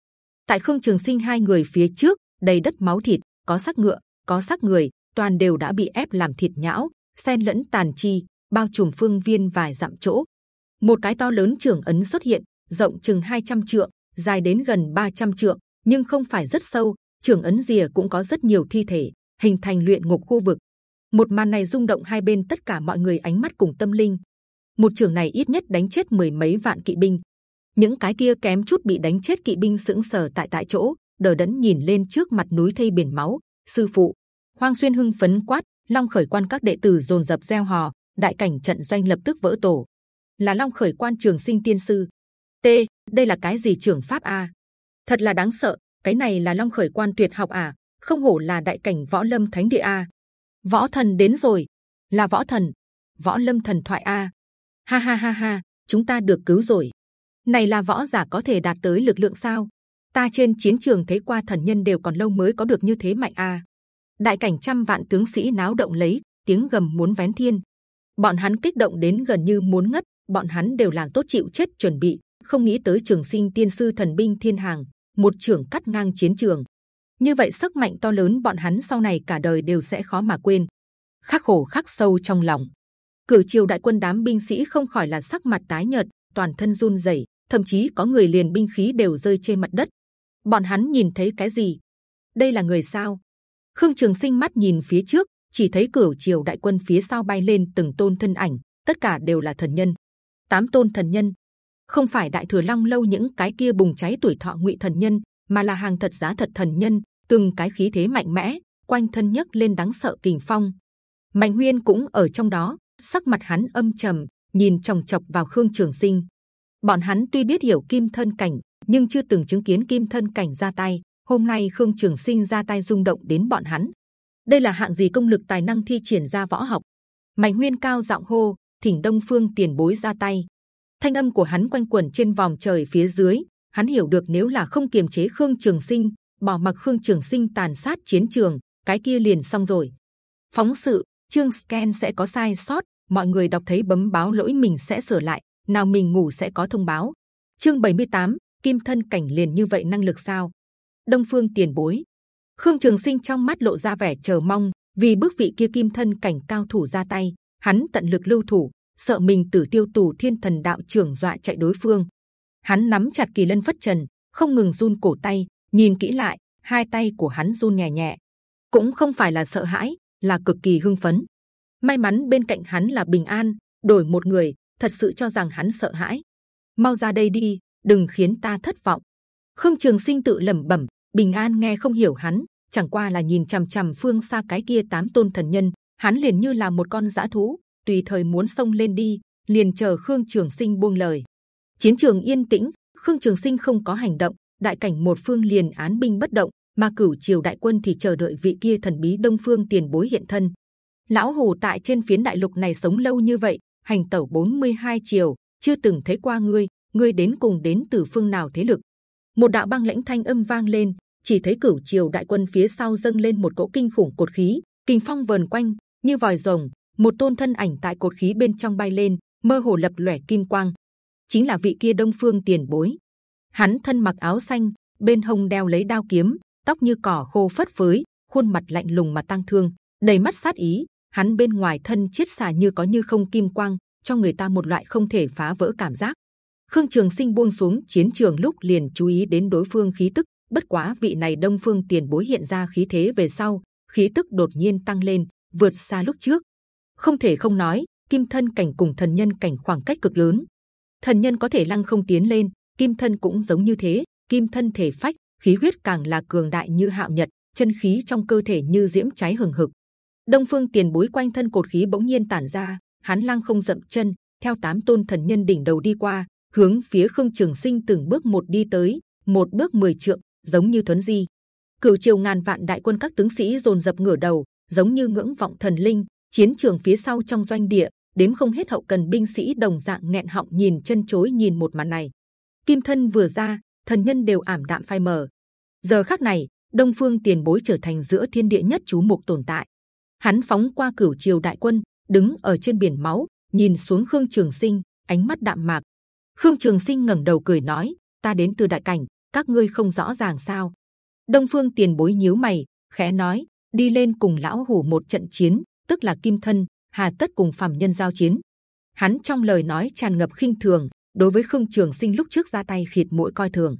Tại khương trường sinh hai người phía trước, đầy đất máu thịt, có xác ngựa, có xác người, toàn đều đã bị ép làm thịt nhão, xen lẫn tàn chi, bao trùm phương viên vài dặm chỗ. Một cái to lớn trường ấn xuất hiện, rộng chừng 200 trượng, dài đến gần 300 trượng, nhưng không phải rất sâu, trường ấn rìa cũng có rất nhiều thi thể hình thành luyện ngục khu vực. Một màn này rung động hai bên tất cả mọi người ánh mắt cùng tâm linh. Một trường này ít nhất đánh chết mười mấy vạn kỵ binh. Những cái kia kém chút bị đánh chết kỵ binh sững sờ tại tại chỗ, đờ đẫn nhìn lên trước mặt núi thây biển máu. Sư phụ, hoang xuyên hưng phấn quát, long khởi quan các đệ tử dồn dập gieo hò, đại cảnh trận doanh lập tức vỡ tổ. Là long khởi quan trường sinh tiên sư. T, đây là cái gì trường pháp a? Thật là đáng sợ, cái này là long khởi quan tuyệt học à? Không hổ là đại cảnh võ lâm thánh địa a. Võ thần đến rồi. Là võ thần. Võ lâm thần thoại a. Ha ha ha ha, chúng ta được cứu rồi. Này là võ giả có thể đạt tới lực lượng sao? Ta trên chiến trường thấy qua thần nhân đều còn lâu mới có được như thế mạnh a. Đại cảnh trăm vạn tướng sĩ náo động lấy, tiếng gầm muốn vén thiên. Bọn hắn kích động đến gần như muốn ngất, bọn hắn đều làm tốt chịu chết chuẩn bị, không nghĩ tới trường sinh tiên sư thần binh thiên hàng, một trưởng cắt ngang chiến trường như vậy sức mạnh to lớn bọn hắn sau này cả đời đều sẽ khó mà quên. Khắc khổ, khắc sâu trong lòng. Cử triều đại quân đám binh sĩ không khỏi là sắc mặt tái nhợt, toàn thân run rẩy, thậm chí có người liền binh khí đều rơi trên mặt đất. Bọn hắn nhìn thấy cái gì? Đây là người sao? Khương trường sinh mắt nhìn phía trước, chỉ thấy cửu triều đại quân phía sau bay lên từng tôn thân ảnh, tất cả đều là thần nhân. Tám tôn thần nhân. Không phải đại thừa long lâu những cái kia bùng cháy tuổi thọ ngụy thần nhân mà là hàng thật giá thật thần nhân, từng cái khí thế mạnh mẽ, quanh thân nhấc lên đáng sợ kình phong. Mạnh huyên cũng ở trong đó, sắc mặt hắn âm trầm, nhìn chòng chọc vào khương trường sinh. Bọn hắn tuy biết hiểu kim thân cảnh, nhưng chưa từng chứng kiến kim thân cảnh ra tay. Hôm nay khương trường sinh ra tay rung động đến bọn hắn. Đây là hạng gì công lực tài năng thi triển ra võ học? Mạnh huyên cao giọng hô, thỉnh đông phương tiền bối ra tay. Thanh âm của hắn quanh quẩn trên vòng trời phía dưới hắn hiểu được nếu là không kiềm chế khương trường sinh bỏ mặc khương trường sinh tàn sát chiến trường cái kia liền xong rồi. Phóng sự chương scan sẽ có sai sót mọi người đọc thấy bấm báo lỗi mình sẽ sửa lại nào mình ngủ sẽ có thông báo. Chương 78, kim thân cảnh liền như vậy năng lực sao? Đông phương tiền bối. Khương trường sinh trong mắt lộ ra vẻ chờ mong vì bước vị kia kim thân cảnh cao thủ ra tay hắn tận lực lưu thủ sợ mình tử tiêu tù thiên thần đạo trưởng dọa chạy đối phương hắn nắm chặt kỳ lân phất trần, không ngừng run cổ tay, nhìn kỹ lại, hai tay của hắn run nhẹ nhẹ. Cũng không phải là sợ hãi, là cực kỳ hưng phấn. May mắn bên cạnh hắn là bình an, đổi một người, thật sự cho rằng hắn sợ hãi. Mau ra đây đi, đừng khiến ta thất vọng. Khương trường sinh tự lẩm bẩm, bình an nghe không hiểu hắn, chẳng qua là nhìn c h ầ m c h ầ m phương xa cái kia tám tôn thần nhân, hắn liền như là một con dã thú, tùy thời muốn xông lên đi, liền chờ khương trường sinh buông lời chiến trường yên tĩnh khương trường sinh không có hành động. Đại cảnh một phương liền án binh bất động mà cửu triều đại quân thì chờ đợi vị kia thần bí đông phương tiền bối hiện thân. Lão hồ tại trên phiến đại lục này sống lâu như vậy hành tẩu 42 triều chưa từng thấy qua ngươi ngươi đến cùng đến từ phương nào thế lực? Một đạo băng lãnh thanh âm vang lên chỉ thấy cửu triều đại quân phía sau dâng lên một cỗ kinh khủng cột khí, kinh phong vần quanh như vòi rồng, một tôn thân ảnh tại cột khí bên trong bay lên, mơ hồ lập lòe kim quang, chính là vị kia đông phương tiền bối. Hắn thân mặc áo xanh, bên hông đeo lấy đao kiếm, tóc như cỏ khô phất phới, khuôn mặt lạnh lùng mà tăng thương, đầy mắt sát ý. Hắn bên ngoài thân chiết xà như có như không kim quang, cho người ta một loại không thể phá vỡ cảm giác. Khương Trường Sinh buông xuống chiến trường lúc liền chú ý đến đối phương khí tức, bất quá vị này đông phương tiền bối hiện ra khí thế về sau khí tức đột nhiên tăng lên vượt xa lúc trước không thể không nói kim thân cảnh cùng thần nhân cảnh khoảng cách cực lớn thần nhân có thể lăng không tiến lên kim thân cũng giống như thế kim thân thể phách khí huyết càng là cường đại như hạo nhật chân khí trong cơ thể như diễm cháy hừng hực đông phương tiền bối quanh thân cột khí bỗng nhiên tản ra hắn lăng không dậm chân theo tám tôn thần nhân đỉnh đầu đi qua hướng phía khương trường sinh từng bước một đi tới một bước mười trượng giống như thuấn di. Cửu triều ngàn vạn đại quân các tướng sĩ dồn dập ngửa đầu, giống như ngưỡng vọng thần linh. Chiến trường phía sau trong doanh địa, đếm không hết hậu cần binh sĩ đồng dạng nghẹn họng nhìn chân chối nhìn một màn này. Kim thân vừa ra, thần nhân đều ảm đạm phai mờ. Giờ khắc này, Đông Phương Tiền Bối trở thành giữa thiên địa nhất chú mục tồn tại. Hắn phóng qua cửu triều đại quân, đứng ở trên biển máu, nhìn xuống Khương Trường Sinh, ánh mắt đạm mạc. Khương Trường Sinh ngẩng đầu cười nói: Ta đến từ đại cảnh, các ngươi không rõ ràng sao? Đông Phương Tiền Bối nhíu mày, khẽ nói: đi lên cùng lão hủ một trận chiến, tức là kim thân, hà tất cùng phàm nhân giao chiến. Hắn trong lời nói tràn ngập khinh thường, đối với Khương Trường Sinh lúc trước ra tay khịt mũi coi thường.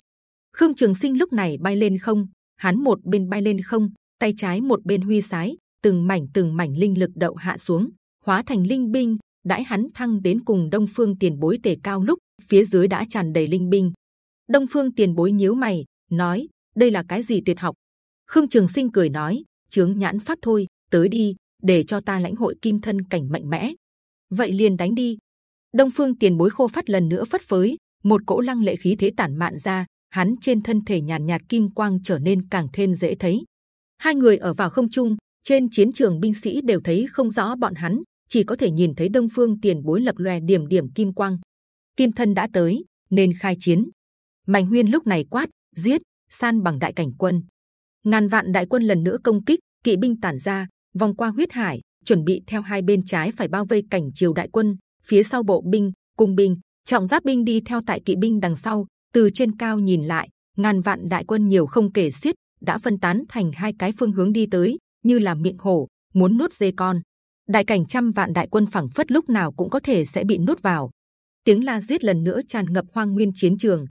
Khương Trường Sinh lúc này bay lên không, hắn một bên bay lên không, tay trái một bên huy sái, từng mảnh từng mảnh linh lực đậu hạ xuống, hóa thành linh binh. đãi hắn thăng đến cùng Đông Phương Tiền Bối tề cao lúc phía dưới đã tràn đầy linh binh, Đông Phương Tiền Bối nhíu mày, nói: đây là cái gì tuyệt học? Khương Trường Sinh cười nói: chướng nhãn pháp thôi, tới đi, để cho ta lãnh hội kim thân cảnh mạnh mẽ. Vậy liền đánh đi. Đông Phương Tiền Bối khô phát lần nữa phất phới, một cỗ lăng lệ khí thế tản mạn ra, hắn trên thân thể nhàn nhạt, nhạt kim quang trở nên càng thêm dễ thấy. Hai người ở vào không trung, trên chiến trường binh sĩ đều thấy không rõ bọn hắn, chỉ có thể nhìn thấy Đông Phương Tiền Bối lập lòe điểm điểm kim quang. Kim thân đã tới, nên khai chiến. Mạnh Huyên lúc này quát giết san bằng đại cảnh quân ngàn vạn đại quân lần nữa công kích kỵ binh tản ra vòng qua huyết hải, chuẩn bị theo hai bên trái phải bao vây cảnh triều đại quân, phía sau bộ binh cung binh, trọng giáp binh đi theo tại kỵ binh đằng sau, từ trên cao nhìn lại, ngàn vạn đại quân nhiều không kể xiết, đã phân tán thành hai cái phương hướng đi tới, như là miệng hổ, muốn nuốt dê con. Đại cảnh trăm vạn đại quân phẳng phất lúc nào cũng có thể sẽ bị nuốt vào. Tiếng la giết lần nữa tràn ngập hoang nguyên chiến trường.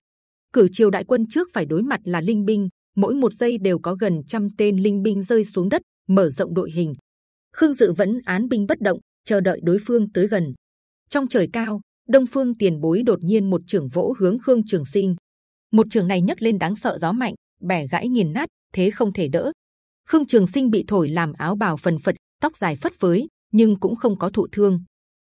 Cử triều đại quân trước phải đối mặt là linh binh, mỗi một giây đều có gần trăm tên linh binh rơi xuống đất mở rộng đội hình. Khương dự vẫn án binh bất động, chờ đợi đối phương tới gần. Trong trời cao, đông phương tiền bối đột nhiên một trường vỗ hướng khương trường sinh. Một trường này nhấc lên đáng sợ gió mạnh, bẻ gãy nghiền nát, thế không thể đỡ. Khương trường sinh bị thổi làm áo bào phần phật, tóc dài phất phới, nhưng cũng không có thụ thương.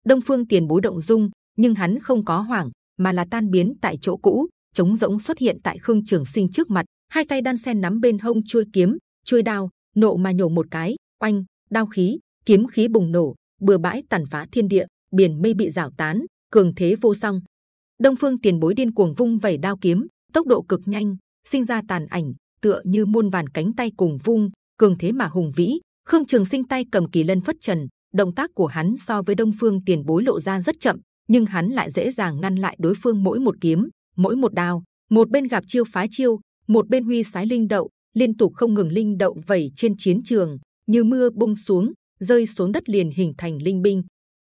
Đông phương tiền bối động dung, nhưng hắn không có hoảng, mà là tan biến tại chỗ cũ, trống rỗng xuất hiện tại khương trường sinh trước mặt. Hai tay đan sen nắm bên hông chuôi kiếm, chuôi đao nộ mà nhổ một cái, oanh, đao khí, kiếm khí bùng nổ, bừa bãi tàn phá thiên địa, biển mây bị rào tán, cường thế vô song. Đông phương tiền bối điên cuồng vung vẩy đao kiếm, tốc độ cực nhanh, sinh ra tàn ảnh, tựa như muôn vàn cánh tay cùng vung, cường thế mà hùng vĩ. Khương trường sinh tay cầm kỳ lân phất trần, động tác của hắn so với đông phương tiền bối lộ ra rất chậm, nhưng hắn lại dễ dàng ngăn lại đối phương mỗi một kiếm, mỗi một đao, một bên gặp chiêu phá chiêu, một bên huy sái linh đậu liên tục không ngừng linh đậu vẩy trên chiến trường như mưa bung xuống rơi xuống đất liền hình thành linh binh.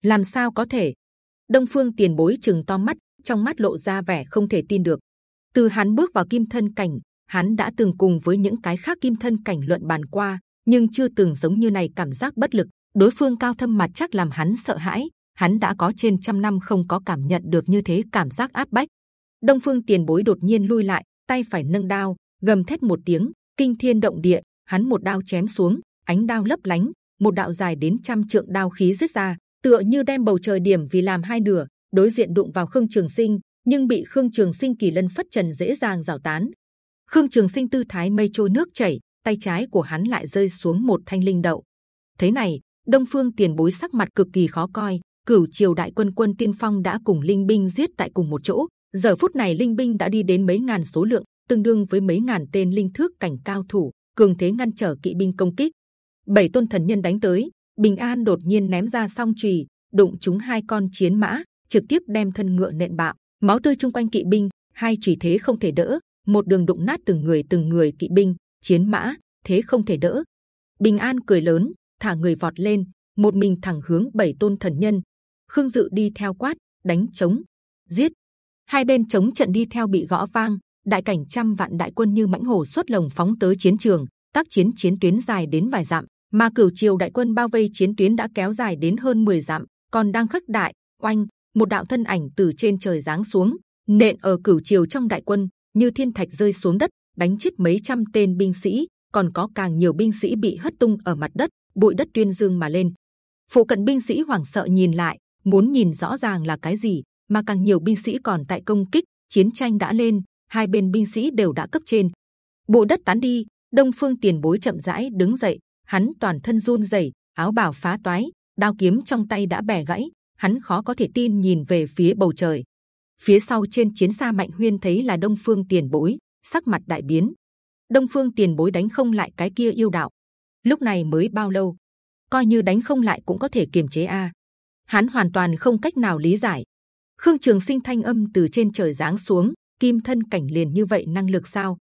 Làm sao có thể? Đông phương tiền bối chừng to mắt trong mắt lộ ra vẻ không thể tin được. Từ hắn bước vào kim thân cảnh hắn đã từng cùng với những cái khác kim thân cảnh luận bàn qua nhưng chưa từng giống như này cảm giác bất lực. Đối phương cao thâm mặt chắc làm hắn sợ hãi hắn đã có trên trăm năm không có cảm nhận được như thế cảm giác áp bách. Đông Phương Tiền Bối đột nhiên lui lại, tay phải nâng đao, gầm thét một tiếng, kinh thiên động địa, hắn một đao chém xuống ánh đao lấp lánh một đạo dài đến trăm trượng đao khí rít ra tựa như đem bầu trời điểm vì làm hai nửa đối diện đụng vào khương trường sinh nhưng bị khương trường sinh kỳ lân phất trần dễ dàng rào tán. Khương trường sinh tư thái mây trôi nước chảy tay trái của hắn lại rơi xuống một thanh linh đậu. Thế này đông phương tiền bối sắc mặt cực kỳ khó coi cửu triều đại quân quân tiên phong đã cùng linh binh giết tại cùng một chỗ giờ phút này linh binh đã đi đến mấy ngàn số lượng tương đương với mấy ngàn tên linh thước cảnh cao thủ, cường thế ngăn trở kỵ binh công kích. Bảy tôn thần nhân đánh tới, bình an đột nhiên ném ra song chùy đụng chúng hai con chiến mã, trực tiếp đem thân ngựa nện bạo. Máu tươi chung quanh kỵ binh, hai chùy thế không thể đỡ, một đường đụng nát từng người từng người kỵ binh, chiến mã, thế không thể đỡ. Bình an cười lớn, thả người vọt lên, một mình thẳng hướng bảy tôn thần nhân. Khương dự đi theo quát, đánh chống giết. Hai bên chống trận đi theo bị gõ vang đại cảnh trăm vạn đại quân như mãnh hổ xuất lồng phóng tới chiến trường, tác chiến chiến tuyến dài đến vài dặm, mà cửu triều đại quân bao vây chiến tuyến đã kéo dài đến hơn 10 dặm, còn đang khắc đại, oanh, một đạo thân ảnh từ trên trời giáng xuống, nện ở cửu triều trong đại quân, như thiên thạch rơi xuống đất, đánh chết mấy trăm tên binh sĩ, còn có càng nhiều binh sĩ bị hất tung ở mặt đất, bụi đất tuyên dương mà lên. Phụ cận binh sĩ hoảng sợ nhìn lại, muốn nhìn rõ ràng là cái gì, mà càng nhiều binh sĩ còn tại công kích, chiến tranh đã lên hai bên binh sĩ đều đã cấp trên. Bộ đất tán đi, đông phương tiền bối chậm rãi đứng dậy, hắn toàn thân run rẩy, áo bào phá toái, đao kiếm trong tay đã bẻ gãy, hắn khó có thể tin nhìn về phía bầu trời. Phía sau trên chiến xa mạnh huyên thấy là đông phương tiền bối, sắc mặt đại biến. Đông phương tiền bối đánh không lại cái kia yêu đạo. Lúc này mới bao lâu? Coi như đánh không lại cũng có thể kiềm chế a. Hắn hoàn toàn không cách nào lý giải. Khương trường sinh thanh âm từ trên trời giáng xuống kim thân cảnh liền như vậy năng lực sao?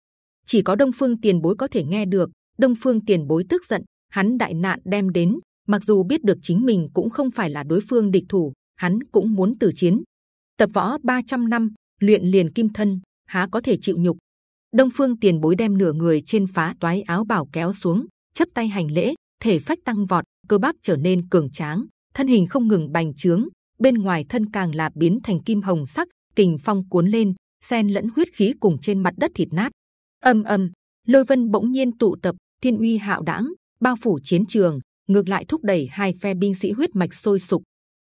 Chỉ có đông phương tiền bối có thể nghe được. Đông phương tiền bối tức giận, hắn đại nạn đem đến. Mặc dù biết được chính mình cũng không phải là đối phương địch thủ, hắn cũng muốn tử chiến. Tập võ 300 năm, luyện liền kim thân, há có thể chịu nhục? Đông phương tiền bối đem nửa người trên phá toái áo bảo kéo xuống, chấp tay hành lễ, thể phách tăng vọt, cơ bắp trở nên cường tráng, thân hình không ngừng bành trướng, bên ngoài thân càng là biến thành kim hồng sắc, kình phong cuốn lên xen lẫn huyết khí cùng trên mặt đất thịt nát. Âm âm, lôi vân bỗng nhiên tụ tập, thiên uy hạo đãng, bao phủ chiến trường, ngược lại thúc đẩy hai phe binh sĩ huyết mạch sôi sục.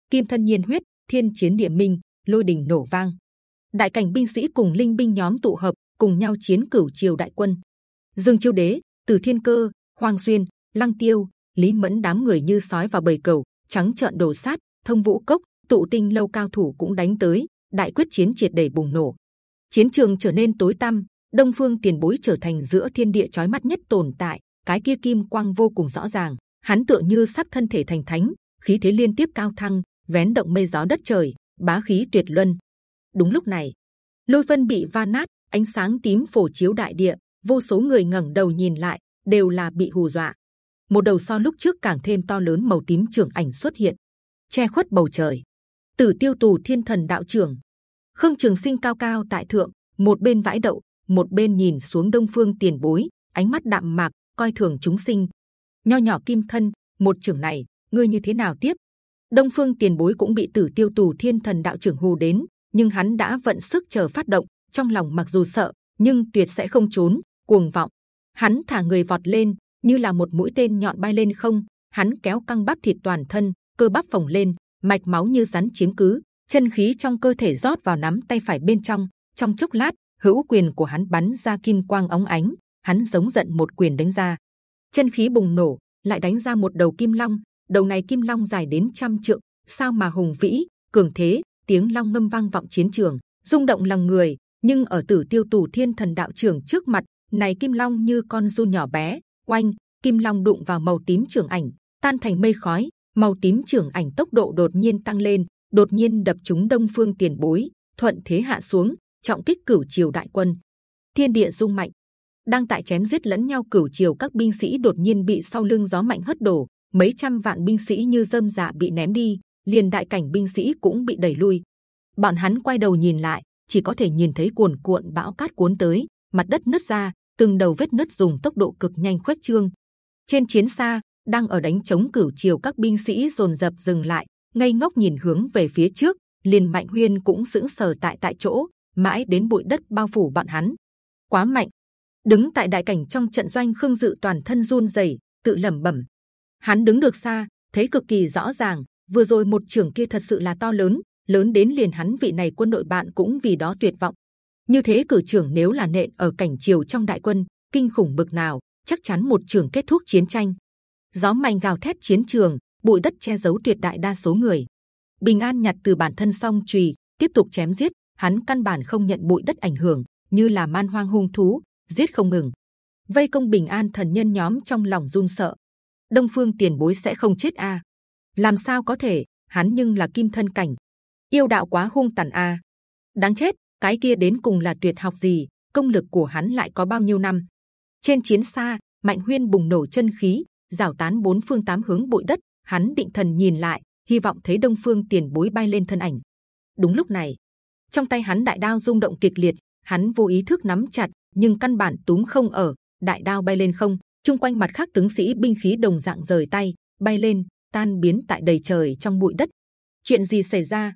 Kim thân nhiên huyết, thiên chiến địa minh, lôi đình nổ vang. Đại cảnh binh sĩ cùng linh binh nhóm tụ hợp, cùng nhau chiến cửu triều đại quân. Dương chiêu đế, từ thiên cơ hoàng xuyên, lăng tiêu, lý mẫn đám người như sói vào bầy cầu, trắng trợn đổ sát, thông vũ cốc, tụ tinh lâu cao thủ cũng đánh tới, đại quyết chiến triệt để bùng nổ chiến trường trở nên tối tăm, đông phương tiền bối trở thành giữa thiên địa chói mắt nhất tồn tại, cái kia kim quang vô cùng rõ ràng, hắn tựa như sắp thân thể thành thánh, khí thế liên tiếp cao thăng, vén động mây gió đất trời, bá khí tuyệt luân. Đúng lúc này, lôi vân bị va nát, ánh sáng tím phổ chiếu đại địa, vô số người ngẩng đầu nhìn lại, đều là bị hù dọa. Một đầu so lúc trước càng thêm to lớn màu tím trưởng ảnh xuất hiện, che khuất bầu trời. Tử tiêu tù thiên thần đạo trưởng khương trường sinh cao cao tại thượng, một bên vãi đậu, một bên nhìn xuống đông phương tiền bối, ánh mắt đạm mạc, coi thường chúng sinh. Nho nhỏ kim thân, một trưởng này, ngươi như thế nào tiếp? Đông phương tiền bối cũng bị tử tiêu tù thiên thần đạo trưởng hù đến, nhưng hắn đã vận sức chờ phát động, trong lòng mặc dù sợ, nhưng tuyệt sẽ không trốn, cuồng vọng. Hắn thả người vọt lên, như là một mũi tên nhọn bay lên không, hắn kéo căng bắp thịt toàn thân, cơ bắp phồng lên, mạch máu như rắn chiếm cứ chân khí trong cơ thể rót vào nắm tay phải bên trong trong chốc lát, hữu quyền của hắn bắn ra kim quang óng ánh, hắn giống giận một quyền đánh ra. Chân khí bùng nổ, lại đánh ra một đầu kim long, đầu này kim long dài đến trăm trượng, sao mà hùng vĩ, cường thế, tiếng long ngâm vang vọng chiến trường, rung động lòng người, nhưng ở tử tiêu tù thiên thần đạo trưởng trước mặt, này kim long như con du nhỏ bé, oanh, kim long đụng vào màu tím trưởng ảnh, tan thành mây khói, màu tím trưởng ảnh tốc độ đột nhiên tăng lên đột nhiên đập trúng đông phương tiền bối, thuận thế hạ xuống, trọng kích cửu triều đại quân. Thiên địa rung mạnh. Đang tại chém giết lẫn nhau, cửu triều các binh sĩ đột nhiên bị sau lưng gió mạnh hất đổ, mấy trăm vạn binh sĩ như dâm dạ bị ném đi, liền đại cảnh binh sĩ cũng bị đẩy lui. Bọn hắn quay đầu nhìn lại, chỉ có thể nhìn thấy cuồn cuộn bão cát cuốn tới, mặt đất nứt ra, từng đầu vết nứt dùng tốc độ cực nhanh khuếch trương. Trên chiến xa, đang ở đánh chống cửu triều các binh sĩ dồn dập dừng lại ngây ngốc nhìn hướng về phía trước, liền mạnh huyên cũng sững sờ tại tại chỗ, mãi đến bụi đất bao phủ bọn hắn. Quá mạnh. Đứng tại đại cảnh trong trận doanh khương dự toàn thân run rẩy, tự lẩm bẩm. Hắn đứng được xa, thấy cực kỳ rõ ràng, vừa rồi một trưởng kia thật sự là to lớn lớn đến liền hắn vị này quân đội bạn cũng vì đó tuyệt vọng. Như thế cử trưởng nếu là nện ở cảnh triều trong đại quân, kinh khủng bực nào, chắc chắn một trường kết thúc chiến tranh. Gió mạnh gào thét chiến trường bụi đất che giấu tuyệt đại đa số người. Bình an nhặt từ bản thân song chùy tiếp tục chém giết, hắn căn bản không nhận bụi đất ảnh hưởng, như là man hoang hung thú, giết không ngừng. Vây công bình an thần nhân nhóm trong lòng run sợ. Đông phương tiền bối sẽ không chết a. Làm sao có thể, hắn nhưng là kim thân cảnh. Yêu đạo quá hung tàn a. Đáng chết, cái kia đến cùng là tuyệt học gì, công lực của hắn lại có bao nhiêu năm. Trên chiến xa, mạnh huyên bùng nổ chân khí rào tán bốn phương tám hướng bụi đất hắn định thần nhìn lại hy vọng thấy đông phương tiền bối bay lên thân ảnh. Đúng lúc này trong tay hắn đại đao rung động kịch liệt hắn vô ý thức nắm chặt nhưng căn bản túm không ở đại đao bay lên không chung quanh mặt khác tướng sĩ binh khí đồng dạng rời tay bay lên tan biến tại đầy trời trong bụi đất. Chuyện gì xảy ra?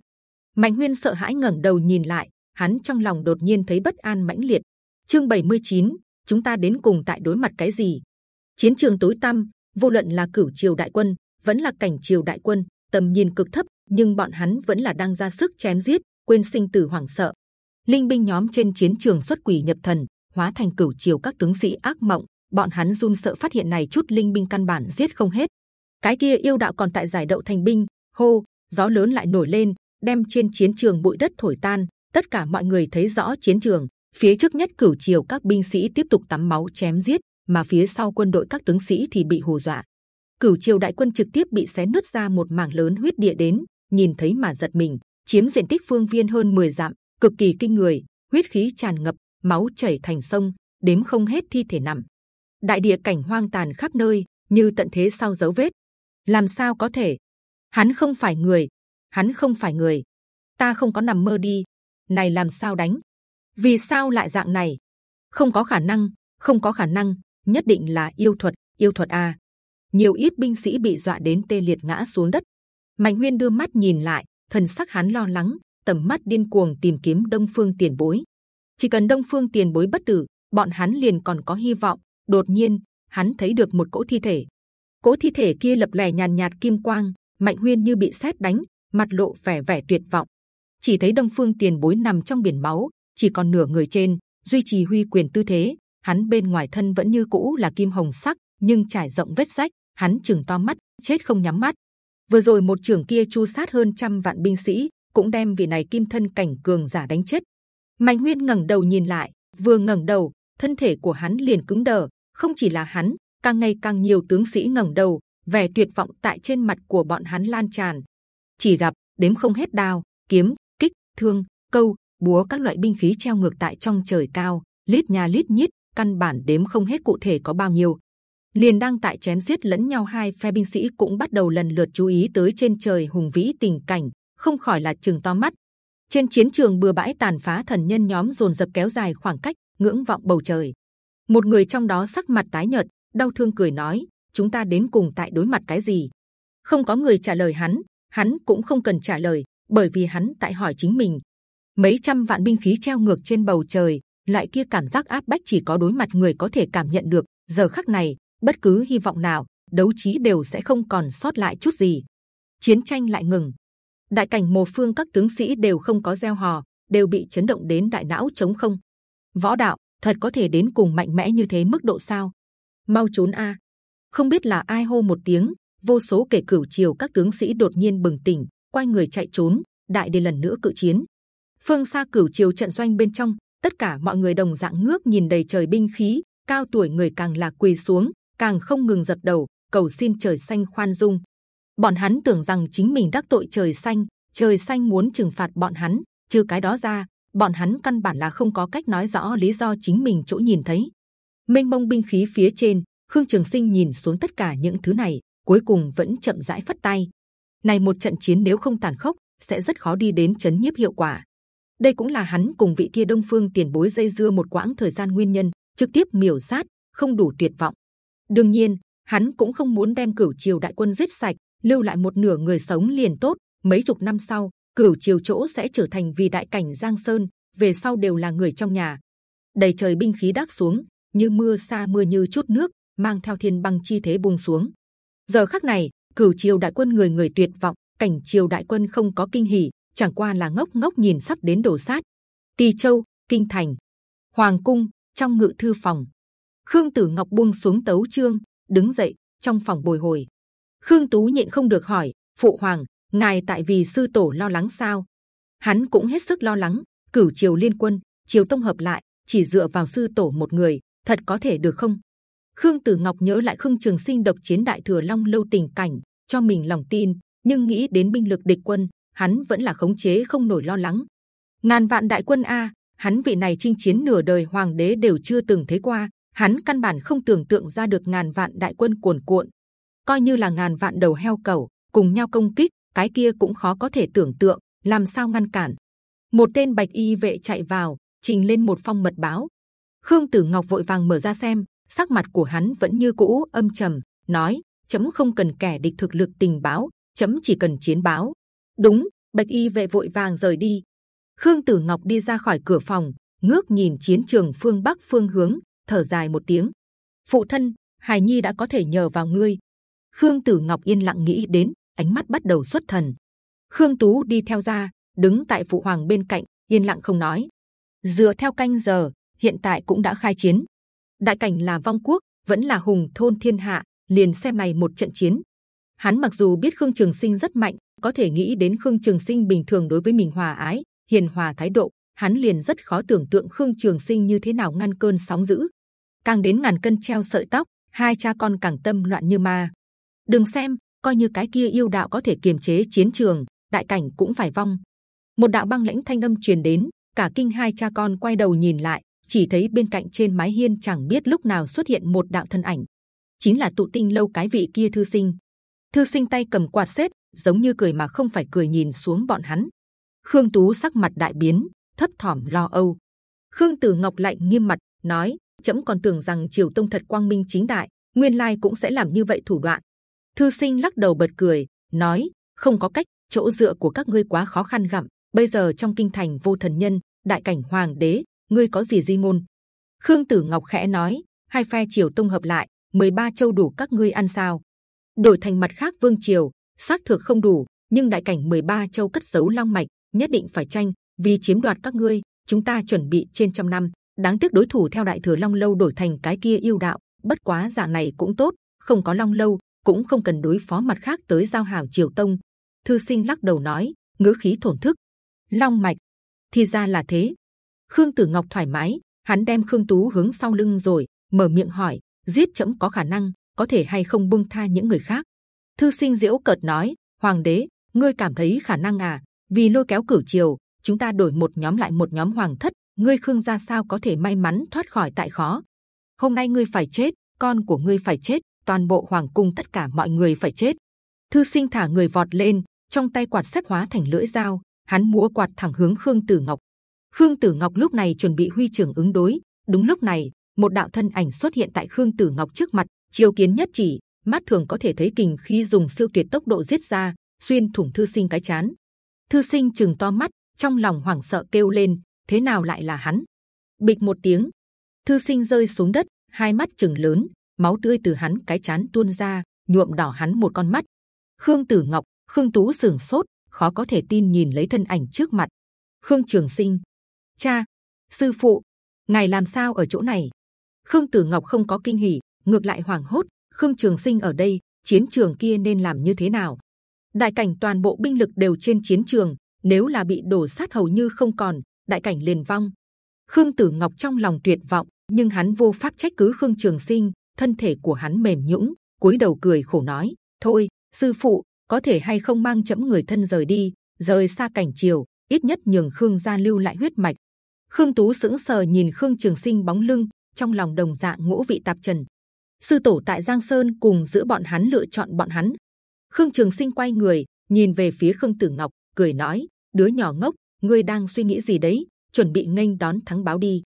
Mạnh nguyên sợ hãi ngẩng đầu nhìn lại hắn trong lòng đột nhiên thấy bất an mãnh liệt. Chương 79, chúng ta đến cùng tại đối mặt cái gì? Chiến trường tối tăm vô luận là cửu triều đại quân vẫn là cảnh triều đại quân, tầm nhìn cực thấp, nhưng bọn hắn vẫn là đang ra sức chém giết, quên sinh tử hoảng sợ. Linh binh nhóm trên chiến trường xuất quỷ nhập thần, hóa thành cửu triều các tướng sĩ ác mộng. Bọn hắn run sợ phát hiện này chút linh binh căn bản giết không hết. Cái kia yêu đạo còn tại giải đậu thành binh, hô, gió lớn lại nổi lên, đem trên chiến trường bụi đất thổi tan. Tất cả mọi người thấy rõ chiến trường, phía trước nhất cửu triều các binh sĩ tiếp tục tắm máu chém giết, mà phía sau quân đội các tướng sĩ thì bị hù dọa cửu triều đại quân trực tiếp bị xé nứt ra một mảng lớn huyết địa đến, nhìn thấy mà giật mình, chiếm diện tích phương viên hơn 10 dặm, cực kỳ kinh người, huyết khí tràn ngập, máu chảy thành sông, đếm không hết thi thể nằm. Đại địa cảnh hoang tàn khắp nơi, như tận thế sau dấu vết. Làm sao có thể? Hắn không phải người. Hắn không phải người. Ta không có nằm mơ đi. Này làm sao đánh? Vì sao lại dạng này? Không có khả năng, không có khả năng, nhất định là yêu thuật yêu thuật a nhiều ít binh sĩ bị dọa đến tê liệt ngã xuống đất. Mạnh nguyên đưa mắt nhìn lại, thần sắc hắn lo lắng, tầm mắt điên cuồng tìm kiếm đông phương tiền bối. Chỉ cần đông phương tiền bối bất tử, bọn hắn liền còn có hy vọng. Đột nhiên, hắn thấy được một cỗ thi thể. Cỗ thi thể kia lập lè nhàn nhạt kim quang, mạnh nguyên như bị sét đánh, mặt lộ vẻ vẻ tuyệt vọng. Chỉ thấy đông phương tiền bối nằm trong biển máu, chỉ còn nửa người trên, duy trì huy quyền tư thế. Hắn bên ngoài thân vẫn như cũ là kim hồng sắc, nhưng trải rộng vết rách hắn chừng to mắt, chết không nhắm mắt. Vừa rồi một trưởng kia chu sát hơn trăm vạn binh sĩ, cũng đem vị này kim thân cảnh cường giả đánh chết. Mạnh huyên ngẩng đầu nhìn lại, vừa ngẩng đầu, thân thể của hắn liền cứng đờ. Không chỉ là hắn, càng ngày càng nhiều tướng sĩ ngẩng đầu, vẻ tuyệt vọng tại trên mặt của bọn hắn lan tràn. Chỉ gặp, đếm không hết đao, kiếm, kích, thương, câu, búa các loại binh khí treo ngược tại trong trời cao. Lít nhà lít nhít, căn bản đếm không hết cụ thể có bao nhiêu liền đang tại chém giết lẫn nhau hai phe binh sĩ cũng bắt đầu lần lượt chú ý tới trên trời hùng vĩ tình cảnh, không khỏi là chừng to mắt. Trên chiến trường bừa bãi tàn phá thần nhân nhóm dồn dập kéo dài khoảng cách, ngưỡng vọng bầu trời. Một người trong đó sắc mặt tái nhợt, đau thương cười nói, chúng ta đến cùng tại đối mặt cái gì? Không có người trả lời hắn hắn cũng không cần trả lời, bởi vì hắn tại hỏi chính mình. Mấy trăm vạn binh khí treo ngược trên bầu trời lại kia cảm giác áp bách chỉ có đối mặt người có thể cảm nhận được. Giờ khắc này bất cứ hy vọng nào, đấu trí đều sẽ không còn sót lại chút gì. Chiến tranh lại ngừng. Đại cảnh một phương, các tướng sĩ đều không có gieo hò, đều bị chấn động đến đại não trống không. Võ đạo, thật có thể đến cùng mạnh mẽ như thế mức độ sao? Mau trốn a. Không biết là ai hô một tiếng, vô số kể cửu triều các tướng sĩ đột nhiên bừng tỉnh, quay người chạy trốn, đại đề lần nữa cự chiến. Phương xa cửu triều trận doanh bên trong, tất cả mọi người đồng dạng ngước nhìn đầy trời binh khí, cao tuổi người càng là quỳ xuống càng không ngừng dập đầu, cầu xin trời xanh khoan dung. Bọn hắn tưởng rằng chính mình đắc tội trời xanh trời xanh muốn trừng phạt bọn hắn, trừ cái đó ra, bọn hắn căn bản là không có cách nói rõ lý do chính mình chỗ nhìn thấy. Mênh mông binh khí phía trên, khương trường sinh nhìn xuống tất cả những thứ này, cuối cùng vẫn chậm rãi phất tay. Này một trận chiến nếu không tàn khốc, sẽ rất khó đi đến chấn nhiếp hiệu quả. Đây cũng là hắn cùng vị kia đông phương tiền bối dây dưa một quãng thời gian nguyên nhân, trực tiếp miểu sát, không đủ tuyệt vọng đương nhiên hắn cũng không muốn đem cửu triều đại quân giết sạch lưu lại một nửa người sống liền tốt mấy chục năm sau cửu triều chỗ sẽ trở thành vì đại cảnh giang sơn về sau đều là người trong nhà đầy trời binh khí đắc xuống như mưa xa mưa như chút nước, mang theo thiên băng chi thế buông xuống. Giờ khắc này, cửu triều đại quân người người tuyệt vọng, cảnh triều đại quân không có kinh hỉ, chẳng qua là ngốc ngốc nhìn sắp đến đổ sát. Tỳ Châu, kinh thành, hoàng cung, trong ngự thư phòng, Khương Tử Ngọc buông xuống tấu chương, đứng dậy trong phòng bồi hồi. Khương Tú nhịn không được hỏi, phụ hoàng, ngài tại vì sư tổ lo lắng sao? Hắn cũng hết sức lo lắng. Cửu triều liên quân, triều tông hợp lại, chỉ dựa vào sư tổ một người, thật có thể được không? Khương Tử Ngọc nhớ lại Khương Trường Sinh độc chiến đại thừa long lâu tình cảnh, cho mình lòng tin, nhưng nghĩ đến binh lực địch quân, hắn vẫn là khống chế không nổi lo lắng. Ngàn vạn đại quân a, hắn vị này chinh chiến nửa đời hoàng đế đều chưa từng thấy qua, hắn căn bản không tưởng tượng ra được ngàn vạn đại quân cuồn cuộn, coi như là ngàn vạn đầu heo cẩu cùng nhau công kích, cái kia cũng khó có thể tưởng tượng, làm sao ngăn cản? Một tên bạch y vệ chạy vào, trình lên một phong mật báo. Khương Tử Ngọc vội vàng mở ra xem, sắc mặt của hắn vẫn như cũ âm trầm, nói: chấm không cần kẻ địch thực lực tình báo, chấm chỉ cần chiến báo. Đúng, bạch y vệ vội vàng rời đi. Khương Tử Ngọc đi ra khỏi cửa phòng, ngước nhìn chiến trường phương bắc phương hướng, thở dài một tiếng. Phụ thân, Hải Nhi đã có thể nhờ vào ngươi. Khương Tử Ngọc yên lặng nghĩ đến, ánh mắt bắt đầu xuất thần. Khương Tú đi theo ra, đứng tại phụ hoàng bên cạnh, yên lặng không nói. Dựa theo canh giờ, hiện tại cũng đã khai chiến. Đại cảnh là vong quốc, vẫn là hùng thôn thiên hạ, liền xem này một trận chiến. Hắn mặc dù biết Khương Trường Sinh rất mạnh, có thể nghĩ đến Khương Trường Sinh bình thường đối với mình hòa ái, hiền hòa thái độ, hắn liền rất khó tưởng tượng Khương Trường Sinh như thế nào ngăn cơn sóng dữ càng đến ngàn cân treo sợi tóc, hai cha con càng tâm loạn như ma. Đừng xem, coi như cái kia yêu đạo có thể kiềm chế chiến trường, đại cảnh cũng phải vong. Một đạo băng lãnh thanh âm truyền đến, cả kinh hai cha con quay đầu nhìn lại, chỉ thấy bên cạnh trên mái hiên chẳng biết lúc nào xuất hiện một đạo thân ảnh. Chính là tụ tinh lâu cái vị kia thư sinh. Thư sinh tay cầm quạt xếp, giống như cười mà không phải cười nhìn xuống bọn hắn. Khương tú sắc mặt đại biến, thấp thỏm lo âu. Khương tử ngọc lạnh nghiêm mặt, nói chấm còn tưởng rằng triều tông thật quang minh chính đại, nguyên lai cũng sẽ làm như vậy thủ đoạn. Thư sinh lắc đầu bật cười, nói, không có cách, chỗ dựa của các ngươi quá khó khăn gặm. Bây giờ trong kinh thành vô thần nhân, đại cảnh hoàng đế, ngươi có gì di ngôn? Khương tử ngọc khẽ nói, hai phe triều tông hợp lại 13 châu đủ các ngươi ăn sao? Đổi thành mặt khác vương triều, xác thực không đủ, nhưng đại cảnh 13 châu cất giấu long mạch, nhất định phải tranh, vì chiếm đoạt các ngươi, chúng ta chuẩn bị trên trăm năm đáng tiếc đối thủ theo đại thừa long lâu đổi thành cái kia yêu đạo, bất quá dạng này cũng tốt, không có long lâu, cũng không cần đối phó mặt khác tới giao hảo triều tông. Thư sinh lắc đầu nói, ngữ khí thổn thức. Long mạch, thì ra là thế. Khương tử ngọc thoải mái, hắn đem khương tú hướng sau lưng rồi, mở miệng hỏi, giết chấm có khả năng, có thể hay không buông tha những người khác? Thư sinh diễu cợt nói, hoàng đế, ngươi cảm thấy khả năng à? Vì lôi kéo cử triều, chúng ta đổi một nhóm lại một nhóm hoàng thất ngươi khương gia sao có thể may mắn thoát khỏi tại khó? Hôm nay ngươi phải chết, con của ngươi phải chết, toàn bộ hoàng cung tất cả mọi người phải chết. Thư sinh thả người vọt lên, trong tay quạt xếp hóa thành lưỡi dao, hắn múa quạt thẳng hướng khương tử ngọc. Khương tử ngọc lúc này chuẩn bị huy trưởng ứng đối. Đúng lúc này, một đạo thân ảnh xuất hiện tại khương tử ngọc trước mặt, chiêu kiến nhất chỉ, mắt thường có thể thấy kình khi dùng siêu tuyệt tốc độ giết ra, xuyên thủng thư sinh cái chán. Thư sinh chừng to mắt, trong lòng hoảng sợ kêu lên thế nào lại là hắn? Bịch một tiếng, thư sinh rơi xuống đất, hai mắt chừng lớn, máu tươi từ hắn cái chán tuôn ra, nhuộm đỏ hắn một con mắt. Khương Tử Ngọc, Khương Tú sừng sốt, khó có thể tin nhìn lấy thân ảnh trước mặt. Khương Trường Sinh, cha, sư phụ, ngài làm sao ở chỗ này? Khương Tử Ngọc không có kinh hỉ, ngược lại hoảng hốt. Khương Trường Sinh ở đây, chiến trường kia nên làm như thế nào? Đại cảnh toàn bộ binh lực đều trên chiến trường, nếu là bị đổ sát hầu như không còn, đại cảnh liền vong. Khương Tử Ngọc trong lòng tuyệt vọng, nhưng hắn vô pháp trách cứ Khương Trường Sinh. Thân thể của hắn mềm nhũn, cúi đầu cười khổ nói: thôi, sư phụ, có thể hay không mang chấm người thân rời đi, rời xa cảnh triều, ít nhất nhường Khương gia lưu lại huyết mạch. Khương Tú sững sờ nhìn Khương Trường Sinh bóng lưng, trong lòng đồng dạng ngũ vị tạp trần. Sư tổ tại Giang Sơn cùng giữa bọn hắn lựa chọn bọn hắn. Khương Trường Sinh quay người, nhìn về phía Khương Tử Ngọc, cười nói: đứa nhỏ ngốc, ngươi đang suy nghĩ gì đấy? Chuẩn bị nghênh đón thắng báo đi.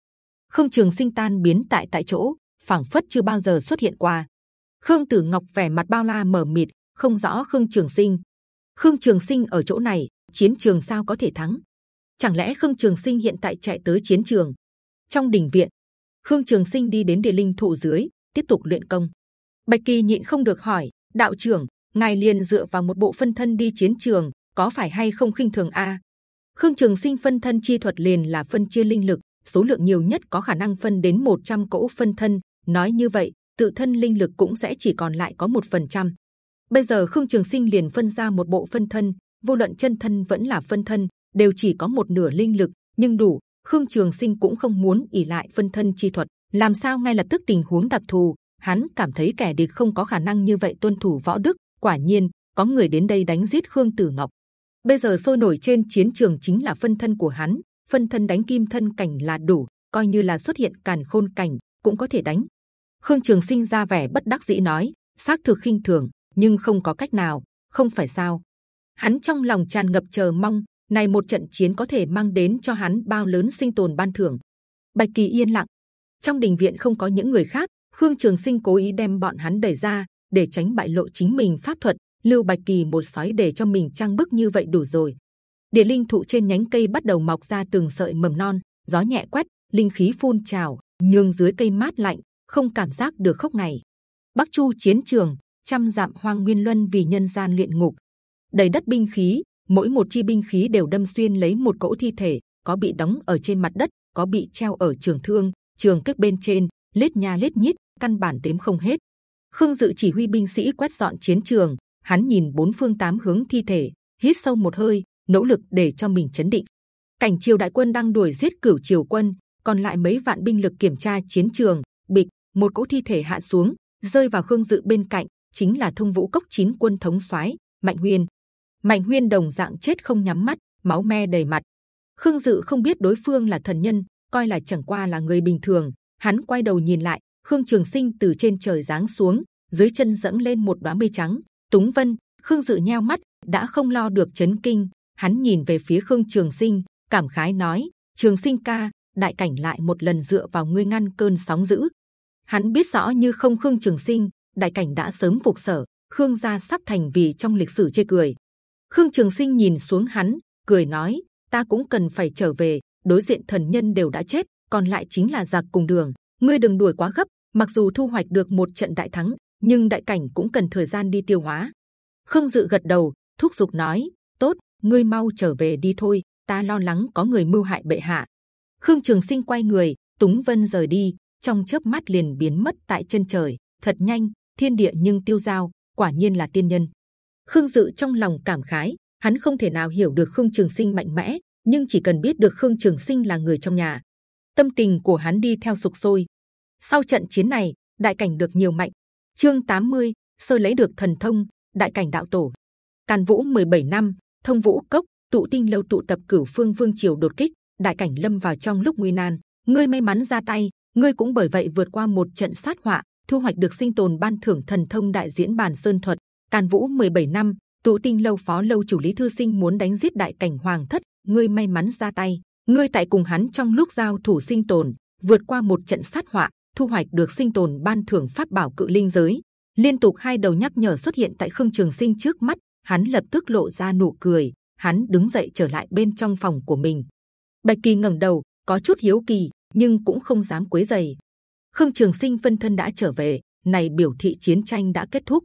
Khương Trường Sinh tan biến tại tại chỗ, phảng phất chưa bao giờ xuất hiện qua. Khương Tử Ngọc vẻ mặt bao la mờ mịt, không rõ Khương Trường Sinh. Khương Trường Sinh ở chỗ này, chiến trường sao có thể thắng? Chẳng lẽ Khương Trường Sinh hiện tại chạy tới chiến trường? Trong đình viện, Khương Trường Sinh đi đến địa linh thụ dưới, tiếp tục luyện công. Bạch Kỳ nhịn không được hỏi, đạo trưởng, ngài liền dựa vào một bộ phân thân đi chiến trường, có phải hay không khinh thường a? Khương Trường Sinh phân thân chi thuật liền là phân chia linh lực, số lượng nhiều nhất có khả năng phân đến 100 cỗ phân thân. Nói như vậy, tự thân linh lực cũng sẽ chỉ còn lại có một phần trăm. Bây giờ Khương Trường Sinh liền phân ra một bộ phân thân, vô luận chân thân vẫn là phân thân, đều chỉ có một nửa linh lực, nhưng đủ. Khương Trường Sinh cũng không muốn ỉ lại phân thân chi thuật, làm sao ngay lập tức tình huống đặc thù, hắn cảm thấy kẻ địch không có khả năng như vậy tuân thủ võ đức. Quả nhiên, có người đến đây đánh giết Khương Tử Ngọc. Bây giờ sôi nổi trên chiến trường chính là phân thân của hắn, phân thân đánh kim thân cảnh là đủ, coi như là xuất hiện càn khôn cảnh cũng có thể đánh. Khương Trường Sinh ra vẻ bất đắc dĩ nói, xác thực khinh thường, nhưng không có cách nào, không phải sao? Hắn trong lòng tràn ngập chờ mong, này một trận chiến có thể mang đến cho hắn bao lớn sinh tồn ban thưởng. Bạch Kỳ yên lặng, trong đình viện không có những người khác. Khương Trường Sinh cố ý đem bọn hắn đẩy ra để tránh bại lộ chính mình pháp thuật. Lưu Bạch Kỳ một sói để cho mình trang bức như vậy đủ rồi. Địa linh thụ trên nhánh cây bắt đầu mọc ra từng sợi mầm non, gió nhẹ quét, linh khí phun trào, nhường dưới cây mát lạnh, không cảm giác được khốc ngày. Bắc Chu chiến trường, trăm dặm hoang nguyên luân vì nhân gian luyện ngục, đầy đất binh khí, mỗi một chi binh khí đều đâm xuyên lấy một cỗ thi thể, có bị đóng ở trên mặt đất, có bị treo ở trường thương, trường kết bên trên, lết nha lết nhít, căn bản đếm không hết. Khương Dự chỉ huy binh sĩ quét dọn chiến trường, hắn nhìn bốn phương tám hướng thi thể, hít sâu một hơi, nỗ lực để cho mình chấn định. Cảnh triều đại quân đang đuổi giết cửu triều quân, còn lại mấy vạn binh lực kiểm tra chiến trường. Bịch, một cỗ thi thể hạ xuống, rơi vào Khương Dự bên cạnh, chính là thông vũ cốc chín quân thống soái Mạnh Huyên. Mạnh Huyên đồng dạng chết không nhắm mắt, máu me đầy mặt. Khương Dự không biết đối phương là thần nhân, coi là chẳng qua là người bình thường. Hắn quay đầu nhìn lại, Khương Trường Sinh từ trên trời giáng xuống, dưới chân dẫm lên một đóa mây trắng. Túng Vân, Khương Dự nheo mắt, đã không lo được chấn kinh. Hắn nhìn về phía Khương Trường Sinh, cảm khái nói: Trường Sinh ca, đại cảnh lại một lần dựa vào ngươi ngăn cơn sóng dữ. Hắn biết rõ như không Khương Trường Sinh, đại cảnh đã sớm phục sở, Khương gia sắp thành vì trong lịch sử chê cười. Khương Trường Sinh nhìn xuống hắn, cười nói: ta cũng cần phải trở về. Đối diện thần nhân đều đã chết, còn lại chính là giặc cùng đường. Ngươi đừng đuổi quá gấp. Mặc dù thu hoạch được một trận đại thắng, nhưng đại cảnh cũng cần thời gian đi tiêu hóa. Khương Dự gật đầu, thúc giục nói: tốt, ngươi mau trở về đi thôi. Ta lo lắng có người mưu hại bệ hạ. Khương Trường Sinh quay người, Túng Vân rời đi, trong chớp mắt liền biến mất tại chân trời. Thật nhanh, thiên địa nhưng tiêu giao, quả nhiên là tiên nhân. Khương Dự trong lòng cảm khái, hắn không thể nào hiểu được Khương Trường Sinh mạnh mẽ, nhưng chỉ cần biết được Khương Trường Sinh là người trong nhà, tâm tình của hắn đi theo sục sôi. Sau trận chiến này, đại cảnh được nhiều mạnh. Chương 80, sơ lấy được thần thông, đại cảnh đạo tổ. Càn Vũ 17 năm, thông vũ cốc, tụ tinh lâu tụ tập cửu phương vương triều đột kích, đại cảnh lâm vào trong lúc nguy nan. Ngươi may mắn ra tay, ngươi cũng bởi vậy vượt qua một trận sát họa, thu hoạch được sinh tồn ban thưởng thần thông đại diễn bàn sơn thuật. Càn Vũ 17 năm, tụ tinh lâu phó lâu chủ lý thư sinh muốn đánh giết đại cảnh hoàng thất, ngươi may mắn ra tay, ngươi tại cùng hắn trong lúc giao thủ sinh tồn, vượt qua một trận sát họa, thu hoạch được sinh tồn ban thưởng pháp bảo cự linh giới. Liên tục hai đầu nhắc nhở xuất hiện tại khương trường sinh trước mắt, hắn lập tức lộ ra nụ cười. Hắn đứng dậy trở lại bên trong phòng của mình. Bạch kỳ ngẩng đầu, có chút hiếu kỳ, nhưng cũng không dám quấy giày. Khương Trường Sinh phân thân đã trở về, này biểu thị chiến tranh đã kết thúc.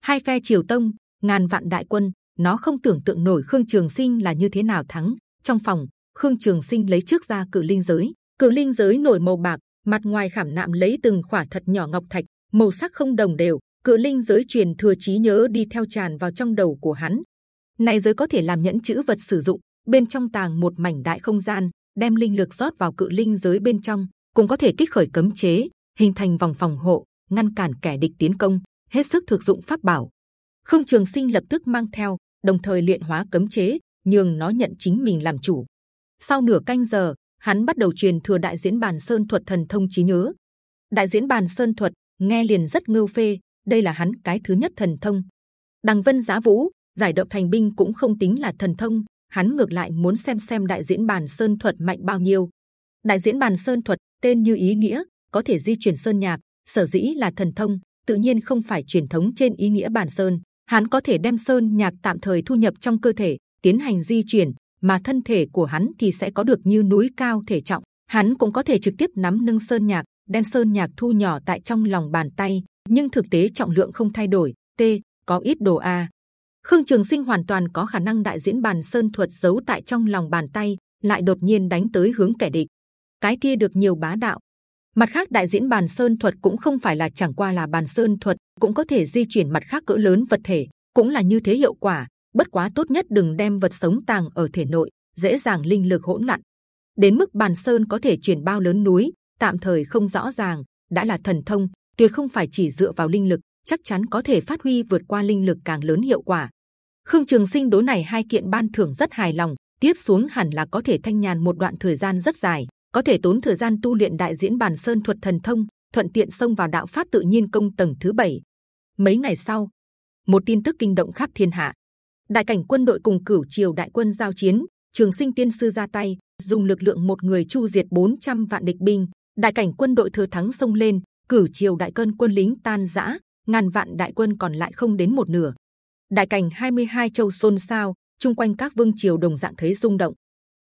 Hai phe triều tông, ngàn vạn đại quân, nó không tưởng tượng nổi Khương Trường Sinh là như thế nào thắng. Trong phòng, Khương Trường Sinh lấy trước ra cự linh giới, cự linh giới nổi màu bạc, mặt ngoài khảm nạm lấy từng khỏa thật nhỏ ngọc thạch, màu sắc không đồng đều. Cự linh giới truyền thừa trí nhớ đi theo tràn vào trong đầu của hắn. Này giới có thể làm nhẫn chữ vật sử dụng, bên trong tàng một mảnh đại không gian, đem linh lực rót vào cự linh giới bên trong, cũng có thể kích khởi cấm chế, hình thành vòng phòng hộ, ngăn cản kẻ địch tiến công, hết sức thực dụng pháp bảo. Khương Trường Sinh lập tức mang theo, đồng thời luyện hóa cấm chế, nhường nó nhận chính mình làm chủ. Sau nửa canh giờ, hắn bắt đầu truyền thừa đại diễn bàn sơn thuật thần thông trí nhớ. Đại diễn bàn sơn thuật nghe liền rất ngưu phê, đây là hắn cái thứ nhất thần thông. Đằng Vân Giá Vũ giải động thành binh cũng không tính là thần thông, hắn ngược lại muốn xem xem đại diễn bàn sơn thuật mạnh bao nhiêu. Đại diễn bàn sơn thuật tên như ý nghĩa, có thể di chuyển sơn nhạc, sở dĩ là thần thông, tự nhiên không phải truyền thống trên ý nghĩa bàn sơn. Hắn có thể đem sơn nhạc tạm thời thu nhập trong cơ thể, tiến hành di chuyển, mà thân thể của hắn thì sẽ có được như núi cao thể trọng. Hắn cũng có thể trực tiếp nắm nâng sơn nhạc, đen sơn nhạc thu nhỏ tại trong lòng bàn tay, nhưng thực tế trọng lượng không thay đổi. T có ít đồ a. Khương Trường Sinh hoàn toàn có khả năng đại diễn bàn sơn thuật giấu tại trong lòng bàn tay, lại đột nhiên đánh tới hướng kẻ địch. Cái kia được nhiều bá đạo. Mặt khác đại diễn bàn sơn thuật cũng không phải là chẳng qua là bàn sơn thuật, cũng có thể di chuyển mặt khác cỡ lớn vật thể, cũng là như thế hiệu quả. Bất quá tốt nhất đừng đem vật sống tàng ở thể nội, dễ dàng linh lực hỗn loạn. Đến mức bàn sơn có thể chuyển bao lớn núi, tạm thời không rõ ràng, đã là thần thông, tuyệt không phải chỉ dựa vào linh lực, chắc chắn có thể phát huy vượt qua linh lực càng lớn hiệu quả. Khương Trường Sinh đối này hai kiện ban thưởng rất hài lòng, tiếp xuống hẳn là có thể thanh nhàn một đoạn thời gian rất dài, có thể tốn thời gian tu luyện đại diễn bàn sơn thuật thần thông, thuận tiện xông vào đạo pháp tự nhiên công tầng thứ bảy. Mấy ngày sau, một tin tức kinh động khắp thiên hạ. Đại cảnh quân đội cùng cửu triều đại quân giao chiến, Trường Sinh Tiên sư ra tay, dùng lực lượng một người chu diệt 400 vạn địch binh. Đại cảnh quân đội thừa thắng xông lên, cửu triều đại cơn quân lính tan rã, ngàn vạn đại quân còn lại không đến một nửa. Đại cảnh 22 châu xôn xao, chung quanh các vương triều đồng dạng thấy rung động.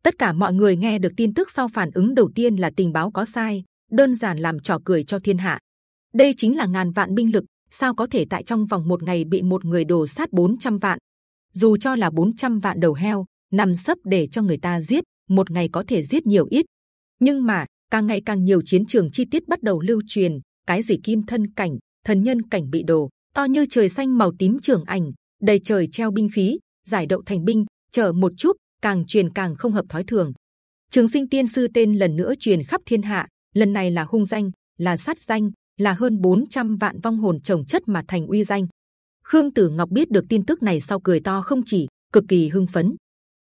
Tất cả mọi người nghe được tin tức sau phản ứng đầu tiên là tình báo có sai, đơn giản làm trò cười cho thiên hạ. Đây chính là ngàn vạn binh lực, sao có thể tại trong vòng một ngày bị một người đổ sát 400 vạn? Dù cho là 400 vạn đầu heo, nằm sấp để cho người ta giết, một ngày có thể giết nhiều ít. Nhưng mà càng ngày càng nhiều chiến trường chi tiết bắt đầu lưu truyền, cái gì kim thân cảnh, thần nhân cảnh bị đổ, to như trời xanh màu tím trường ảnh, đầy trời treo binh khí, giải đậu thành binh, chờ một chút, càng truyền càng không hợp thói thường. Trường sinh tiên sư tên lần nữa truyền khắp thiên hạ, lần này là hung danh, là sát danh, là hơn 400 vạn vong hồn trồng chất mà thành uy danh. Khương Tử Ngọc biết được tin tức này sau cười to không chỉ, cực kỳ hưng phấn.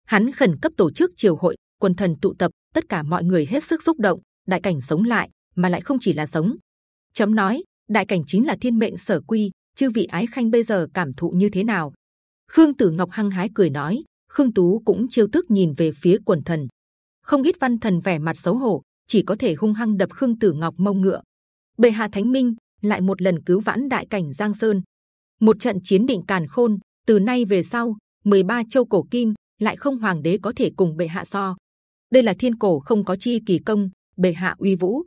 Hắn khẩn cấp tổ chức triều hội, quần thần tụ tập, tất cả mọi người hết sức xúc động. Đại cảnh sống lại, mà lại không chỉ là sống. Chấm nói, đại cảnh chính là thiên mệnh sở quy. Chư vị ái khanh bây giờ cảm thụ như thế nào? Khương Tử Ngọc hăng hái cười nói. Khương Tú cũng chiêu tức nhìn về phía quần thần. Không ít văn thần vẻ mặt xấu hổ, chỉ có thể hung hăng đập Khương Tử Ngọc mông ngựa. Bệ hạ Thánh Minh lại một lần cứu vãn đại cảnh Giang Sơn. Một trận chiến định càn khôn. Từ nay về sau, 13 châu cổ kim lại không hoàng đế có thể cùng bệ hạ so. Đây là thiên cổ không có chi kỳ công, bệ hạ uy vũ.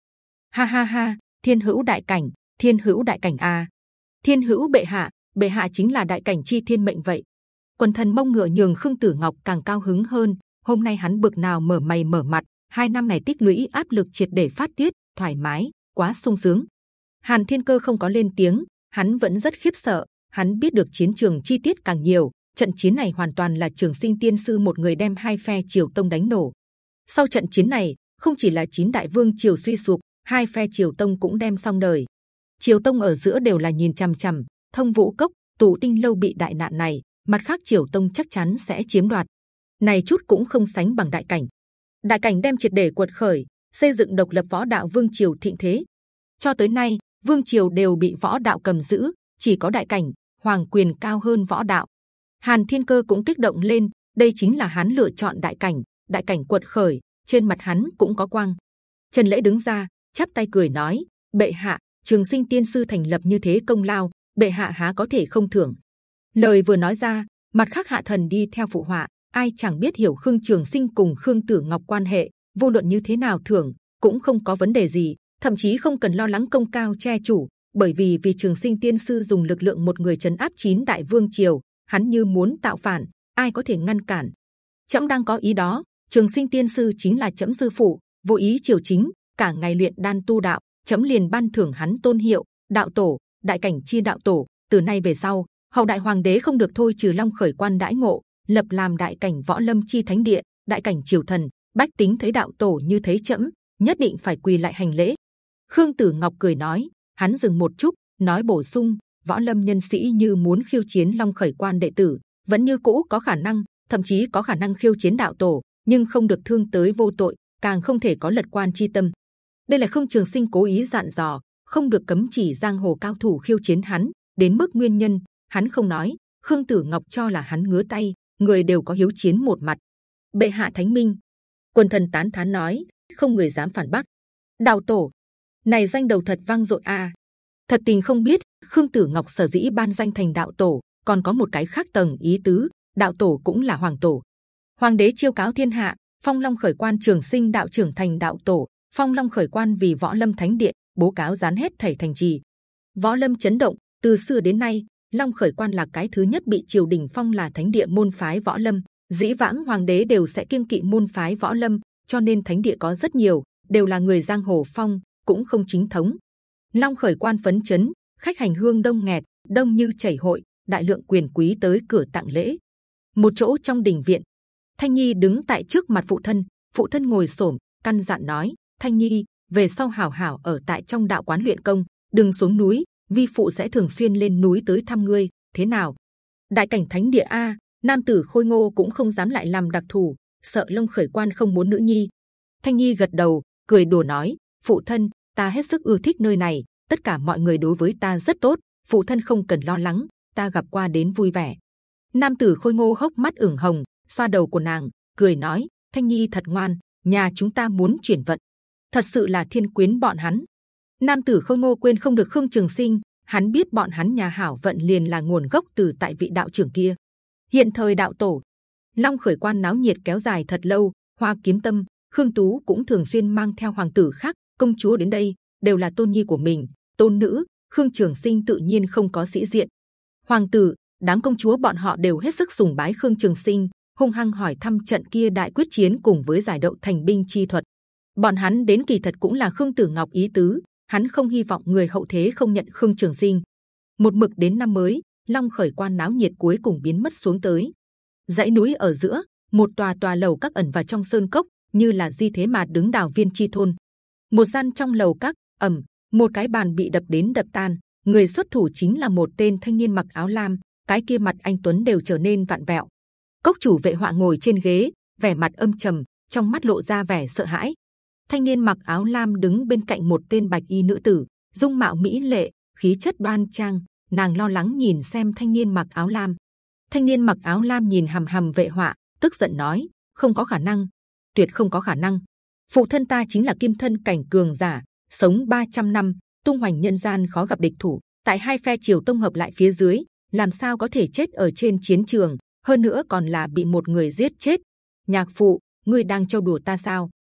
Ha ha ha, thiên hữu đại cảnh, thiên hữu đại cảnh a. Thiên hữu bệ hạ, bệ hạ chính là đại cảnh chi thiên mệnh vậy. Quần thần mông ngựa nhường khương tử ngọc càng cao hứng hơn. Hôm nay hắn bực nào mở mày mở mặt, hai năm này tích lũy áp lực triệt để phát tiết, thoải mái, quá sung sướng. Hàn Thiên Cơ không có lên tiếng, hắn vẫn rất khiếp sợ. Hắn biết được chiến trường chi tiết càng nhiều, trận chiến này hoàn toàn là trường sinh tiên sư một người đem hai phe triều tông đánh nổ. Sau trận chiến này, không chỉ là chín đại vương triều suy sụp, hai phe triều tông cũng đem xong đời. Triều tông ở giữa đều là nhìn chằm chằm, thông vũ cốc, tụ tinh lâu bị đại nạn này, mặt khác triều tông chắc chắn sẽ chiếm đoạt. Này chút cũng không sánh bằng đại cảnh. Đại cảnh đem triệt để cuột khởi, xây dựng độc lập võ đạo vương triều thịnh thế. Cho tới nay, vương triều đều bị võ đạo cầm giữ, chỉ có đại cảnh hoàng quyền cao hơn võ đạo. Hàn Thiên Cơ cũng kích động lên, đây chính là hắn lựa chọn đại cảnh, đại cảnh cuột khởi, trên mặt hắn cũng có quang. Trần Lễ đứng ra, chắp tay cười nói: Bệ hạ, Trường Sinh Tiên sư thành lập như thế công lao, bệ hạ há có thể không thưởng? Lời vừa nói ra, mặt khác hạ thần đi theo phụ họa, ai chẳng biết hiểu Khương Trường Sinh cùng Khương Tử Ngọc quan hệ, vô luận như thế nào thưởng cũng không có vấn đề gì, thậm chí không cần lo lắng công cao che chủ, bởi vì vì Trường Sinh Tiên sư dùng lực lượng một người chấn áp chín đại vương triều, hắn như muốn tạo phản, ai có thể ngăn cản? chậm đang có ý đó. Trường Sinh Tiên sư chính là chậm sư phụ, vô ý triều chính, cả ngày luyện đan tu đạo, chậm liền ban thưởng hắn tôn hiệu đạo tổ, đại cảnh chi đạo tổ. Từ nay về sau, hậu đại hoàng đế không được thôi trừ long khởi quan đãi ngộ, lập làm đại cảnh võ lâm chi thánh địa, đại cảnh triều thần, bách tính thấy đạo tổ như thấy chậm nhất định phải quỳ lại hành lễ. Khương Tử Ngọc cười nói, hắn dừng một chút, nói bổ sung, võ lâm nhân sĩ như muốn khiêu chiến long khởi quan đệ tử vẫn như cũ có khả năng thậm chí có khả năng khiêu chiến đạo tổ nhưng không được thương tới vô tội càng không thể có lật quan chi tâm. Đây là không trường sinh cố ý dặn dò không được cấm chỉ giang hồ cao thủ khiêu chiến hắn đến mức nguyên nhân hắn không nói. Khương tử ngọc cho là hắn ngứa tay người đều có hiếu chiến một mặt. Bệ hạ thánh minh quân thần tán thán nói không người dám phản bác. Đào tổ này danh đầu thật vang dội a thật tình không biết khương tử ngọc sở dĩ ban danh thành đạo tổ còn có một cái khác tầng ý tứ đạo tổ cũng là hoàng tổ hoàng đế chiêu cáo thiên hạ phong long khởi quan trường sinh đạo trưởng thành đạo tổ phong long khởi quan vì võ lâm thánh địa bố cáo dán hết thảy thành trì. Võ lâm chấn động. Từ xưa đến nay, Long Khởi Quan là cái thứ nhất bị triều đình phong là thánh địa môn phái võ lâm. Dĩ vãng hoàng đế đều sẽ kiêng kỵ môn phái võ lâm, cho nên thánh địa có rất nhiều, đều là người giang hồ phong, cũng không chính thống. Long Khởi Quan phấn chấn, khách hành hương đông nghẹt, đông như chảy hội, đại lượng quyền quý tới cửa tặng lễ. Một chỗ trong đình viện, Thanh Nhi đứng tại trước mặt phụ thân, phụ thân ngồi xổm, căn dặn nói: Thanh Nhi, về sau hảo hảo ở tại trong đạo quán luyện công, đừng xuống núi. Vi phụ sẽ thường xuyên lên núi tới thăm ngươi. Thế nào? Đại cảnh thánh địa a, nam tử khôi ngô cũng không dám lại làm đặc thù, sợ Long khởi quan không muốn nữ nhi. Thanh Nhi gật đầu, cười đùa nói: Phụ thân, ta hết sức ưa thích nơi này, tất cả mọi người đối với ta rất tốt. Phụ thân không cần lo lắng, ta gặp qua đến vui vẻ. Nam tử khôi ngô hốc mắt ửng hồng, xoa đầu của nàng, cười nói: Thanh Nhi thật ngoan, nhà chúng ta muốn chuyển vận, thật sự là thiên quyến bọn hắn. Nam tử khôi ngô quên không được Khương Trường Sinh, hắn biết bọn hắn nhà hảo vận liền là nguồn gốc từ tại vị đạo trưởng kia. Hiện thời đạo tổ, Long khởi quan náo nhiệt kéo dài thật lâu. Hoa kiếm tâm, Khương Tú cũng thường xuyên mang theo hoàng tử khác, công chúa đến đây đều là tôn nhi của mình, tôn nữ. Khương Trường Sinh tự nhiên không có sĩ diện. Hoàng tử, đám công chúa bọn họ đều hết sức sùng bái Khương Trường Sinh, hung hăng hỏi thăm trận kia đại quyết chiến cùng với giải đậu thành binh chi thuật. Bọn hắn đến kỳ thật cũng là Khương Tử Ngọc ý tứ, hắn không hy vọng người hậu thế không nhận Khương Trường Sinh. Một mực đến năm mới, Long khởi quan náo nhiệt cuối cùng biến mất xuống tới. dãy núi ở giữa, một tòa tòa lầu các ẩn vào trong sơn cốc, như là di thế mà đứng đào viên chi thôn. Một gian trong lầu các, ẩm, một cái bàn bị đập đến đập tan. Người xuất thủ chính là một tên thanh niên mặc áo lam, cái kia mặt anh tuấn đều trở nên vặn vẹo. Cốc chủ vệ họa ngồi trên ghế, vẻ mặt âm trầm, trong mắt lộ ra vẻ sợ hãi. Thanh niên mặc áo lam đứng bên cạnh một tên bạch y nữ tử, dung mạo mỹ lệ, khí chất đoan trang. Nàng lo lắng nhìn xem thanh niên mặc áo lam. Thanh niên mặc áo lam nhìn hầm hầm vệ họa, tức giận nói: không có khả năng, tuyệt không có khả năng. Phụ thân ta chính là kim thân cảnh cường giả, sống 300 năm, tung hoành nhân gian khó gặp địch thủ. Tại hai phe triều tông hợp lại phía dưới, làm sao có thể chết ở trên chiến trường? hơn nữa còn là bị một người giết chết. Nhạc phụ, ngươi đang trêu đùa ta sao?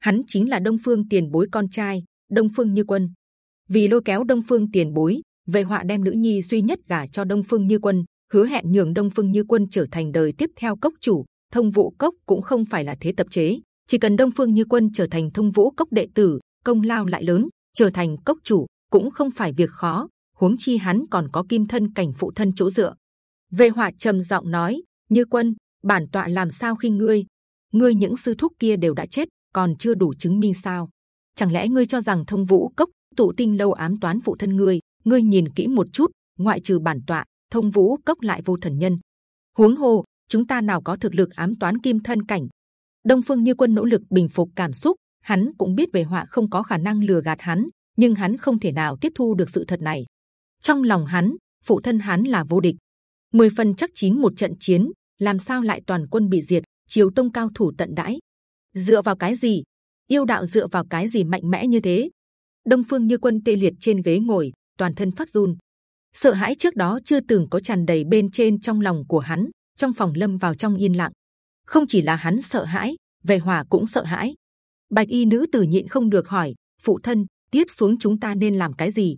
Hắn chính là Đông Phương Tiền Bối con trai, Đông Phương Như Quân. Vì lôi kéo Đông Phương Tiền Bối, về họa đem nữ nhi duy nhất gả cho Đông Phương Như Quân, hứa hẹn nhường Đông Phương Như Quân trở thành đời tiếp theo cốc chủ. Thông vụ Cốc cũng không phải là thế tập chế, chỉ cần Đông Phương Như Quân trở thành Thông Vũ Cốc đệ tử, công lao lại lớn, trở thành cốc chủ cũng không phải việc khó. Huống chi hắn còn có kim thân cảnh phụ thân chỗ dựa. Về họa trầm giọng nói, như quân bản tọa làm sao khi ngươi ngươi những sư thúc kia đều đã chết còn chưa đủ chứng minh sao chẳng lẽ ngươi cho rằng thông vũ cốc tụ tinh lâu ám toán phụ thân ngươi ngươi nhìn kỹ một chút ngoại trừ bản tọa thông vũ cốc lại vô thần nhân huống hồ chúng ta nào có thực lực ám toán kim thân cảnh đông phương như quân nỗ lực bình phục cảm xúc, hắn cũng biết về họa không có khả năng lừa gạt hắn, nhưng hắn không thể nào tiếp thu được sự thật này. Trong lòng hắn, phụ thân hắn là vô địch. Mười phần chắc chín một trận chiến, làm sao lại toàn quân bị diệt, triều tông cao thủ tận đãi? Dựa vào cái gì? Yêu đạo dựa vào cái gì mạnh mẽ như thế? Đông phương như quân tê liệt trên ghế ngồi, toàn thân phát run. Sợ hãi trước đó chưa từng có tràn đầy bên trên trong lòng của hắn, trong phòng lâm vào trong yên lặng không chỉ là hắn sợ hãi về hòa cũng sợ hãi bạch y nữ tử nhịn không được hỏi phụ thân tiếp xuống chúng ta nên làm cái gì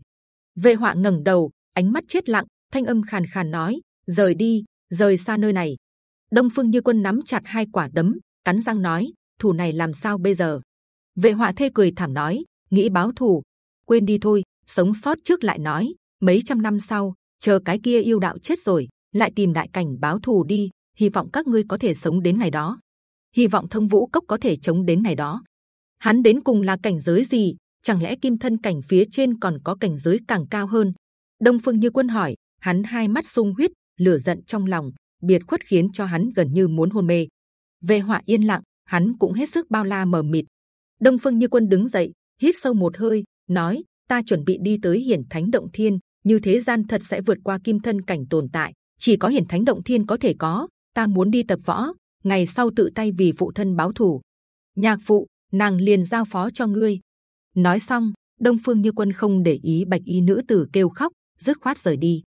về hòa ngẩng đầu ánh mắt chết lặng thanh âm khàn khàn nói rời đi, rời xa nơi này. Đông Phương Như Quân nắm chặt hai quả đấm, cắn răng nói: thủ này làm sao bây giờ? Vệ Họa thê cười thảm nói: nghĩ báo thù, quên đi thôi, sống sót trước lại nói. Mấy trăm năm sau, chờ cái kia yêu đạo chết rồi, lại tìm đại cảnh báo thù đi. Hy vọng các ngươi có thể sống đến ngày đó. Hy vọng thông vũ cốc có thể chống đến ngày đó. Hắn đến cùng là cảnh giới gì? Chẳng lẽ kim thân cảnh phía trên còn có cảnh giới càng cao hơn? Đông Phương Như Quân hỏi. Hắn hai mắt sung huyết, lửa giận trong lòng biệt khuất khiến cho hắn gần như muốn hôn mê về họa yên lặng hắn cũng hết sức bao la mờ mịt đông phương như quân đứng dậy hít sâu một hơi nói ta chuẩn bị đi tới hiển thánh động thiên như thế gian thật sẽ vượt qua kim thân cảnh tồn tại chỉ có hiển thánh động thiên có thể có ta muốn đi tập võ, ngày sau tự tay vì phụ thân báo thù. Nhạc phụ, nàng liền giao phó cho ngươi. Nói xong, đông phương như quân không để ý bạch y nữ tử kêu khóc, dứt khoát rời đi.